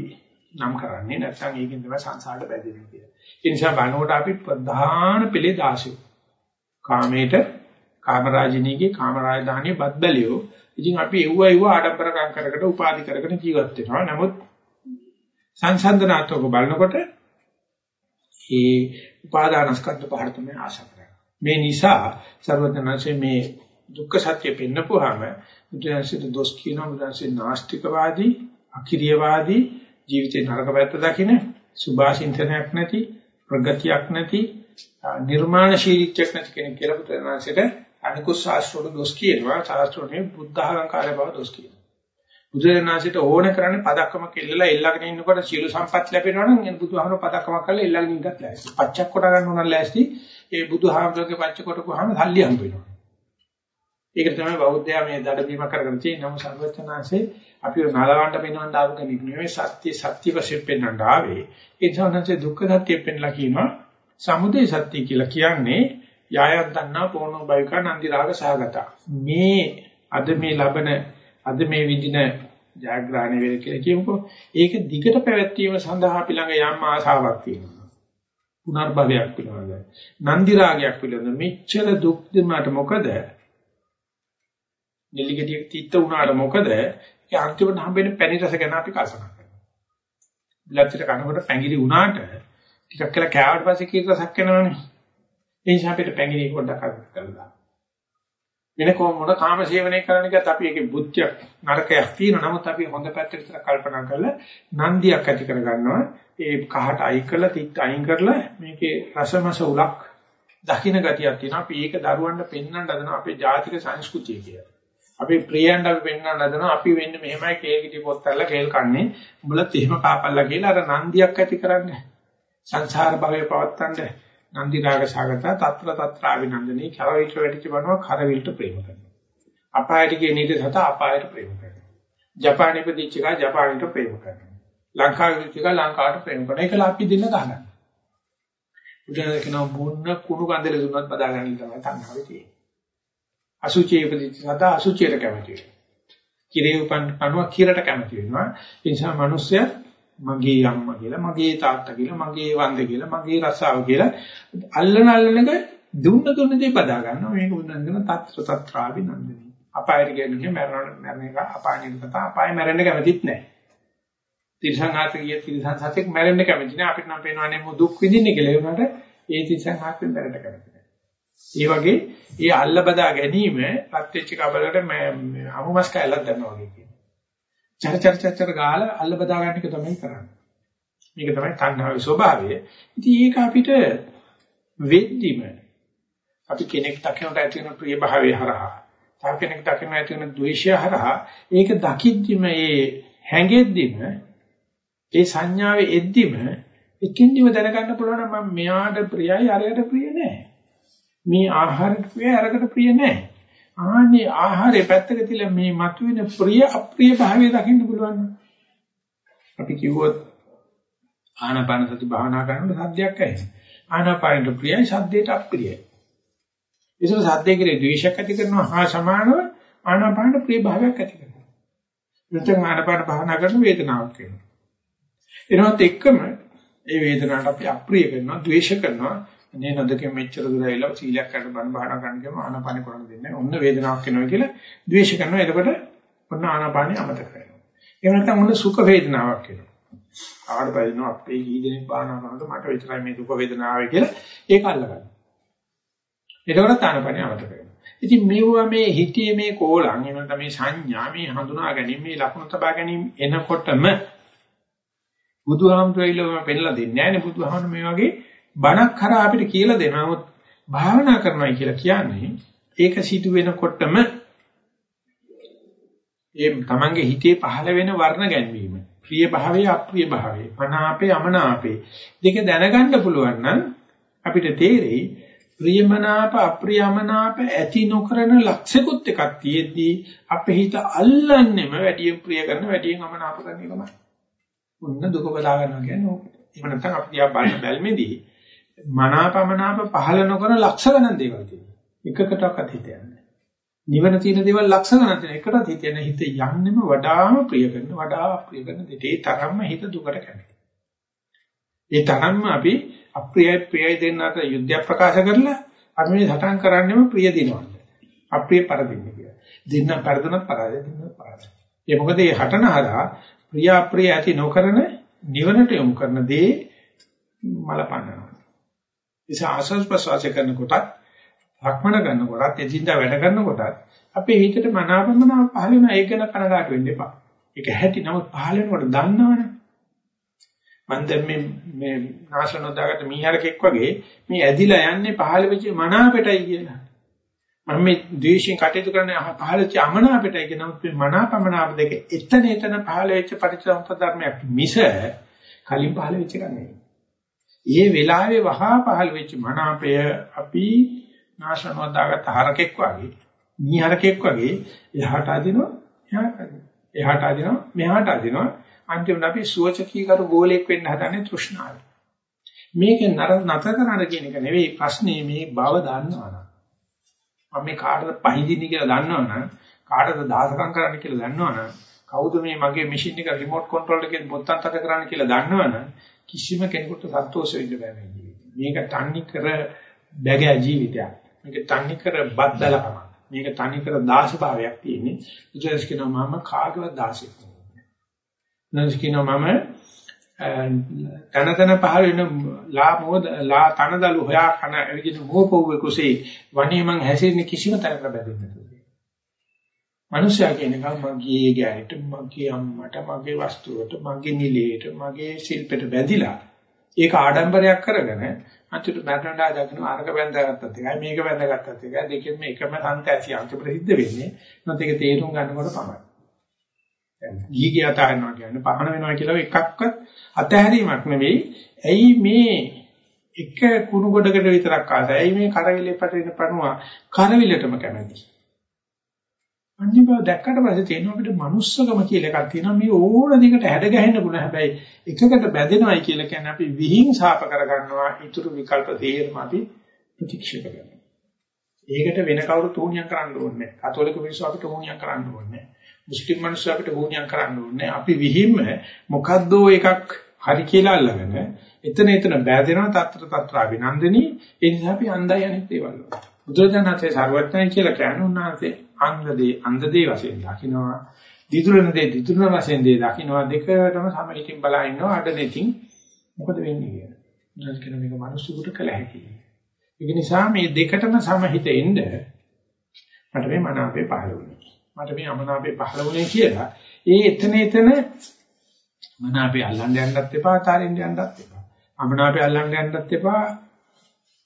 නම් කරන්නේ නැත්නම් ඒකෙන් තමයි සංසාරට බැඳෙන්නේ කියලා. ඒ නිසා බණෝට අපි ප්‍රධාන පිළේ දාසියෝ. කාමයට කාමරාජිනීගේ කාමරාජධානිය බත් බැලියෝ. ඉතින් අපි එව්ව එව්ව ආඩම්බරකම් කරකට උපාදි කරගෙන ජීවත් වෙනවා. නමුත් සංසන්දනාත්මක බලනකොට ඒ උපාදානස්කන්ධ පහර තමයි ආශා කරන්නේ. මේ නිසා සර්වඥාන්සේ මේ දුක්ඛ සත්‍ය පෙන්නපුවාම බුදුන්සිට දොස් කියනවා බුදුන්සේ නාස්තිකවාදී, අකිරියවාදී, ජීවිතේ නරක පැත්ත දකින, සුභාසින්තනයක් නැති, ප්‍රගතියක් නැති, නිර්මාණශීලීත්වයක් නැති කෙනෙක් කියලා බුදුන්සේට අනිකුත් ශාස්ත්‍රවල දොස් කියනවා. ශාස්ත්‍රෝනේ බුද්ධ අහංකාරය බව දොස් කියනවා. බුදුරජාණන්සිට ඕන කරන්නේ පදක්කම කෙල්ලලා එල්ලගෙන ඉන්නකොට සියලු සම්පත් ලැබෙනවා නම් බුදුහාමර පදක්කමක් කරලා එල්ලගෙන ඉන්නත් ලෑස්ති. පච්චක් කොට ගන්න උනන් ලෑස්ති. ඒ බුදුහාමරගේ පච්ච කොටපුවාම සල්ලි හම්බ වෙනවා. ඒක තමයි බෞද්ධයා මේ දඩබීම කරගෙන තියෙන නම සර්වචනාංශේ අපිව නලවන්න පෙන්වන්න ආව කෙනෙක් නෙවෙයි සත්‍ය සත්‍ය වශයෙන් පෙන්වන්න ආවේ. ඒ නිසා දුක්ඛ සත්‍ය පෙන්ලා කියනවා සමුදය සත්‍ය කියලා කියන්නේ යායත් දන්නා පොණෝ බයික නන්දි රාග සහගත. මේ අද මේ ලබන අද මේ විදින ජයග්‍රහණය වෙල කියලා කියමුකෝ. ඒක දිගට පැවැත්වීම සඳහා අපි ළඟ යම් ආශාවක් තියෙනවා. පුනර්භවයක් පිළිබඳ. නන්දි රාගයක් පිළිබඳ මෙච්චර දුක් දෙන්නට මොකද? නෙල්ලි ගෙඩියක් තීත්ත වුණාට මොකද? ඒ අන්තිමට හම්බෙන්නේ පැණි රස ගැන අපි කල්පනා කරනවා. බිලච්චිට කනකොට පැංගිරි වුණාට ටිකක් කියලා කෑවට පස්සේ කීක රසක් එනවනේ. ඒ නිසා අපිට පැංගිරි පොඩ්ඩක් අත් කරලා වෙන කොහොම මොන කාම සේවනය කරන්න ගියත් අපි ඒකේ බුද්ධියක් නරකයක් තියෙනවා. නමුත් අපි හොඳ පැත්ත විතර කල්පනා කරලා නන්දියක් ඇති කර ගන්නවා. ඒ කහට අයින් කරලා තිත් අයින් කරලා මේකේ රසමස උලක් දකින්න ගතියක් තියෙනවා. අපි ඒක දරුවන්ට පෙන්වන්න හදනවා අපේ ජාතික සංස්කෘතිය කියලා. අපි ප්‍රියයන්ට අපි පෙන්වන්න හදනවා අපි වෙන්නේ මෙහෙමයි කේල් කිටි පොත් කරලා කේල් කන්නේ උඹලත් එහෙම කාපල්ලා කියලා අර නන්දියක් ඇති කරන්නේ සංසාර භවයේ පවත්තන්නේ නන්දි රාග සාගත తත්‍ර తත්‍ර අවිනන්දනී කරවිල්ට වැටිච්ච බනවා කරවිල්ට ප්‍රේම කරනවා. අපායට ගිය නීති සත අපායට ප්‍රේම කරනවා. ජපානයේ ප්‍රතිච්ච එක ජපානයට ප්‍රේම කරනවා. ලංකාවේ ප්‍රතිච්ච එක ලංකාවට ප්‍රේම කරනවා. ඒකලා අපි දෙන්න ගහනවා. උදාහරණයක් කියනවා මොන්න කුණු කන්දල දුන්නත් බදාගන්න තමයි තණ්හාවේ තියෙන්නේ අසුචියේ ප්‍රතිච සදා අසුචියට කැමති වෙනවා. කිරේ උපන් අනුව කිරට කැමති වෙනවා. ඒ නිසා මිනිස්සයා මගේ අම්මා කියලා, මගේ තාත්තා කියලා, මගේ වන්ද කියලා, මගේ රසාව කියලා අල්ලන අල්ලනක දුන්න දුන්න දේ බදා ගන්නවා. මේක උදන්ගෙන තත්ත්‍ර තත්‍රාවි නන්දනී. අපායට කියන්නේ මරණ මරණ එක අපායනික කතා අපාය මැරෙන්න කැමතිත් නැහැ. තිරසංඝාත කිය තිරසං සතෙක් මැරෙන්න කැමති නැහැ. අපිට නම් පේනවානේ මො දුක් විඳින්නේ කියලා. ඒ වුණාට ඒ තිරසංඝාතෙන් මැරෙන්න කැමති නැහැ. ඒ වගේ ඒ අල්ල බදා ගැනීම පත්‍ච්ච කබලකට අමුමස් කැලක් ගන්නවා වගේ කියනවා. චර චර චර චර ගාලා අල්ල බදා ගන්න එක තමයි කරන්නේ. මේක තමයි තණ්හාවේ ස්වභාවය. ඉතින් ඒක අපිට වෙද්දිම අපි කෙනෙක් දකිනට ඇති වෙන ප්‍රිය භාවය හරහා තව කෙනෙක් දකින්න ඇති වෙන ද්වේෂය හරහා ඒක දකිද්දිම ඒ හැඟෙද්දිම ඒ සංඥාවේ එද්දිම එකින්දිම දැනගන්න පුළුවන් මම මෙයාට ප්‍රියයි අරයට ප්‍රිය නෑ. මේ ආහාරට ප්‍රිය අරකට ප්‍රිය නැහැ. ආන්නේ ආහාරයේ පැත්තක තියලා මේ මතුවෙන ප්‍රිය අප්‍රිය භාවය දකින්න පුළුවන්. අපි කිව්වොත් ආනාපාන සති භාවනා කරනකොට සද්දයක් ඇහෙනවා. ආනාපානට ප්‍රියයි සද්දයට අප්‍රියයි. ඒසර සද්දේ කෙරේ ද්වේෂයක් ඇති කරනවා හා සමානව ආනාපානට ප්‍රිය භාවයක් ඇති කරනවා. නැත්නම් ආනාපාන භාවනා කරන වේදනාවක් වෙනවා. එනවත් එක්කම ඒ වේදනාවට අපි අප්‍රිය කරනවා, ද්වේෂ කරනවා, අනේ නොදකෙ මෙච්චර දුර ඇවිල්ලා සීලයක් අරන් බණ භාවනා කරන්න ගියම ආනාපානෙ කරන්න දෙන්නේ ඔන්න වේදනාවක් එනවා කියලා ද්වේෂ කරනවා. එතකොට ඔන්න ආනාපානෙ අමතක කරනවා. එහෙම නැත්නම් ඔන්න සුඛ වේදනාවක් එනවා. ආවට බලනවා අපේ කීදෙනෙක් භාවනා කරනකොට මට විතරයි මේ දුක වේදනාව ආවේ කියලා ඒක අල්ලගන්න. එතකොට ආනාපානෙ අමතක කරනවා. ඉතින් මේවා මේ හිතේ මේ කෝලං එහෙම නැත්නම් මේ සංඥා මේ හඳුනා ගැනීම මේ ලක්ෂණ තබා ගැනීම එනකොටම බුදුහාමුදුරුවෝ පෙන්නලා දෙන්නේ නැහැ නේ. බුදුහාමුදුරුවෝ මේ වගේ බණක් කරා අපිට කියලා දෙනවා. නමුත් භාවනා කරනවා කියලා කියන්නේ ඒක සිදු වෙනකොටම ඒ තමන්ගේ හිතේ පහළ වෙන වර්ණ ගැන්වීම. ප්‍රිය භාවය අප්‍රිය භාවය. මනාපේ අමනාපේ. දෙක දැනගන්න පුළුවන් නම් අපිට තේරෙයි ප්‍රියමනාප අප්‍රියමනාප ඇති නොකරන ලක්ෂිකුත් එකක් තියෙද්දී අපේ හිත අල්ලන්නේම වැඩියෙන් ප්‍රිය කරන වැඩියෙන් අමනාප කරන එකමයි. උන්න දුක බලා ගන්නවා කියන්නේ ඕක. එහෙම නැත්නම් අපි ආ බලන බැල්මේදී මනාපමනාප පහල නොකරන ලක්ෂ ගණන් දේවල් තියෙනවා. එකකටවත් හිත යන්නේ. නිවන තියෙන දේවල් ලක්ෂ ගණන් තියෙන එකටත් හිත යන හිත යන්නෙම වඩාම ප්‍රිය කරන වඩා ප්‍රිය කරන දෙයට ඒ තරම්ම හිත දුකට කැමති. ඒ තරම්ම අපි අප්‍රියයි ප්‍රියයි දෙන්න අතර යුද්ධය ප්‍රකාශ කරලා අපි මේ සටන් කරන්නේම ප්‍රිය දිනවන්න. අප්‍රිය පරදින්න කියලා. දෙන්න පරදුනත් පරාජය දෙන්නත් පරාජය. ඒ මොකද මේ හටන හරහා ප්‍රිය අප්‍රිය ඇති නොකරන නිවනට යොමු කරන දේ මල පන්නනවා. ඒස ආසස් ප්‍රසවාස කරනකොටත් ලක්මන කරනකොටත් එදින්දා වැඩ කරනකොටත් අපේ හිතට මනාපමනාව පහළ වෙන ඒක ගැන කනගාටු වෙන්න එපා. ඒක ඇති නමුත් පහළ වෙනකොට දන්නවනේ. මම දැන් මේ මේ නාශන දාගත්ත මීහරකෙක් වගේ මේ ඇදිලා යන්නේ පහළ වෙච්ච මනාපෙටයි කියලා. මම මේ ද්වේෂයෙන් කටයුතු කරන පහළ වෙච්ච අමනාපෙටයි කියන නමුත් මේ මනාපමනාප දෙක එතන එතන පහළ වෙච්ච පටිච්චසමුප්පාදර්මයක් මිස කලින් පහළ වෙච්ච එකක් නෙවෙයි. ඒ වෙලාවේ වහා පහළ වෙච්ච මනාපය අපි නාශනවත් දාගත්ත හරකෙක් වගේ මීහරකෙක් වගේ එහාට අදිනවා එහාට අදිනවා එහාට අදිනවා මෙහාට අදිනවා අන්තිමට අපි සුවචකීකරු ගෝලයක් වෙන්න හදන්නේ තෘෂ්ණාවෙන්. මේක නතර කරන්න කියන එක නෙවෙයි ප්‍රශ්නේ මේ බව දන්නවනම්. මම මේ කාටද පහදින්නේ කියලා දන්නවනම් කාටද දාසකම් කරන්න කියලා දන්නවනම් කවුද මේ මගේ මැෂින් එක රිමෝට් කන්ට්‍රෝල් එකෙන් බොත්තම් තද කරන්න කියලා දන්නවනම් කිසිම කෙනෙකුට සන්තෝෂ වෙන්න බෑ මේ ජීවිතේ. මේක තන්නේ කර බැගෑ ජීවිතයක්. මේක තන්නේ කර බද්දලකම. මේක තන්නේ කර දාසභාවයක් තියෙන්නේ. උදේස් කියනවා මම කාගේවත් දාසෙක් නෙවෙයි. නැස් කියනවා මම තන තන පහල වෙන ලා මොද ලා තනදලු හොයා කන විදිහට මොහොපොව්වේ කුසේ වණේ මං හැසිරෙන කිසිම තැනකට බැඳෙන්නේ නැහැ. මිනිස්සයා කියන එක මගේ ගෑනිට මගේ අම්මට මගේ වස්තුවට මගේ නිලයට මගේ ශිල්පෙට බැඳිලා ඒක ආඩම්බරයක් කරගෙන අන්තිමට මැරෙනවා දකින්න අරක බැඳගත්තත් එකයි මේක බැඳගත්තත් එකයි දෙකෙන්ම එකම සංතැසිය අන්තිමට සිද්ධ වෙන්නේ නැත්නම් ඒක තේරුම් ගන්නකොට තමයි. ගිහිගේ අතහරිනවා කියන්නේ පහන වෙනවා කියලා එකක්වත් අතහැරීමක් නෙවෙයි. ඇයි මේ එක කුණු ගොඩකට විතරක් ආසයි. ඇයි මේ කරවිලේ පටින පණුවා කරවිලටම කැමති. අනිබව දැක්කට පස්සේ තේරෙනවා අපිට manussකම කියලා එකක් තියෙනවා. මේ ඕන දෙයකට හැඩ ගැහෙන්න පුළුවන්. හැබැයි එකකට බැඳෙනවයි කියලා කියන්නේ අපි විහිංසාප කරගන්නවා. ඊටු විකල්ප තේරම අපි ප්‍රතික්ෂේප කරනවා. ඒකට වෙන කවුරු තෝණියක් කරන්න ඕනේ නැහැ. කතෝලික මිනිස්සු අපිට තෝණියක් කරන්න ඕනේ නැහැ. මුස්ලිම් මිනිස්සු අපිට වුණියම් කරන්න ඕනේ. අපි විහිම්ම මොකද්ද එකක් හරි කියලා අල්ලගෙන එතන එතන බෑදෙනවා తත්‍ර తත්‍ර අභිනන්දනී ඒ නිසා අපි අන්දයි අනිත් දේවල් වල. බුදුරජාණන්සේ සර්වඥයි කියලා කියන්නේ උන්වහන්සේ අන්දදී අන්දදී වශයෙන් දකින්නවා. දිදුරන දේ දිදුරන වශයෙන් දේ දකින්නවා දෙකටම සමහිතින් බලා ඉන්නවා අඩ දෙකින් මොකද වෙන්නේ කියලා. උන්වහන්සේ කියන මේක මිනිස්සුන්ට කළ හැකියි. ඒක නිසා මේ දෙකටම සමහිත එන්න මට මේ මන අපේ පහළ වුණා. මට මේ අමනාපේ පහළ වුණේ කියලා. ඒ එතන එතන මනාපේ අල්ලන්න යන්නත් එපා, අතාරින්න යන්නත් එපා. අමනාපේ අල්ලන්න යන්නත් එපා,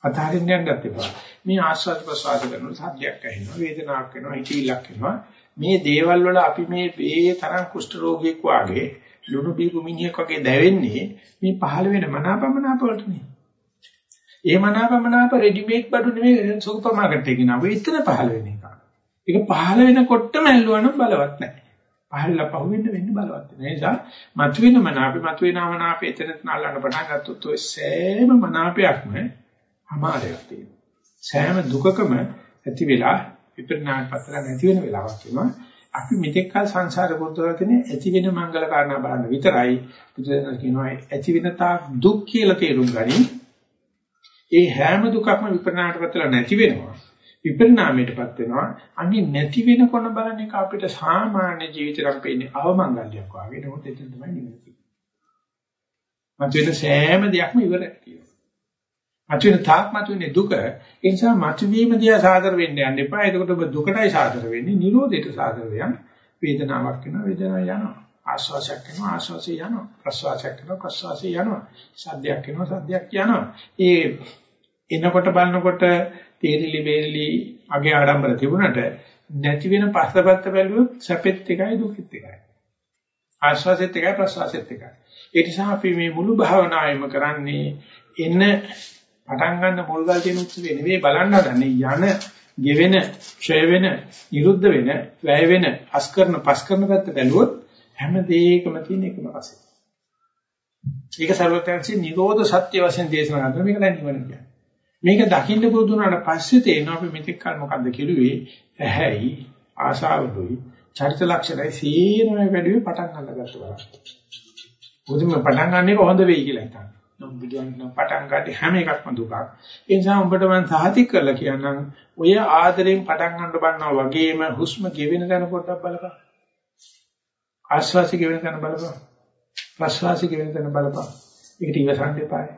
අතාරින්න යන්නත් එපා. මේ ආස්වාද ප්‍රසවාස කරන සාධ්‍යයක් ඇහෙනවා, වේදනාවක් වෙනවා, හිතවිල්ලක් වෙනවා. මේ දේවල් වල අපි මේ මේ තරම් කුෂ්ඨ රෝගියෙක් වාගේ ලුණු බීපු මිනිහෙක් වගේ දැවෙන්නේ මේ පහළ වෙන මනාපමනාප වලට නේ. ඒ මනාපමනාප රෙඩිමේඩ් බඩු නෙමෙයි සුපර් මාකට් එකේ නම. එතන පහළ වෙන එක. ඒක පහළ වෙනකොටම ඇල්ලුවා නම් බලවත් නැහැ. පහළලා පහුවෙන්න වෙන්න බලවත් නැහැ. ඒ නිසා මතුවෙන මනාපේ මතුවෙන මනාපේ එතන නල්ලන්න පටන් ගත්තොත් ඔය සෑම මනාපයක්ම අමාරයක් තියෙනවා. සෑම දුකකම ඇති වෙලා විපරිණාම පතර නැති වෙන වෙලාවක් වෙනවා. අපි මෙතෙක් කල සංසාර පුරුදුලා තියෙන ඇති වෙන මංගල කාරණා බලන්න විතරයි බුදුදහම කියනවා ඇති වෙන තාක් දුක් කියලා තේරුම් ගනි. ඒ හැම දුකක්ම විපරිණාමයට පතලා නැති වෙනවා. විපරිණාමයටපත් වෙනවා. අනිත් නැති වෙනකොන බලන එක අපිට සාමාන්‍ය ජීවිතයක් පෙන්නේ අවමංගල්‍යයක් වගේ. නමුත් එතන තමයි නිවෙන්නේ. මතුවෙන සෑම දෙයක්ම ඉවරයි කියනවා. මතුවෙන තාක් මතුවෙන දුක ඒ නිසා මතුවීම දිහා සාදර වෙන්න යන්න එපා. එතකොට ඔබ දුකටයි සාදර වෙන්නේ. නිරෝධයට සාදර වෙන වේදනාවක් වෙනවා වේදනාව යනවා. ආශ්වාසයක් වෙනවා ආශ්වාසය යනවා. ප්‍රශ්වාසයක් වෙනවා ප්‍රශ්වාසය යනවා. සද්දයක් වෙනවා සද්දයක් යනවා. ඒ එනකොට බලනකොට තේරිලි බේරිලි අගේ ආඩම්බර තිබුණට නැති වෙන පස්සපත්ත බැලුවොත් සැපෙත් එකයි දුකෙත් එකයි. ආශ්වාසෙත් එකයි ප්‍රශ්වාසෙත් එකයි. ඒ නිසා අපි මේ මුළු භාවනාවෙම කරන්නේ එන පටන් ගන්න මුල්ගල් තියෙන උත්සවේ නෙවෙයි බලන්න හදන්නේ යන ගෙවෙන, ක්ෂය වෙන, නිරුද්ධ වෙන, වැය වෙන, අස් කරන, පස් කරන පැත්ත බැලුවොත් හැම දෙයකම තියෙන එකම රසය. ඒක සර්වත්‍ංශී නිරෝධ සත්‍ය වශයෙන් දේශනා කරනවා මේක දැන් නිවන කියන්නේ. මේක දකින්න පුරුදු වුණාට පස්සේ තේරෙනවා අපි මෙතෙක් කල මොකද්ද කිළුවේ ඇහැයි ආශාවලුයි චරිත ලක්ෂණයි සීනම වැඩිවේ පටන් ගන්න ගත්ත බලන්න. මුදින්ම පටන් ගන්න එක හොඳ වෙයි කියලා හිතන්න. නම් බුදුන් පටන් ගන්න හැම එකක්ම දුකක්. ඒ නිසා උඹට මම සාහිතික කරලා කියන්නම් ඔය ආදරෙන් පටන් ගන්න බන්නවා වගේම හුස්ම ගෙවෙන තැන පොඩ්ඩක් බලපන්. ආශ්වාසය ගෙවෙන තැන බලපන්. ප්‍රශ්වාසය ගෙවෙන තැන බලපන්. ඒකට ඉවසන්න එපායි.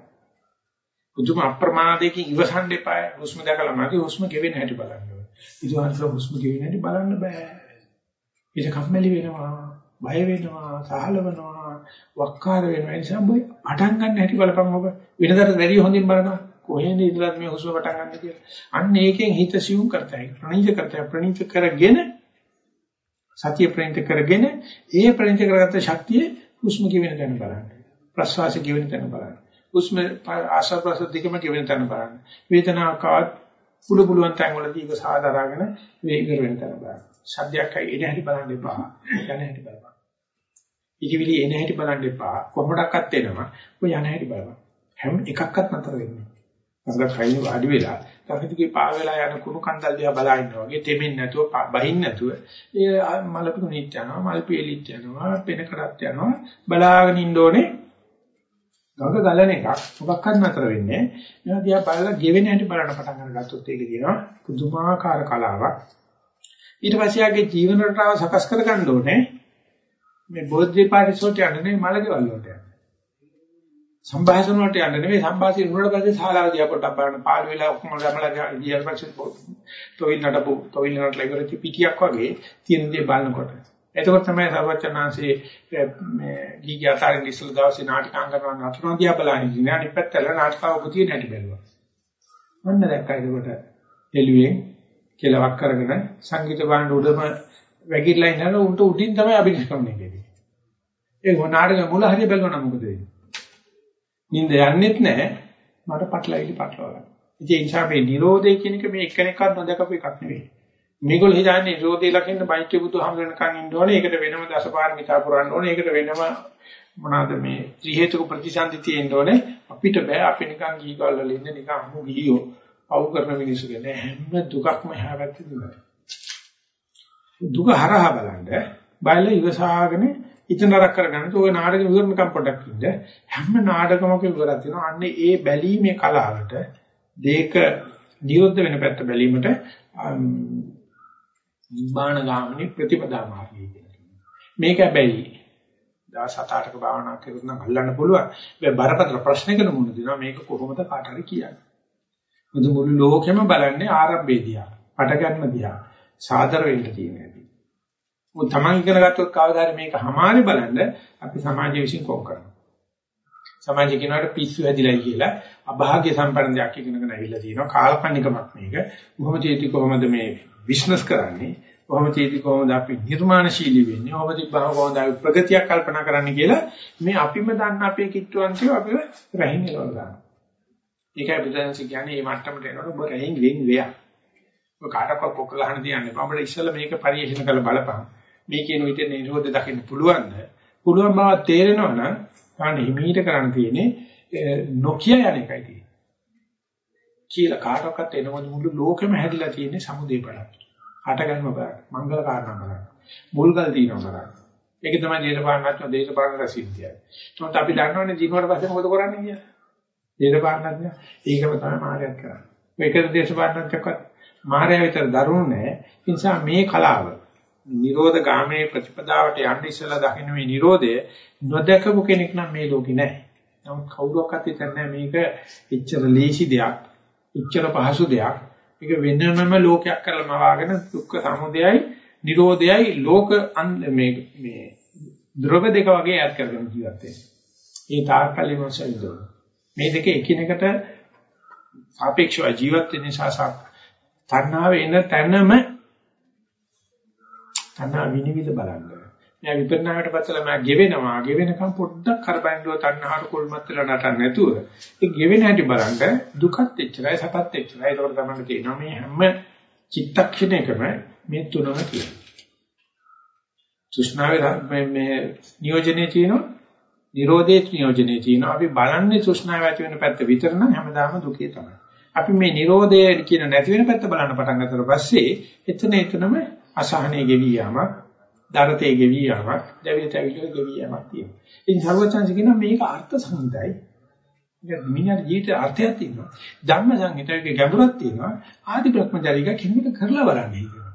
බුදුම අප්‍රමාදයෙන් ඉවසන්න එපායි. හුස්ම දැකලා මගේ හුස්ම ගෙවෙන හැටි බලන්න ඕනේ. ඉතින් හුස්ම ගෙවෙන හැටි බලන්න බෑ. ඒක කම්මැලි වෙනවා, බය වෙනවා, සහලවනවා, වක්කාර වෙනවා. ඒ නිසා බොයි පටන් ගන්න හැටි බලපන් ඔබ. වෙනදාට වැඩි හොඳින් බලනවා. කොහෙන්ද ඉඳලාත් මේ හුස්ම පටන් ගන්න කියලා. අන්න ඒකෙන් හිත සියුම් කරතයි. ප්‍රණීත කරතයි. ප්‍රණීත කරගෙන සතිය ප්‍රණීත කරගෙන ඒ ප්‍රණීත කරගත්ත ශක්තිය හුස්ම කිවෙන තැන බලන්න. ප්‍රශ්වාසය කිවෙන තැන බලන්න. හුස්ම ආශ්වාස ප්‍රශ්වාස දෙකම කිවෙන තැන බලන්න. වේදනාවකවත් පුළු පුළුවන් තැන් වලදී ඒක සාදාරගෙන වේග වෙන තැන බලන්න. සද්දයක් එන හැටි බලන්න එපා. යන හැටි බලන්න. ඉතිවිලි එන හැටි බලන්න එපා. කොහොමඩක්වත් එනවා. ඔය යන හැටි බලන්න. හැම එකක්වත් නතර වෙන්නේ. අඟ කයින් වාඩි වෙලා තකතිගේ පා වෙලා යන කුණු කන්දල් දිහා බලා ඉන්නවා වගේ දෙමින් නැතුව බහින් නැතුව ඒ මලපු නිත් යනවා මල් පීලිත් යනවා පෙන කරත් යනවා බලාගෙන ඉන්න ඕනේ ගඟ ගලන එකක් මොකක්වත් නතර වෙන්නේ නෑ දිහා බලලා ගෙවෙන හැටි බලන්න පටන් ගන්නගත්තොත් ඒක දිනවා පුදුමාකාර කලාවක් ඊට පස්සේ ආගේ ජීවන රටාව සකස් කර ගන්න ඕනේ. මේ බෝධි පාරිසෝට යන්නේ මලකවල වලට යන්නේ. සංഭാෂණ වලට යන්න නෙවෙයි සංഭാෂණ වුණාට පස්සේ ශාලාව දිහා පොඩ්ඩක් බලන්න. පාළු වෙලා ඔක්කොම ගමලා ගියාට පස්සේ තොවිල් නඩපු තොවිල් නඩ ලැබෙච්ච පිටියක් වගේ තියෙන දේ බලනකොට. එතකොට තමයි සර්වචනාංශේ මේ ගීගී අතරින් ඉස්සල දවසේ නාටිකාංග කරන නතුන දිහා බලන්නේ ඉන්නේ අනිත් පැත්තල නාටකාව පුතිය නැටි බැලුවා. මොන්න දැක්කා. ඒකට එළුවෙන් කෙලවක් කරගෙන සංගීත භාණ්ඩ උඩම වැగిරලා ඉන්නකොට උන්ට උඩින් තමයි අභිනේෂණය කෙරෙන්නේ ඒ නාටක මුල හරිය බැලුවා නම් මොකද වෙන්නේ නිින්ද යන්නෙත් නැහැ. මට පටලවිලි පටලවා ගන්න. ඉතින් ඒ නිසා මේ Nirodhe කියන එක මේ එක්කෙනෙක්වත් නොදකපු එකක් නෙවෙයි. මේගොල්ලෝ හිතන්නේ Nirodhe ලකින්න බයිච්ච බුදුහාමරණකන් ඉන්න ඕනේ. ඒකට වෙනම දසපාරමිතා පුරන්න ඕනේ. ඒකට වෙනම මොනවාද මේ ත්‍රි හේතුක ප්‍රතිසන්දි තියෙන්න ඕනේ. අපිට බෑ අපි නිකන් ගීගල් වල ඉන්න නිකන් අමු ගියෝ. පව් කරන මිනිස්සු කියන්නේ හැම දුකක්ම හැවැත්තේ දුකයි. දුක හරහා බලන්න බයල ඉවසාගෙන ඉතනරක් කරගන්න. ඔය නාටක විවරණකම් පොඩක් ඉන්න. හැම නාටකමක විවරයක් තියෙනවා. අන්නේ ඒ බැලීමේ කලාවට දෙක නිරුද්ධ වෙන පැත්ත බැලීමට නිබ්බාන ගාමිනී ප්‍රතිපදා මාර්ගය කියලා. මේක හැබැයි දවස් 7-8ක භාවනා කරුත් නම් අල්ලන්න පුළුවන්. මේ බරපතල ප්‍රශ්නයකට මුහුණ දෙනවා මේක කොහොමද කාට හරි කියන්නේ. මුළු මුළු ලෝකෙම බලන්නේ ආරම්භය දිහා, පටගන්න දිහා, සාදර වෙන්න තියෙන මොකද Taman ඉගෙන ගත්තොත් කවදාද මේක හමාරි බලන්න අපි සමාජය විසින් කොම් කරනවා. සමාජය කියනවාට පිස්සු හැදිලායි කියලා අභාග්‍ය සම්පන්න දෙයක් ඉගෙනගෙන ඇවිල්ලා තියෙනවා කාල්පනිකමක් මේක. කොහොමද ඒටි කොහොමද මේ බිස්නස් කරන්නේ? කොහොමද ඒටි කොහොමද අපි නිර්මාණශීලී වෙන්නේ? කොහොමද බහ කොහොමද අපි ප්‍රගතියක් කල්පනා කරන්නේ කියලා මේ අපිම දන්න අපේ කිට්ටුවන් කිය අපිව රැහින් එලවලා ගන්නවා. ඒකයි බුදුන්ස කියන්නේ මේ මට්ටමට එනකොට ඔබ රැහින් වෙන් වෙයක්. ඔය කාටවත් කොක්ක ගහන්න තියන්නේ. අපිට ඉස්සෙල්ලා මේක පරිශීලන කරලා බලපන්. මේ කියන විදිහට නිරෝධ දකින්න පුළුවන්ද? පුළුවන් බව තේරෙනවා නම් ගන්න හිමීට කරන්න තියෙන්නේ නොකිය යන එකයි තියෙන්නේ. කියලා කාටවත් එනවද මුළු ලෝකෙම හැදිලා තියෙන්නේ සමුදේ බලන්න. හටගන්ම බලන්න. මංගල කාරණා බලන්න. මුල්ගල් දිනව බලන්න. ඒක තමයි දේශපාලනඥයෝ දේශපාලන රසිද්ධියයි. ඒකට අපි දන්නවනේ දිනුවට පස්සේ මොකද කරන්නේ කියලා. දේශපාලනඥය ඒකම තමයි මාර්ගයක් කරන්නේ. මේකද දේශපාලනඥයක්වත් මාර්ගය විතර දරුණු නැහැ. ඒ නිසා මේ කලාව නිරෝධ ගාමී ප්‍රතිපදාවට යන්න ඉස්සලා දකින්න මේ නිරෝධය නොදකපු කෙනෙක් නම් මේ ලෝකේ නැහැ. නමුත් කවුරක්වත් හිතන්නේ මේක එච්චර ලේසි දෙයක්, එච්චර පහසු දෙයක්. මේක වෙනමම ලෝකයක් කරලා මවාගෙන දුක්ඛ සමුදයයි, නිරෝධයයි ලෝක මේ මේ ද්‍රව දෙක වගේ ඈඩ් කරගෙන ජීවත් වෙනවා. ඒ තාක්කල්ලි මොසෙන්දෝ. මේ දෙක එකිනෙකට සාපේක්ෂව ජීවත් වෙන නිසා තණ්හාව එන තැනම තණ්හා විනිවිද බලන්න. මම විපරණාවට පස්සලා මම ගෙවෙනවා. ගෙවෙනකම් පොඩ්ඩක් කරබැඳුව තණ්හාට කොල්මත් වෙලා නටන්න නැතුව ඒ ගෙවෙන හැටි බලන්න දුකත් එච්චරයි සපත් එච්චරයි. ඒකට තමයි තේරෙනවා මේ හැම චිත්තක්ෂණයකම මේ තුනම තියෙනවා. තෘෂ්ණාවේ මේ මේ නියෝජනේ තියෙනවා. නිරෝධයේ නියෝජනේ තියෙනවා. අපි බලන්නේ තෘෂ්ණාව ඇති වෙන පැත්ත විතර නම් හැමදාම දුකේ තමයි. අපි මේ නිරෝධය කියන නැති වෙන පැත්ත බලන්න පටන් ගන්නතර පස්සේ එතන එතනම අසහනයේ ගෙවි යාමක්, දරතේ ගෙවි යාමක්, දැවිලි තැවිලි ගෙවි යාමක් තියෙනවා. ඉතින් සර්වචන්ස කියනවා මේක අර්ථ සංහිතයි. ඒක මිනිහට ජීවිත අර්ථයක් තියෙනවා. ධර්ම සංහිතයේ ගැඹුරක් තියෙනවා. ආදි බ්‍රහ්මචාරීක කෙනෙකුට කරලා බලන්නේ කියනවා.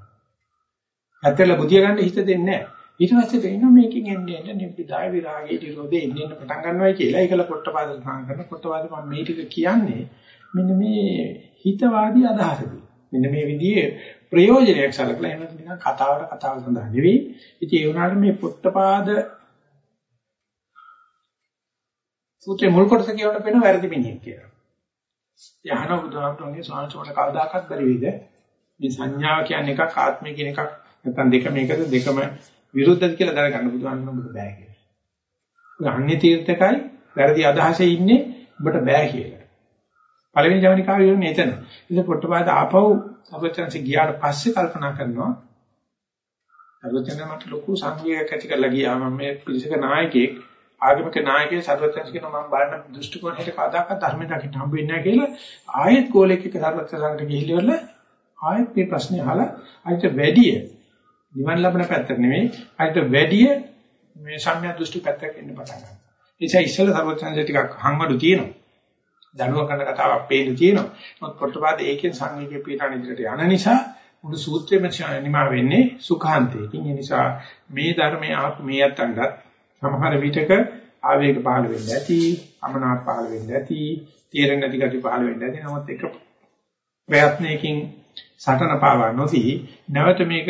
ඇත්තට බුදිය ගන්න හිත දෙන්නේ නැහැ. ඊට පස්සේ තේිනවා මේකෙන් එන්නේ එන්නේ නිබ්බිදාය විරාගයේ නිරෝධේ එන්නේ පටන් ගන්නවයි කියලා. ඒකල පොට්ටපාද සඳහන් කරන පොට්ටපාද මම මේ ටික කියන්නේ මෙන්න මේ හිතවාදී අදහසදී. මෙන්න මේ විදිහේ ප්‍රයෝජනයක් සලකලා එහෙම නිකන් කතාවට කතාව සඳහා නෙවෙයි. ඉතින් ඒ වුණාට මේ පොට්ටපාද සූත්‍රයේ මුල් කොටස කියවට වෙන වැරදි මිනිහෙක් කියලා. යහන බුදුහාමුදුරන්ගේ සාංශවල කවදාකවත් බැරි වෙයිද? මේ සංඥාව කියන්නේ එකක් ආත්මය කියන එකක් නැත්නම් දෙක මේකද දෙකම විරුද්ධද කියලා දැනගන්න බුදුහාමුදුරන්ට බෑ කියලා. අන්නේ තීර්ථකයි වැරදි අදහසේ ඉන්නේ ඔබට බෑ කියලා. පළවෙනි ජවනිකාව ඉන්නේ එතන. ඉතින් පොට්ටපාද ආපහු සර්වචන්සි ගියාට පස්සේ කල්පනා කරනවා සර්වචන්ස මට ලොකු සංවේගයක් ඇති කරලා ගියා මම මේ පිළිසක නායකයෙක් ආගමික නායකයෙක් සර්වචන්ස කියන මම බලන දෘෂ්ටි කෝණයට කවදාකවත් ධර්ම දකින්න හම්බ වෙන්නේ නැහැ කියලා ආයෙත් ගෝලෙක් එක්ක සර්වචන්ස ළඟට ගිහිල්ලා ආයෙත් මේ ප්‍රශ්නේ අහලා අයිට වැඩිය නිවන් ලබන පැත්තට නෙමෙයි අයිට වැඩිය මේ සම්‍යක් දෘෂ්ටි පැත්තට එන්න පටන් ගන්නවා. ඒ නිසා ඉස්සෙල්ලා සර්වචන්ස ටිකක් හංවඩු තියෙනවා. දනුව කරන කතාවක් පේන්න තියෙනවා. මොකද පොට්ටපාද ඒකෙන් සංවේගයේ පීඩන ඉදිරියට යන නිසා මුළු සූත්‍රෙම නිමා වෙන්නේ සුඛාන්තයකින්. ඒ නිසා මේ ධර්මයේ ආපු මේ යත්තන්ට සමහර විටක ආවේග පහළ වෙන්න ඇති, අමනාප පහළ වෙන්න ඇති, තේරෙන්නේ නැති ගැටි පහළ වෙන්න ඇති. නමුත් එක ප්‍රයත්නයකින් සටන පාවා නොසී නැවත මේක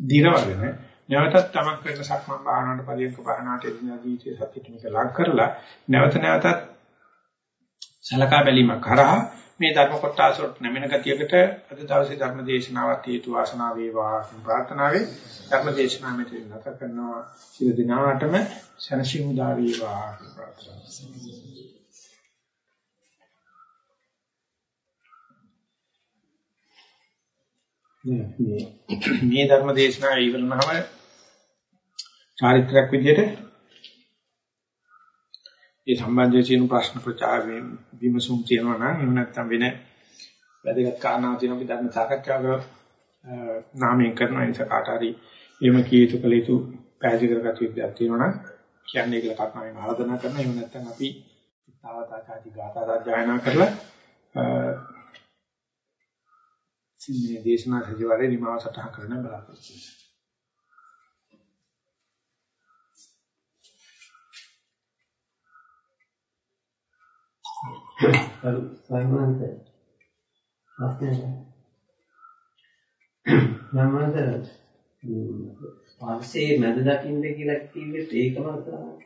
දිරවගෙන නැවතත් තමක් වෙන සක්මන් භාවනාවට පරියන්ක භාවනාවට එදිනා ජීවිතයේ සත්‍යිත මේක ලං කරලා නැවත නැවතත් සලකා බැලීමක් කරා මේ ධර්ම කොටස වලට නැමෙන ගතියකට අද දවසේ ධර්ම දේශනාවත් හේතු වාසනා වේවා කියන ප්‍රාර්ථනාවෙන් ධර්ම දේශනාව මෙතන නැත කරනවා සිය දිනාටම සනසිමු දා වේවා කියන ප්‍රාර්ථනාව. මේ මේ ධර්ම දේශනාව ඉවරනහම චාරිත්‍රාක් විදිහට ඒ සම්බන්ධයෙන් තියෙන ප්‍රශ්න ප්‍රචාර විමසුම් තියෙනවා නම් එහෙම නැත්නම් වෙන වැදගත් කාරණා තියෙනවා අපි ධර්ම සාකච්ඡාවක නාමයෙන් කරන නිසා කාට හරි එහෙම කීයුතු කළ යුතු පැහැදිලි කරගත යුතුක් තියෙනවා නම් කියන්නේ කියලා කර්මාවෙන් ආරාධනා කරනවා. එහෙම නැත්නම් අපි තාවතාචාති ගාථා රාජ්‍යයනා කරලා සින්නේ දේශනා සජිවාරේ නිමාව සටහන් කරන්න බලාපොරොත්තු වෙනවා. කරු සයිමන්ත ප්‍රශ්නය මමද ස්පර්ශයේ මැද දකින්න කියලා කිව්වෙත් ඒකම තමයි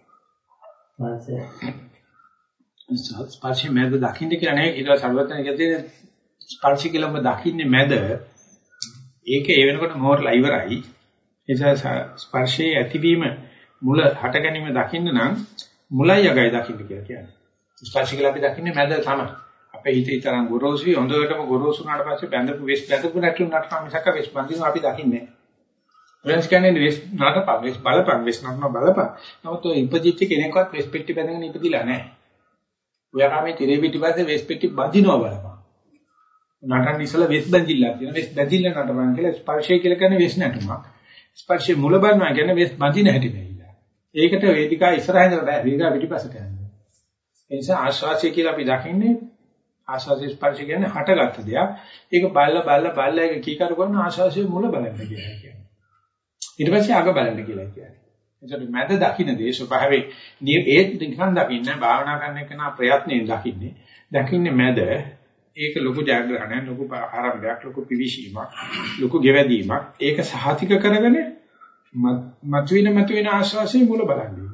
ස්පර්ශයේ මැද දකින්න කියලා නේ ඊට සර්වඥ කියන්නේ ස්පර්ශ කියලා ඔබ දකින්නේ මැද ඒක ඒ වෙනකොට මෝරලා ඉවරයි ඒ ස්පර්ශයේ ඇතිවීම මුල හට ගැනීම දකින්න නම් මුලයි යගයි දකින්න කියලා කියන්නේ ස්පර්ශ කියලා අපි දකින්නේ මැද තමයි. අපේ හිතේ තරම් ගොරෝසුයි හොඳටම ගොරෝසු වුණාට පස්සේ බැඳපු වෙස් බැඳපු නැතුණාට නම් මිසක වෙස් බඳිනවා අපි දකින්නේ නැහැ. වෙස් කියන්නේ වෙස් නටපන් වෙස් බලපන් වෙස් නටන බලපන්. නමුත් ඔය ඉපදිච්ච කෙනෙක්වත් වෙස් පෙට්ටි බැඳගෙන ඉපදිලා නැහැ. ඔයාගේ තිරේ පිටිපස්සේ වෙස් පෙට්ටි බඳිනවා බලපන්. නටන්න ඉස්සලා වෙස් බැඳිලා තියෙන වෙස් බැඳිල්ල නටපන් කියලා ස්පර්ශය කියලා කියන්නේ වෙස් නැටුමක්. ස්පර්ශයේ මුල බලනවා කියන්නේ වෙස් බඳින හැටි වෙයිලා. ඒකට වේදිකා ඉස්සරහින් බෑ වේදිකා පිටිපස්සට යනවා. ඒ නිසා ආශ්වාසය කියලා අපි දකින්නේ ආශ්වාසය ස්පර්ශ කියන්නේ හටගත්ත දෙයක්. ඒක බල්ල බල්ල බල්ල එක කීකරු කරන ආශ්වාසයේ මුල බලන්න කියලා කියනවා. ඊට පස්සේ අග බලන්න කියලා කියනවා. එතකොට මැද දකින්න දේ ස්වභාවයෙන් ඒ නිකන් දකින්නේ භාවනා කරන එක නා ප්‍රයත්නයෙන් දකින්නේ. දකින්නේ මැද ඒක ලොකු ජයග්‍රහණයක් ලොකු ආරම්භයක් ලොකු පිවිසීමක් ලොකු ගෙවැදීමක් ඒක සහතික කරගෙන මතුවෙන මතුවෙන ආශ්වාසයේ මුල බලන්නේ.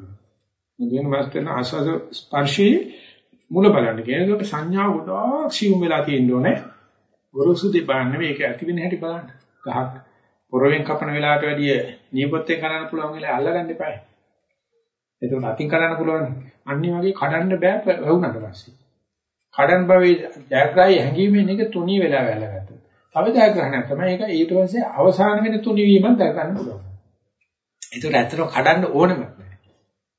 මුදින වස්තන ආස්වාද ස්පර්ශී මුල බලන්න කියන එකට සංඥා ගොඩාක් සියුම් වෙලා තියෙන්න ඕනේ. ගොරෝසු දෙබාන්න මේක ඇති වෙන හැටි බලන්න. ගහක් පොරවෙන් කපන වෙලාවට වැඩිය නියපොත්තෙන් කරන්න පුළුවන් වෙලාව අල්ලගන්න එපා. එතකොට අතින් කරන්න පුළුවන්. අනිත් වගේ කඩන්න බෑ වුණාට පස්සේ. කඩන් භවයේ ජයග්‍රහී හැංගීමෙන් එක තුනී වෙලා වැළගත්තා. තව ජයග්‍රහණයක් තමයි ඒක ඊට පස්සේ අවසාන වෙන තුනී වීමක් දක්වන්න පුළුවන්. ඒතර ඇත්තටම කඩන්න ඕනෙම නැහැ.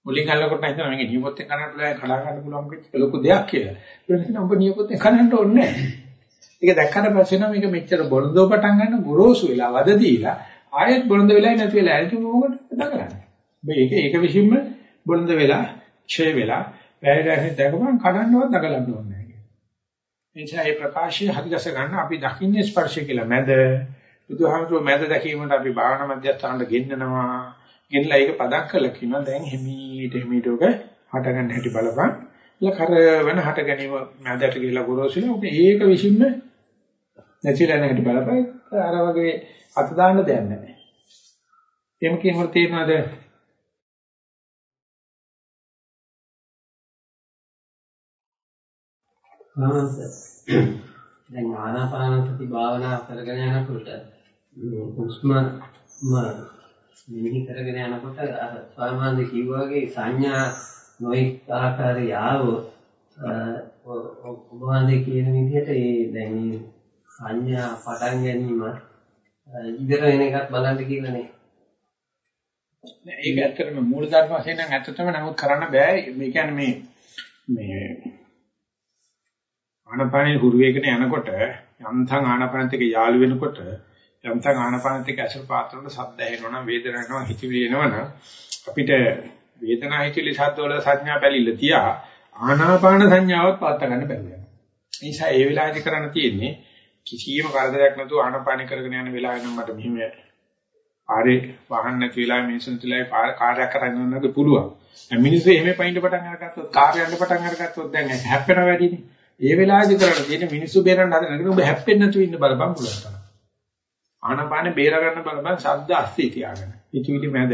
මුලින් අල්ලකොට හිතනවා මේක නියපොත්තෙන් කරන්න පුළුවන් කඩා ගන්න පුළුවන් කිච්ච ලොකු දෙයක් කියලා. ඒක නිසා ඔබ නියපොත්තෙන් කරන්න ඕනේ නැහැ. ඒක දැක්කට පස්සේ නම් මේක මෙච්චර බොළඳෝ පටන් ගන්න ගොරෝසු වෙලා වද දීලා ආයෙත් බොළඳ වෙලා නැති වෙලා ඇයි මොකටද දකරන්නේ. මේක ඒක විසින්ම බොළඳ වෙලා ඡය වෙලා වැයරැහි දැකපන් කඩන්නවත් දකලන්න ඕනේ නැහැ. එනිසා මේ ප්‍රකාශය හදිගස ගන්න අපි දකින්නේ ස්පර්ශය කියලා මැද බුදුහාමුදුරුවෝ මැද දැකීමට අපි භාවනා මධ්‍යස්ථානට ගෙන්නනවා. ගෙනලා ඒක පදක් කරලා කියනවා දැන් හිමීට හිමීට ඔක හට ගන්න හැටි බලපන්. ඉල කරවන හට ගැනීම මැදට ගිහලා ගොරෝසුන ඔක ඒක විසින්ම නැතිලා නැහැටි බලපන්. අර වගේ අත දාන්න දෙයක් නැහැ. එහෙම කියනකොට තේරෙනවද දැන් ආනාපාන සති භාවනා කරගෙන යනකොට හුස්ම මෙනෙහි කරගෙන යනකොට අර ස්වාමීන් කිව්වාගේ සංඥා නොඑක් ආකාරය ආවොත් ඔබ වහන්සේ කියන විදිහට ඒ දැන් මේ සංඥා පටන් ගැනීම ඉවර වෙන එකත් බලන්න කියලා නේ. නෑ ඒක ඇත්තටම මූල ධර්ම වශයෙන් නම් ඇත්තටම නමුත් කරන්න බෑ. මේ කියන්නේ මේ මේ ආනපානේ හුරු වේගන යනකොට යම්තම් ආනපානත් එක්ක යාළු වෙනකොට යම්තම් ආනපානත් එක්ක අසල පාත්‍රවල ශබ්ද ඇහෙනවා නම් වේදනාවක් එනවා හිතවිලි එනවනම් අපිට වේදනා හිතවිලි ශබ්ද වල සංඥා පැලිල්ල තියා ආනාපාන සංඥාවත් පාත්ත ගන්න බැහැ. ඒ නිසා ඒ වෙලාවේදී කරන්න තියෙන්නේ කිසියම් කරදරයක් නැතුව ආනාපාන කරගෙන යන වෙලාවෙ නම් මට මෙහිම ආරේ වාහන නැති වෙලාවෙ මිනිසුන් තුලයි කාර්යයක් කරගෙන යන්නත් පුළුවන්. මිනිස්සු එහෙම පයින්ට පටන් අරගත්තොත් කාර්ය යන්න පටන් අරගත්තොත් දැන් හැප්පෙන වැඩිනේ. ඒ වෙලාවේදී කරන්න තියෙන්නේ මිනිස්සු බේරන්න හදන එක ඔබ හැප්පෙන්නේ නැතුව ඉන්න බලපන් පුළුවන් තරම්. ආනපානේ බේර ගන්න බලපන් ශබ්ද අස්සේ තියාගෙන. ඉතිවිලි මැද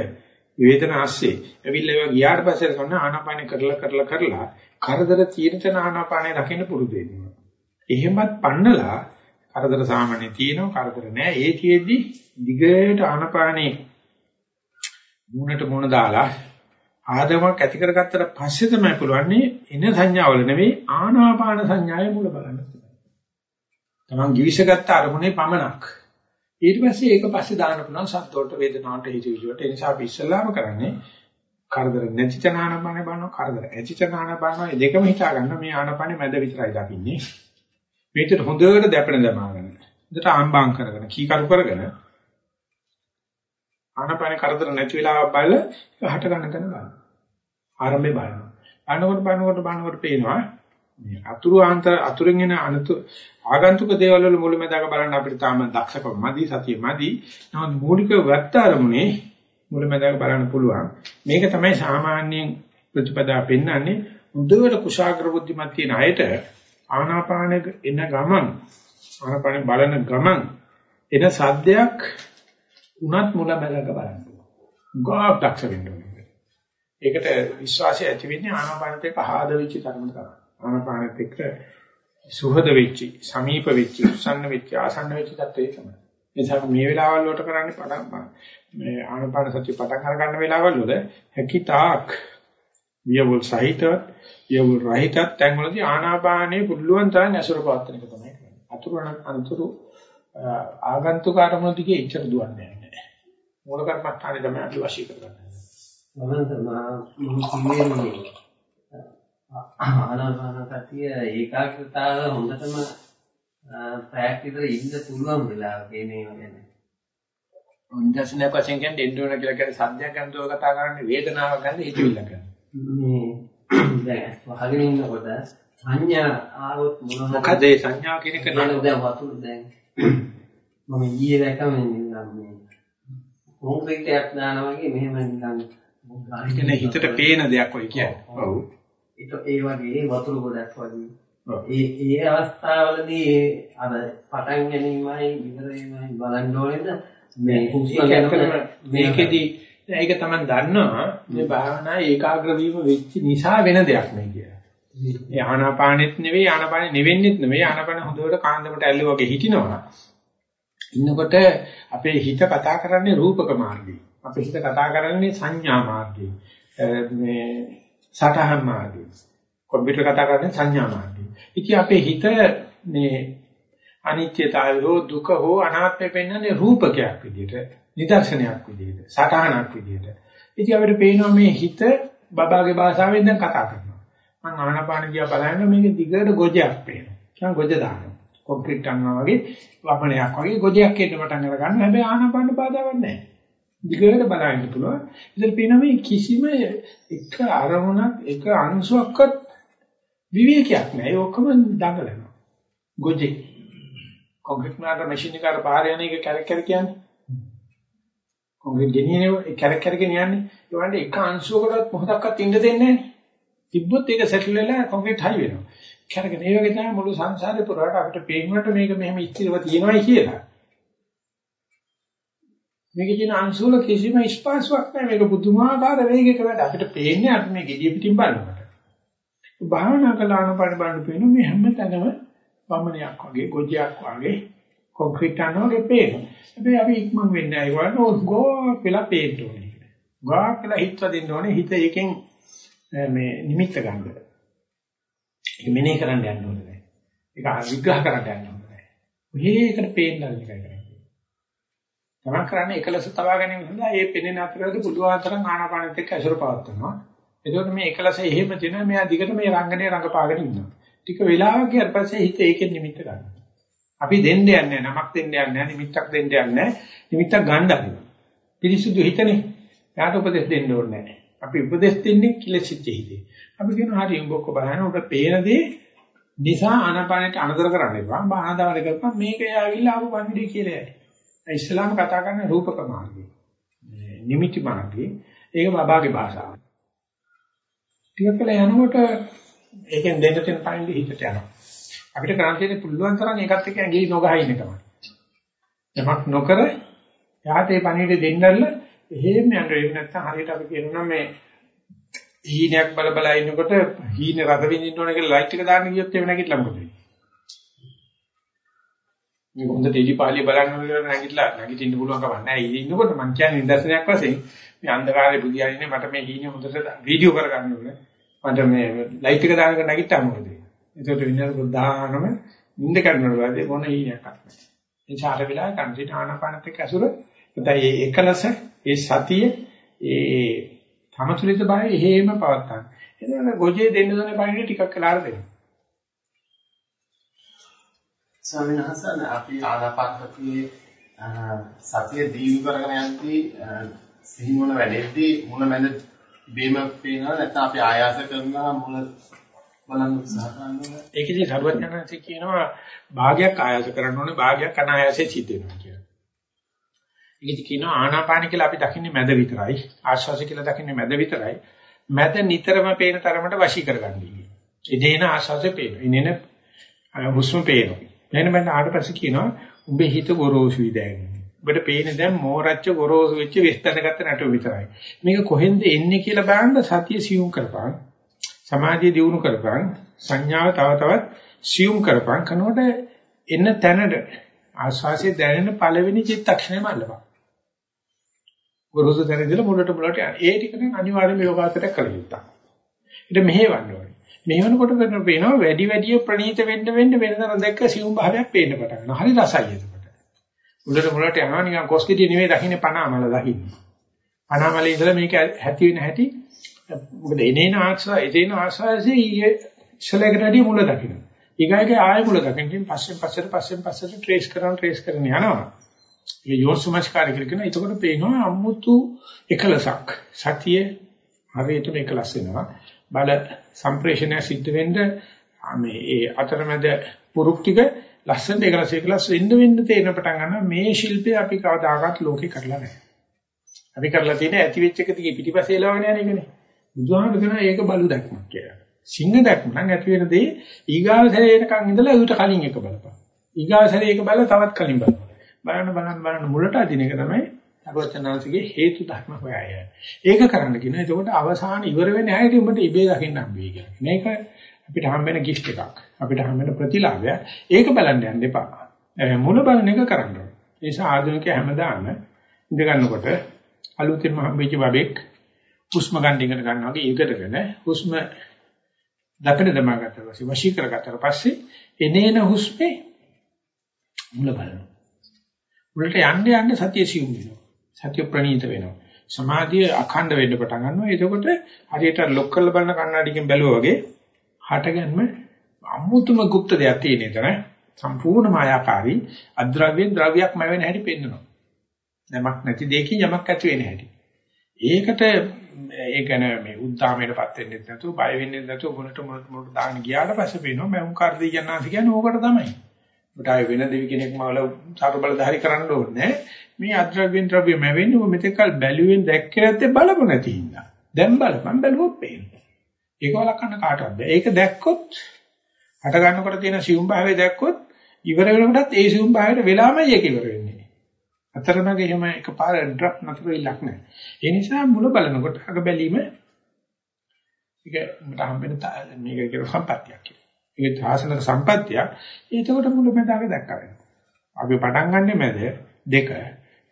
වේදන අස්සේ. ඇවිල්ලා ඒවා ගියාට පස්සේ කරන ආනපානේ කරලා කරලා කරලා කරදර තීරතන ආනපානේ රකින්න පුරුදු වෙනවා. එහෙමත් පන්නලා කරදර සාමාන්‍ය තියෙනවා කරදර නැහැ. ඒ කියෙදි දිගට ආනපානේ මුණට මුණ දාලා ආදමක් ඇති කරගත්තට පස්සේ තමයි පුළුවන්නේ එන සංඥාවල නෙවෙයි ආනාපාන සංඥාවේ මුල බලන්න. තමන් givisගත්ත අරමුණේ පමණක්. ඊට පස්සේ ඒක පස්සේ දාන්න පුළුවන් සත්වලට වේදනාවට හිතවිලිවට. ඒ නිසා අපි ඉස්සල්ලාම කරන්නේ කරදර නැති තනානපානේ බලනවා කරදර ඇති තනාන බලනවා මේ දෙකම හිතා ගන්න මේ ආනාපානේ මැද විතරයි දකින්නේ. මේකට හොඳට දැපෙන දමාගෙන. හොඳට ආම්බාම් කරගෙන කීකරු කරගෙන ආනාපානේ කරදර නැති වෙලාවක් බලලා හට ගන්න තැන බලන්න. ආරම්භේ බලනවා. බලනකොට බලනකොට බලනකොට පේනවා මේ අතුරු ආන්තර අතුරෙන් එන අනතු ආගන්තුක දේවල් වල මුලමෙදාක බලන්න අපිට තාම දක්ෂකම මදි සතිය මදි. නමුත් මූලික වැත්ත අරමුණේ මුලමෙදාක බලන්න පුළුවන්. මේක තමයි සාමාන්‍යයෙන් ප්‍රතිපදා පෙන්වන්නේ මුදවට කුශාග්‍ර බුද්ධිමත් කියන අයට ආනාපාන එන ගමන් ආනාපාන බලන ගමන් එන සද්දයක් උනත් මුලමෙදාක බලන්න. ගාක් දක්ෂ වෙන්න ඕනේ. ඒකට විශ්වාසය ඇති වෙන්නේ ආනාපානත් එක්ක ආහද වෙච්ච තරමට තමයි. ආනාපානත් එක්ක සුහද වෙච්ච, සමීප වෙච්ච, උස්සන්න වෙච්ච, ආසන්න වෙච්ච තත්ත්වය තමයි. එනිසා මේ වෙලාවල් වලට කරන්නේ පටන් මේ ආනාපාන සතිය පටන් අර ගන්න වෙලාවල් වල හැකිතාක් වියවල් සහිත, වියවල් රහිත තැන් වලදී ආනාපානේ පුළුවන් තරම් ඇසුර පවත්වන එක තමයි කරන්නේ. අතුරු අනතුරු ආගන්තුක අරමුණු දිගේ ඉච්ඡර දුවන්නේ නැහැ. මූල කර්මස්ථානේ තමයි අපි වශී කරගන්නේ. මම කියන්නේ ආනාපාන සතිය ඒකාග්‍රතාව හොඳටම පැයක් විතර ඉන්න පුළුවන් වෙලාවක මේ කියන්නේ. නිදර්ශනයක් වශයෙන් කියන්නේ දෙන්න ඕන කියලා කියන්නේ සද්දයක් ගන්නව කතා කරන්නේ වේදනාවක් ගන්න හිතවිල්ල ගන්න. මේ දැන් වහගෙන ඉන්නකොට සංඥා ආවොත් මොනවද? මොකද ඒ සංඥා කියන එක නේද දැන් වතුර දැන් මම ඊයේ දැක්කම මේ එකක් දානවා වගේ මෙහෙම නිකන් ඒ කියන්නේ හිතට පේන දෙයක් ඔය කියන්නේ. ඔව්. ඒ වගේ වතුර ගොඩක් වගේ. ඒ ඒ අවස්ථාවලදී අර පටන් ගැනීමයි ඉවරීමයි බලන්න ඕනේද මේ ගැන මේකෙදි ඒක තමයි දන්නවා මේ භාවනා ඒකාග්‍ර වීම වෙච්ච නිසා වෙන දෙයක් නේ කියලා. ඒ ආනාපානෙත් නෙවෙයි ආනාපානෙ නෙවෙන්නෙත් නෙවෙයි ආනාපාන හොඳට කාන්දමට ඇල්ල වගේ හිටිනවා. ඉන්නකොට අපේ හිත කතා කරන්නේ රූපක මාර්ගයෙන්. අපේ හිත කතා කරන්නේ සංඥා මාර්ගයෙන්. මේ සටහන් මාර්ගයෙන්. කම්පියුටර් කතා කරන්නේ සංඥා මාර්ගයෙන්. ඉතින් අපේ හිත මේ අනිත්‍යතාවය හෝ දුක හෝ අනාත්මය පෙන්වන්නේ රූපකයක් විදිහට, නිදර්ශනයක් විදිහට, සටහනක් විදිහට. ඉතින් අපිට පේනවා මේ හිත බබාගේ භාෂාවෙන් දැන් කතා කරනවා. මම ආනපාන දිහා බලනකොට මේක දිගට ගොජයක් පේනවා. නිකන් ගොජ දානවා. කොන්ක්‍රීට් අන්නවා වගේ වමනයක් වගේ ගොජයක් එන්න පටන් අර ගන්න. හැබැයි ආනපාන බාධාවක් නැහැ. දිගට බලන්න පුළුවන්. ඉතින් පේනවා මේ කිසිම එක අරමුණක් එක අංශුවක්වත් විවේකයක් නැහැ. ඒ ඔක්කොම දඟලනවා. ගොජේ. කොන්ක්‍රීට් මාර මැෂින් එක අර පාර යන එක කැරක් කැර කියන්නේ. කොන්ක්‍රීට් ගෙනියනේ ඒ කැරක් කැරගෙන යන්නේ. ඒ වගේ එක අංශුවකටවත් මොහොතක්වත් ඉන්න දෙන්නේ නැහැ. තිබ්බොත් ඒක සෙටල් වෙලා කොන්ක්‍රීට් හයි වෙනවා. කරගෙන ඒ වගේ තමයි මුළු සංසාරේ පුරාට අපිට පේනවට මේක මෙහෙම ස්ථිරව තියෙනවායි කියලා. මේකේ තියෙන අංශවල කිසිම ස්පාසුවක් නැහැ. මේක පුදුමාකාර වේගයක වැඩ. අපිට පේන්නේ අපි මේ gediya පිටින් බලනකොට. භාවනා කළාන පඩ බලන්න පේන මේ හැම තැනම වමනයක් වගේ, ගොජයක් වගේ, කොන්ක්‍රීට් අනෝ වගේ පේනවා. හැබැයි අපි ඉක්මන් වෙන්නේ නැහැ. ඒ වගේ ගෝ කියලා පේන්න ඕනේ. ගා කියලා හිතව දෙන්න ඕනේ. හිත එකෙන් මේ නිමිත්ත ගන්න. ඒක මෙනේ කරන්න යන්න ඕනේ නැහැ. ඒක විග්‍රහ කරන්න යන්න ඕනේ නැහැ. මේකට පේන්න එකයි කරන්නේ. තමන් කරන්නේ එකලස තබා ගැනීම සඳහා ඒ පෙනෙන අතරදී පුළුවන් තරම් ආනාපානෙත් එක්ක ඇසුර පවත්වනවා. එතකොට මේ එකලස එහෙම තියෙනවා මෙයා දිගට මේ රංගනේ රඟපාගෙන ඉන්නවා. ටික වෙලාවක ඊට පස්සේ හිත ඒකෙන් නිමිත්ත ගන්නවා. අපි දෙන්න යන්නේ නමක් දෙන්න යන්නේ නිමිත්තක් දෙන්න යන්නේ නිමිත්තක් ගන්න හදනවා. පිරිසුදු හිතනේ. යාට උපදෙස් දෙන්න ඕනේ නැහැ. අපි උපදෙස් දෙන්නේ කිලසිච්ච හිතේ. අපි කියනවා හරි උඹ ඔක්ක බලන්න උඹ පේන දේ නිසා ආනාපානයට අනතර කරන්න එපා. බාහදාවල කරපන් මේක යාවිලා ආපු පණිවිඩය කියලා යයි. ඉස්ලාම කතා කරන රූපක මාර්ගය. නිමිති මාර්ගය. ඒක බබාගේ භාෂාව. ටිකක් වෙලා යනකොට ඒකෙන් දෙන්න තියෙන පණිවිඩය හිතට යනවා. අපිට කරන්න තියෙන පුළුවන් තරම් ඒකත් එක්ක ඇඟිලි නොගහ ඉන්න තමයි. යමක් නොකර යාට ඒ පණිවිඩය දෙන්නල්ල එහෙම යන්න ඒක නැත්තම් හරියට අපි කියනවා මේ හීනයක් බල බල ඉන්නකොට හීනේ රස විඳින්න ඕන කියලා ලයිට් එක දාන්න ගියොත් එහෙම නැගිටලා මොකද වෙන්නේ? මේ හොඳ ටෙලිපාලිය බලන්න කියලා නැගිටලා නැගිටින්න පුළුවන් කම නැහැ. ඊ ඉන්නකොට මං කියන්නේ නිදර්ශනයක් වශයෙන් මේ අන්ධකාරයේ බුදියානේ මට මේ හීනේ හොඳට වීඩියෝ කරගන්න ඕනේ. මට මේ ලයිට් එක දානක නැගිට්ටා මොකද? ඒකට වින්නර දානම නිින්ද කරනවා වගේ මොන හීනයක් නැහැ. ඒ චාර විලා කන්සිට ආනාපානත් එක්ක අසුර ඒ එකලස ඒ සතිය ඒ සමතුලිත භාවය එහෙම පවත්තන්න. එතන ගොජේ දෙන්න දෝනේ පණිවිඩ ටිකක් කලාර දෙන්න. ස්වාමීන් වහන්සේ අපි ආනාපානසතියේ සතිය දීර්ඝ කරගෙන යද්දී සිහි මොන වැඩෙද්දී මොන මැද බේම පේනවා නැත්නම් අපි ආයාස කරනවා මොන බලන්න උත්සාහ කරනවා. ඒකදී සර්වඥාන්සේ කියනවා භාගයක් ආයාස කරන්න ඕනේ භාගයක් අනායාසයෙන් සිද්ධ වෙනවා කියලා. ඒකද කියනවා ආනාපාන කියලා අපි දකින්නේ මැද විතරයි. ආශ්වාස කියලා දකින්නේ මැද විතරයි. මැද නිතරම පේන තරමට වශී කරගන්නේ. එදේන ආශ්වාසය පේනවා. ඉනේන හුස්ම පේනවා. එන්න මම ආට පස්සේ කියනවා උඹේ හිත ගොරෝසුයි දැන්. ඔබට පේන්නේ දැන් මෝරච්ච ගොරෝසු වෙච්ච විස්තරගත නටු විතරයි. මේක කොහෙන්ද එන්නේ කියලා බලන්න සතිය සියුම් කරපන්. සමාධිය දියුණු කරපන්. සංඥාව තව තවත් සියුම් කරපන්. කනකොට එන්න තැනට ආශ්වාසයේ දැනෙන පළවෙනි චිත්තක්ෂණය මල්ලපන්. ගොරෝසු තැන ඉඳලා මුලට මුලට යන. ඒ ටික නම් අනිවාර්යයෙන්ම යෝගාචරයක් කළ යුතුයි. ඊට මෙහෙවන්න ඕනේ. මෙහෙවනකොට වෙන පේනවා වැඩි වැඩි ප්‍රණීත වෙන්න වෙන්න වෙනතන දැක්ක සිවුම් භාවයක් පේන්න පටන් ගන්නවා. හරි රසයි එතකොට. මුලට මුලට යනවා නිකන් කොස්කිටිය නෙවෙයි දකින්නේ පනාමල දකින්නේ. පනාමලේ ඉඳලා මේක හැටි වෙන හැටි මොකද එනේන ආශ්‍රය එදේන ආශ්‍රයසේ ඊයේ ඉස්සලකට වැඩි මුල දකින්න. ඊගාගේ ආයෙ මුල දකින්න. පස්සෙන් පස්සට පස්සෙන් පස්සට ට්‍රේස් කරන ට්‍රේස් කරන යනවා. ඒ යෝසුමස්කාරය කියලා කියන එතකොට පේනවා අමුතු එකලසක්. සතිය හරියටම එකලස් වෙනවා. බල සම්ප්‍රේෂණය සිද්ධ වෙන්න මේ ඒ අතරමැද පුරුක් ටික ලස්සනට එකලස් එකලස් වෙන්න වෙන්න තේරෙන පටන් ගන්නවා මේ ශිල්පය අපි කවදාකවත් ලෝකේ කරලා නැහැ. අපි කරලා තියෙන්නේ ඇති වෙච්ච එක දිගේ පිටිපස්සේ එලවගෙන යන එකනේ. බුදුහාමුදුරු කියනවා ඒක බලු දැක්මක් කියලා. සිංහ දැක්ම නම් ඇති වෙන දේ ඊගාව සැරේ එනකන් ඉඳලා ඌට කලින් එක බලපන්. ඊගාව සැරේ ඒක බලලා තවත් කලින් බලපන්. බලන්න බලන්න බලන්න මුලට අදින එක තමයි සර්වචනාංශගේ හේතු ධර්ම හොයය. ඒක කරන්න කියන. එතකොට අවසාන ඉවර වෙන්නේ හැටි උඹට ඉබේ දකින්න හම්බෙයි කියලා. මේක අපිට හම්බෙන ගිෆ්ට් එකක්. අපිට හම්බෙන ප්‍රතිලාභය. ඒක බලන්න යන්න එපා. මුල බලන එක කරන්න ඕනේ. ඒ නිසා ආධුනිකයා හැමදාම ඉඳ ගන්නකොට අලුතින්ම හම්බෙච්ච බබෙක් හුස්ම ගන්න ඉගෙන ගන්නවා වගේ ඒකටගෙන හුස්ම දපෙන දමාගත්තා පස්සේ වශී කරගත්තා පස්සේ එනේන හුස්මේ මුල බලනවා. මුලට යන්න යන්න සතිය සිුම් වෙනවා. සතිය ප්‍රණීත වෙනවා. සමාධිය අඛණ්ඩ වෙන්න පටන් ගන්නවා. එතකොට හරියට ලොක් කරලා බලන කණ්ණාඩියකින් බැලුවා වගේ හටගන්ම අමුතුම গুপ্ত දෙයක් තියෙන එතන. සම්පූර්ණ මායාකාරී අද්‍රව්‍යෙන් ද්‍රව්‍යයක් මැවෙන හැටි පෙන්වනවා. යමක් නැති දෙයකින් යමක් ඇති වෙන හැටි. ඒකට ඒ කියන්නේ මේ උද්දාමයටපත් වෙන්නේ නැතුව බය වෙන්නේ නැතුව මොනට මොනට මොනට දාගෙන ගියාට පස්සේ පේනවා මම කාර්දී කියනවා කියන්නේ ඕකට තමයි. ඔබට ආයෙ වෙන දෙවි කෙනෙක්ම වල සාර බලධාරි කරන්න ඕනේ. මේ අද්‍රව්‍යෙන් ද්‍රව්‍ය මැවෙන්නේ ඔබ මෙතකල් බැලුවෙන් දැක්කේ නැත්තේ බලපො නැති ඉඳා. දැන් බලපන් බැලුවොත් පේනවා. ඒක වලක්වන්න කාටවත් බෑ. ඒක දැක්කොත් හට ගන්නකොට තියෙන සියුම් භාවය දැක්කොත් ඉවර වෙනකොටත් ඒ සියුම් භාවයට වෙලාමයි ඒක ඉවර වෙන්නේ. අතරමඟ එහෙම එකපාර ඩ්‍රොප් නතර වෙලක් නැහැ. ඒ නිසා මුල බලනකොට අග බැලීම ඒක මට හම්බෙන මේක කියන සම්පත්තියක් කියලා. ඒක සාසනික සම්පත්තියක්. ඒකට මුල මැදාක දැක්කා වෙනවා. අපි පටන් ගන්නෙ මැද දෙක.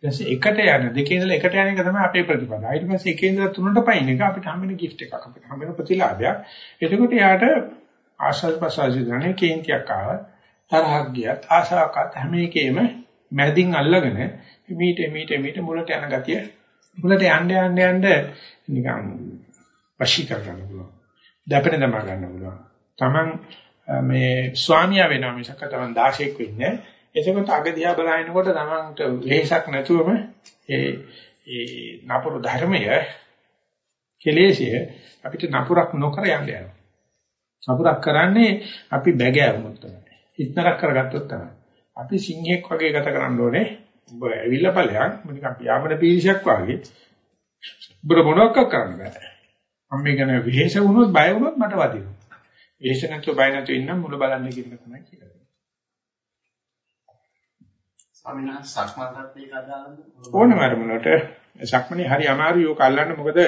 ඊටසේ එකට යන දෙකේ ඉඳලා එකට යන එක තමයි අපේ ප්‍රතිපදාව. ඊට පස්සේ එකේ ඉඳලා තුනට පයින් එක අපිට හම්බෙන gift එකක් අපිට හම්බෙන ප්‍රතිලාභයක්. එතකොට යාට ආශාස් ප්‍රසාරි ගන්නේ කේන්තියක් ආව තරහක් ගියත් ආශාවකත් හැම එකේම මැදින් අල්ලගෙන මීට මීට මීට මුලට යන ගතිය මුලට යන්න යන්න යන්න නිකන් වශී කර ගන්න පුළුවන්. දැපෙන දමා ගන්න පුළුවන්. Taman මේ ස්වාමියා වෙනවා මිසක Taman දාශෙක් වෙන්නේ. එතකොට අගදියා බලනකොට Tamanට වෙහසක් නැතුවම ඒ ඒ නපුරු ධර්මය කෙලෙසිය අපිට නපුරක් නොකර යන්න යනවා. නපුරක් කරන්නේ අපි බැගෑවුනොත් තමයි. ඉක්නරක් කරගත්තොත් තමයි. අපි සිංහෙක් වගේ ගත කරන්න ඕනේ. ඔබ ඇවිල්ලා ඵලයක් නිකන් පියාඹන පීරිසක් වගේ. ඔබට මොනවක් කරන්න බෑ. මම මේ ගැන විශේෂ වුණොත් බය වුණොත් මට වදිනවා. විශේෂ නැතුව බය නැතුව ඉන්න මුල බලන්නේ කියන එක තමයි කියලා. ස්වාමීන් වහන්සේ සක්මන්ටත් ඒක අදාළද? ඕනම අරමුණට සක්මනේ හරි අමාරු යෝක අල්ලන්න මොකද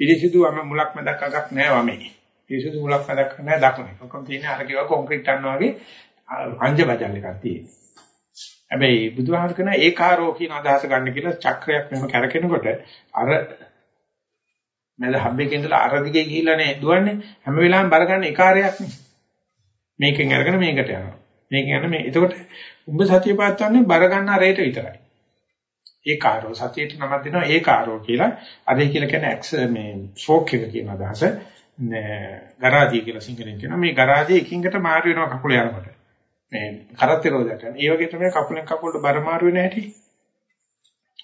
පිළිසිදු අම මුලක් මැදක් අගක් නැහැ වමේ. පිළිසිදු මුලක් මැදක් නැහැ දකුණේ. ඔක්කොම තියෙන අර කිව්වා කොන්ක්‍රීට් අන්නවා වගේ අංජ බජල් එකක් තියෙනවා. හැබැයි බුදුහාමර කරන ඒකාරෝ කියන අදහස ගන්න කියලා චක්‍රයක් මෙහෙම කරකිනකොට අර මැද හබ්බේක ඉඳලා අර දිගේ ගිහිල්ලානේ දුවන්නේ. හැම වෙලාවෙම බර ගන්න ඒකාරයක් නේ. මේකෙන් අරගෙන මේකට යනවා. මේකෙන් යන මේ එතකොට උඹ සතිය පාත්තන්නේ බර ගන්න රේට විතරයි. ඒකාරෝ සතියට නමක් දෙනවා ඒකාරෝ කියලා. අරේ කියලා කියන්නේ ඇක්ස් මේ ෆෝක් එක කියන අදහස ගරාජිය කියලා සිංහලෙන් කියනවා. මේ ගරාජිය එකින්කට මාරු වෙනවා කකුල යනකොට. මේ කරත් රෝදට. ඒ වගේ තමයි කකුලෙන් කකුලට බර මාරු වෙන හැටි.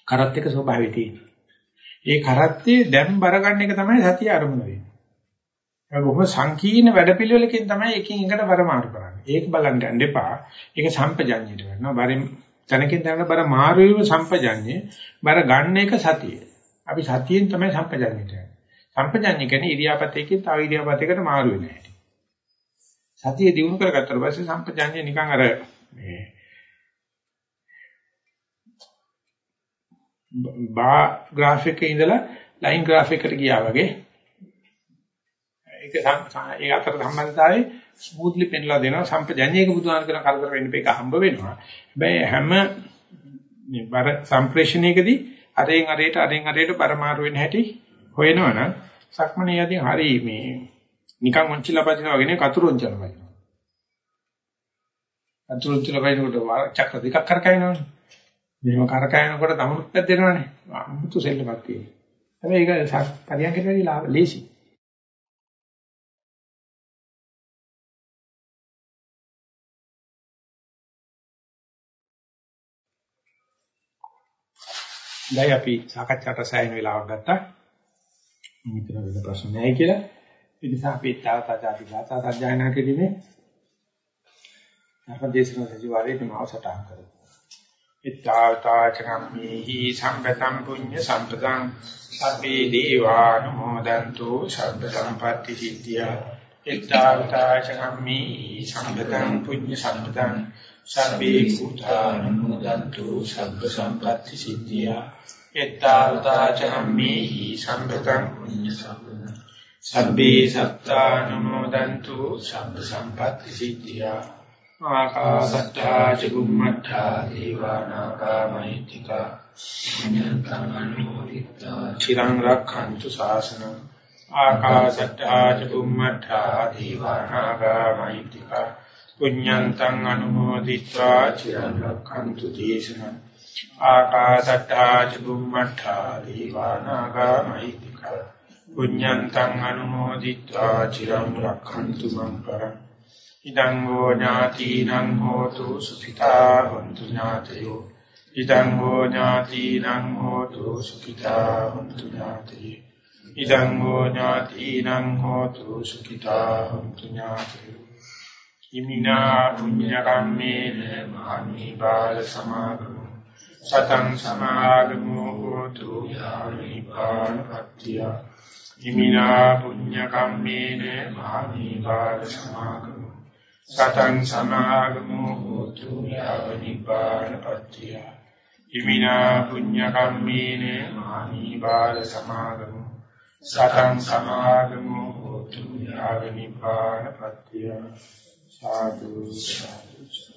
කරත් එක ස්වභාවය තියෙනවා. ඒ කරත්තේ දැන් බර ගන්න එක තමයි සතිය ආරම්භ වෙන්නේ. ඒක බොහොම සංකීර්ණ වැඩපිළිවෙලකින් තමයි එකින් එකට බර මාරු කරන්නේ. ඒක බලන්න යන්න එපා. ඒක සම්පජඤ්ඤයට වෙනවා. බරින් තනකින් තනකට බර මාරු වීම සම්පජඤ්ඤය. බර ගන්න එක සතිය. අපි සතියෙන් තමයි සම්පජඤ්ඤයට යන්නේ. සම්පජඤ්ඤය කියන්නේ ඉරියාපතේකින් තව ඉරියාපතයකට මාරු වෙන හැටි. සතිය දිනු කරගත්තට පස්සේ සම්පජාඤ්ඤය නිකන් අර මේ බා graph එකේ ඉඳලා line graph එකට ගියා වගේ ඒක ඒ අතර සම්බන්ධතාවයේ ස්මූත්ලි පෙන්ලා දෙනවා සම්පජාඤ්ඤයක බුදුහාම කරන කරදර වෙන්න මේක හම්බ වෙනවා හැබැයි හැම මේ බර සම්ප්‍රේෂණයකදී අරෙන් අරේට අරෙන් අරේට පරමාරු වෙන හැටි හොයනවනම් සක්මණේ යදී හරි මේ නිකන් වංචිලා පදිනවා වගේ නේ කතුරු වංචලා පදිනවා. කතුරු වංචලා පදිනකොට චක්‍ර දෙකක් කරකැවෙනවනේ. මෙහෙම කරකැවෙනකොට තමුණුත් පැද්දෙනවනේ. අමුතු සෙල්ලමක් තියෙනවා. හැබැයි ඒක පරියන්කට වැඩි ලාභ ලේසි. දැන් අපි සාකච්ඡාට සෑහෙන වෙලාවක් ගත්තා. මෙතන වෙන ප්‍රශ්න නැහැ කියලා. ඒ නිසා අපි තාවතාජාති ගාථා සජ්ජායනා කිරීමේ ධර්මදේශන සජිවාරයේ තමාව සටහන් කරමු. ඉත්තාවතාචකම්මේහි සම්පතම් පුඤ්ඤ සම්පතං සබ්බේ දීවානුමෝදන්තු සබ්බ සම්පatti සිද්ධියා. ඉත්තාවතාචකම්මේහි සම්පතම් පුඤ්ඤ සම්පතං සබ්බේ කුතානුමෝදන්තු සබ්බ සම්පatti සිද්ධියා. ඉත්තාවතාචකම්මේහි සම්පතම් පුඤ්ඤ සම්පතං සබ්බේ සත්තානුමෝදන්තු සබ්බ සම්පatti සිද්ධියා ආකාසට්ටා චුම්මට්ටා දීවානාකා මහිත්‍තිකා ඤ්ඤතමනෝරිතා චිරං රක්ඛන්තු ශාසනං ආකාසට්ටා චුම්මට්ටා දීවානාකා මහිත්‍තිකා පුඤ්ඤන්තං අනුමෝදිත්වා චිරං රක්ඛන්තු දේශනං ආකාසට්ටා චුම්මට්ටා දීවානාකා මහිත්‍තිකා පුඤ්ඤන්තං අනුමෝදිත්වා චිරං රක්ඛන්තු මං පරං ඉදං හෝ ඥාතිනං හෝතු සුඛිතා හොන්තු ඥාතයෝ. ඉදං හෝ ඥාතිනං හෝතු සුඛිතා හොන්තු ඥාතයෝ. ඉදං හෝ ඥාතිනං හෝතු සුඛිතා හොන්තු ඥාතයෝ. ඉමිනා පුඤ්ඤ කම්මේන මහනි බාල සමාගමු. සතං සමාගමු හෝතු යානි පානපත්තිය ඉමිනා පුඤ්ඤ කම්මේන මහනි බාල සමාගමු. සතං සමාගමෝ හෝතු යාව නිපාන පත්‍ය ඉමිනා පුඤ්ඤ කම්මේන මානි බාල සමාගමෝ. සතං සමාගමෝ හෝතු යාව නිපාන පත්‍ය සාදු සාදු.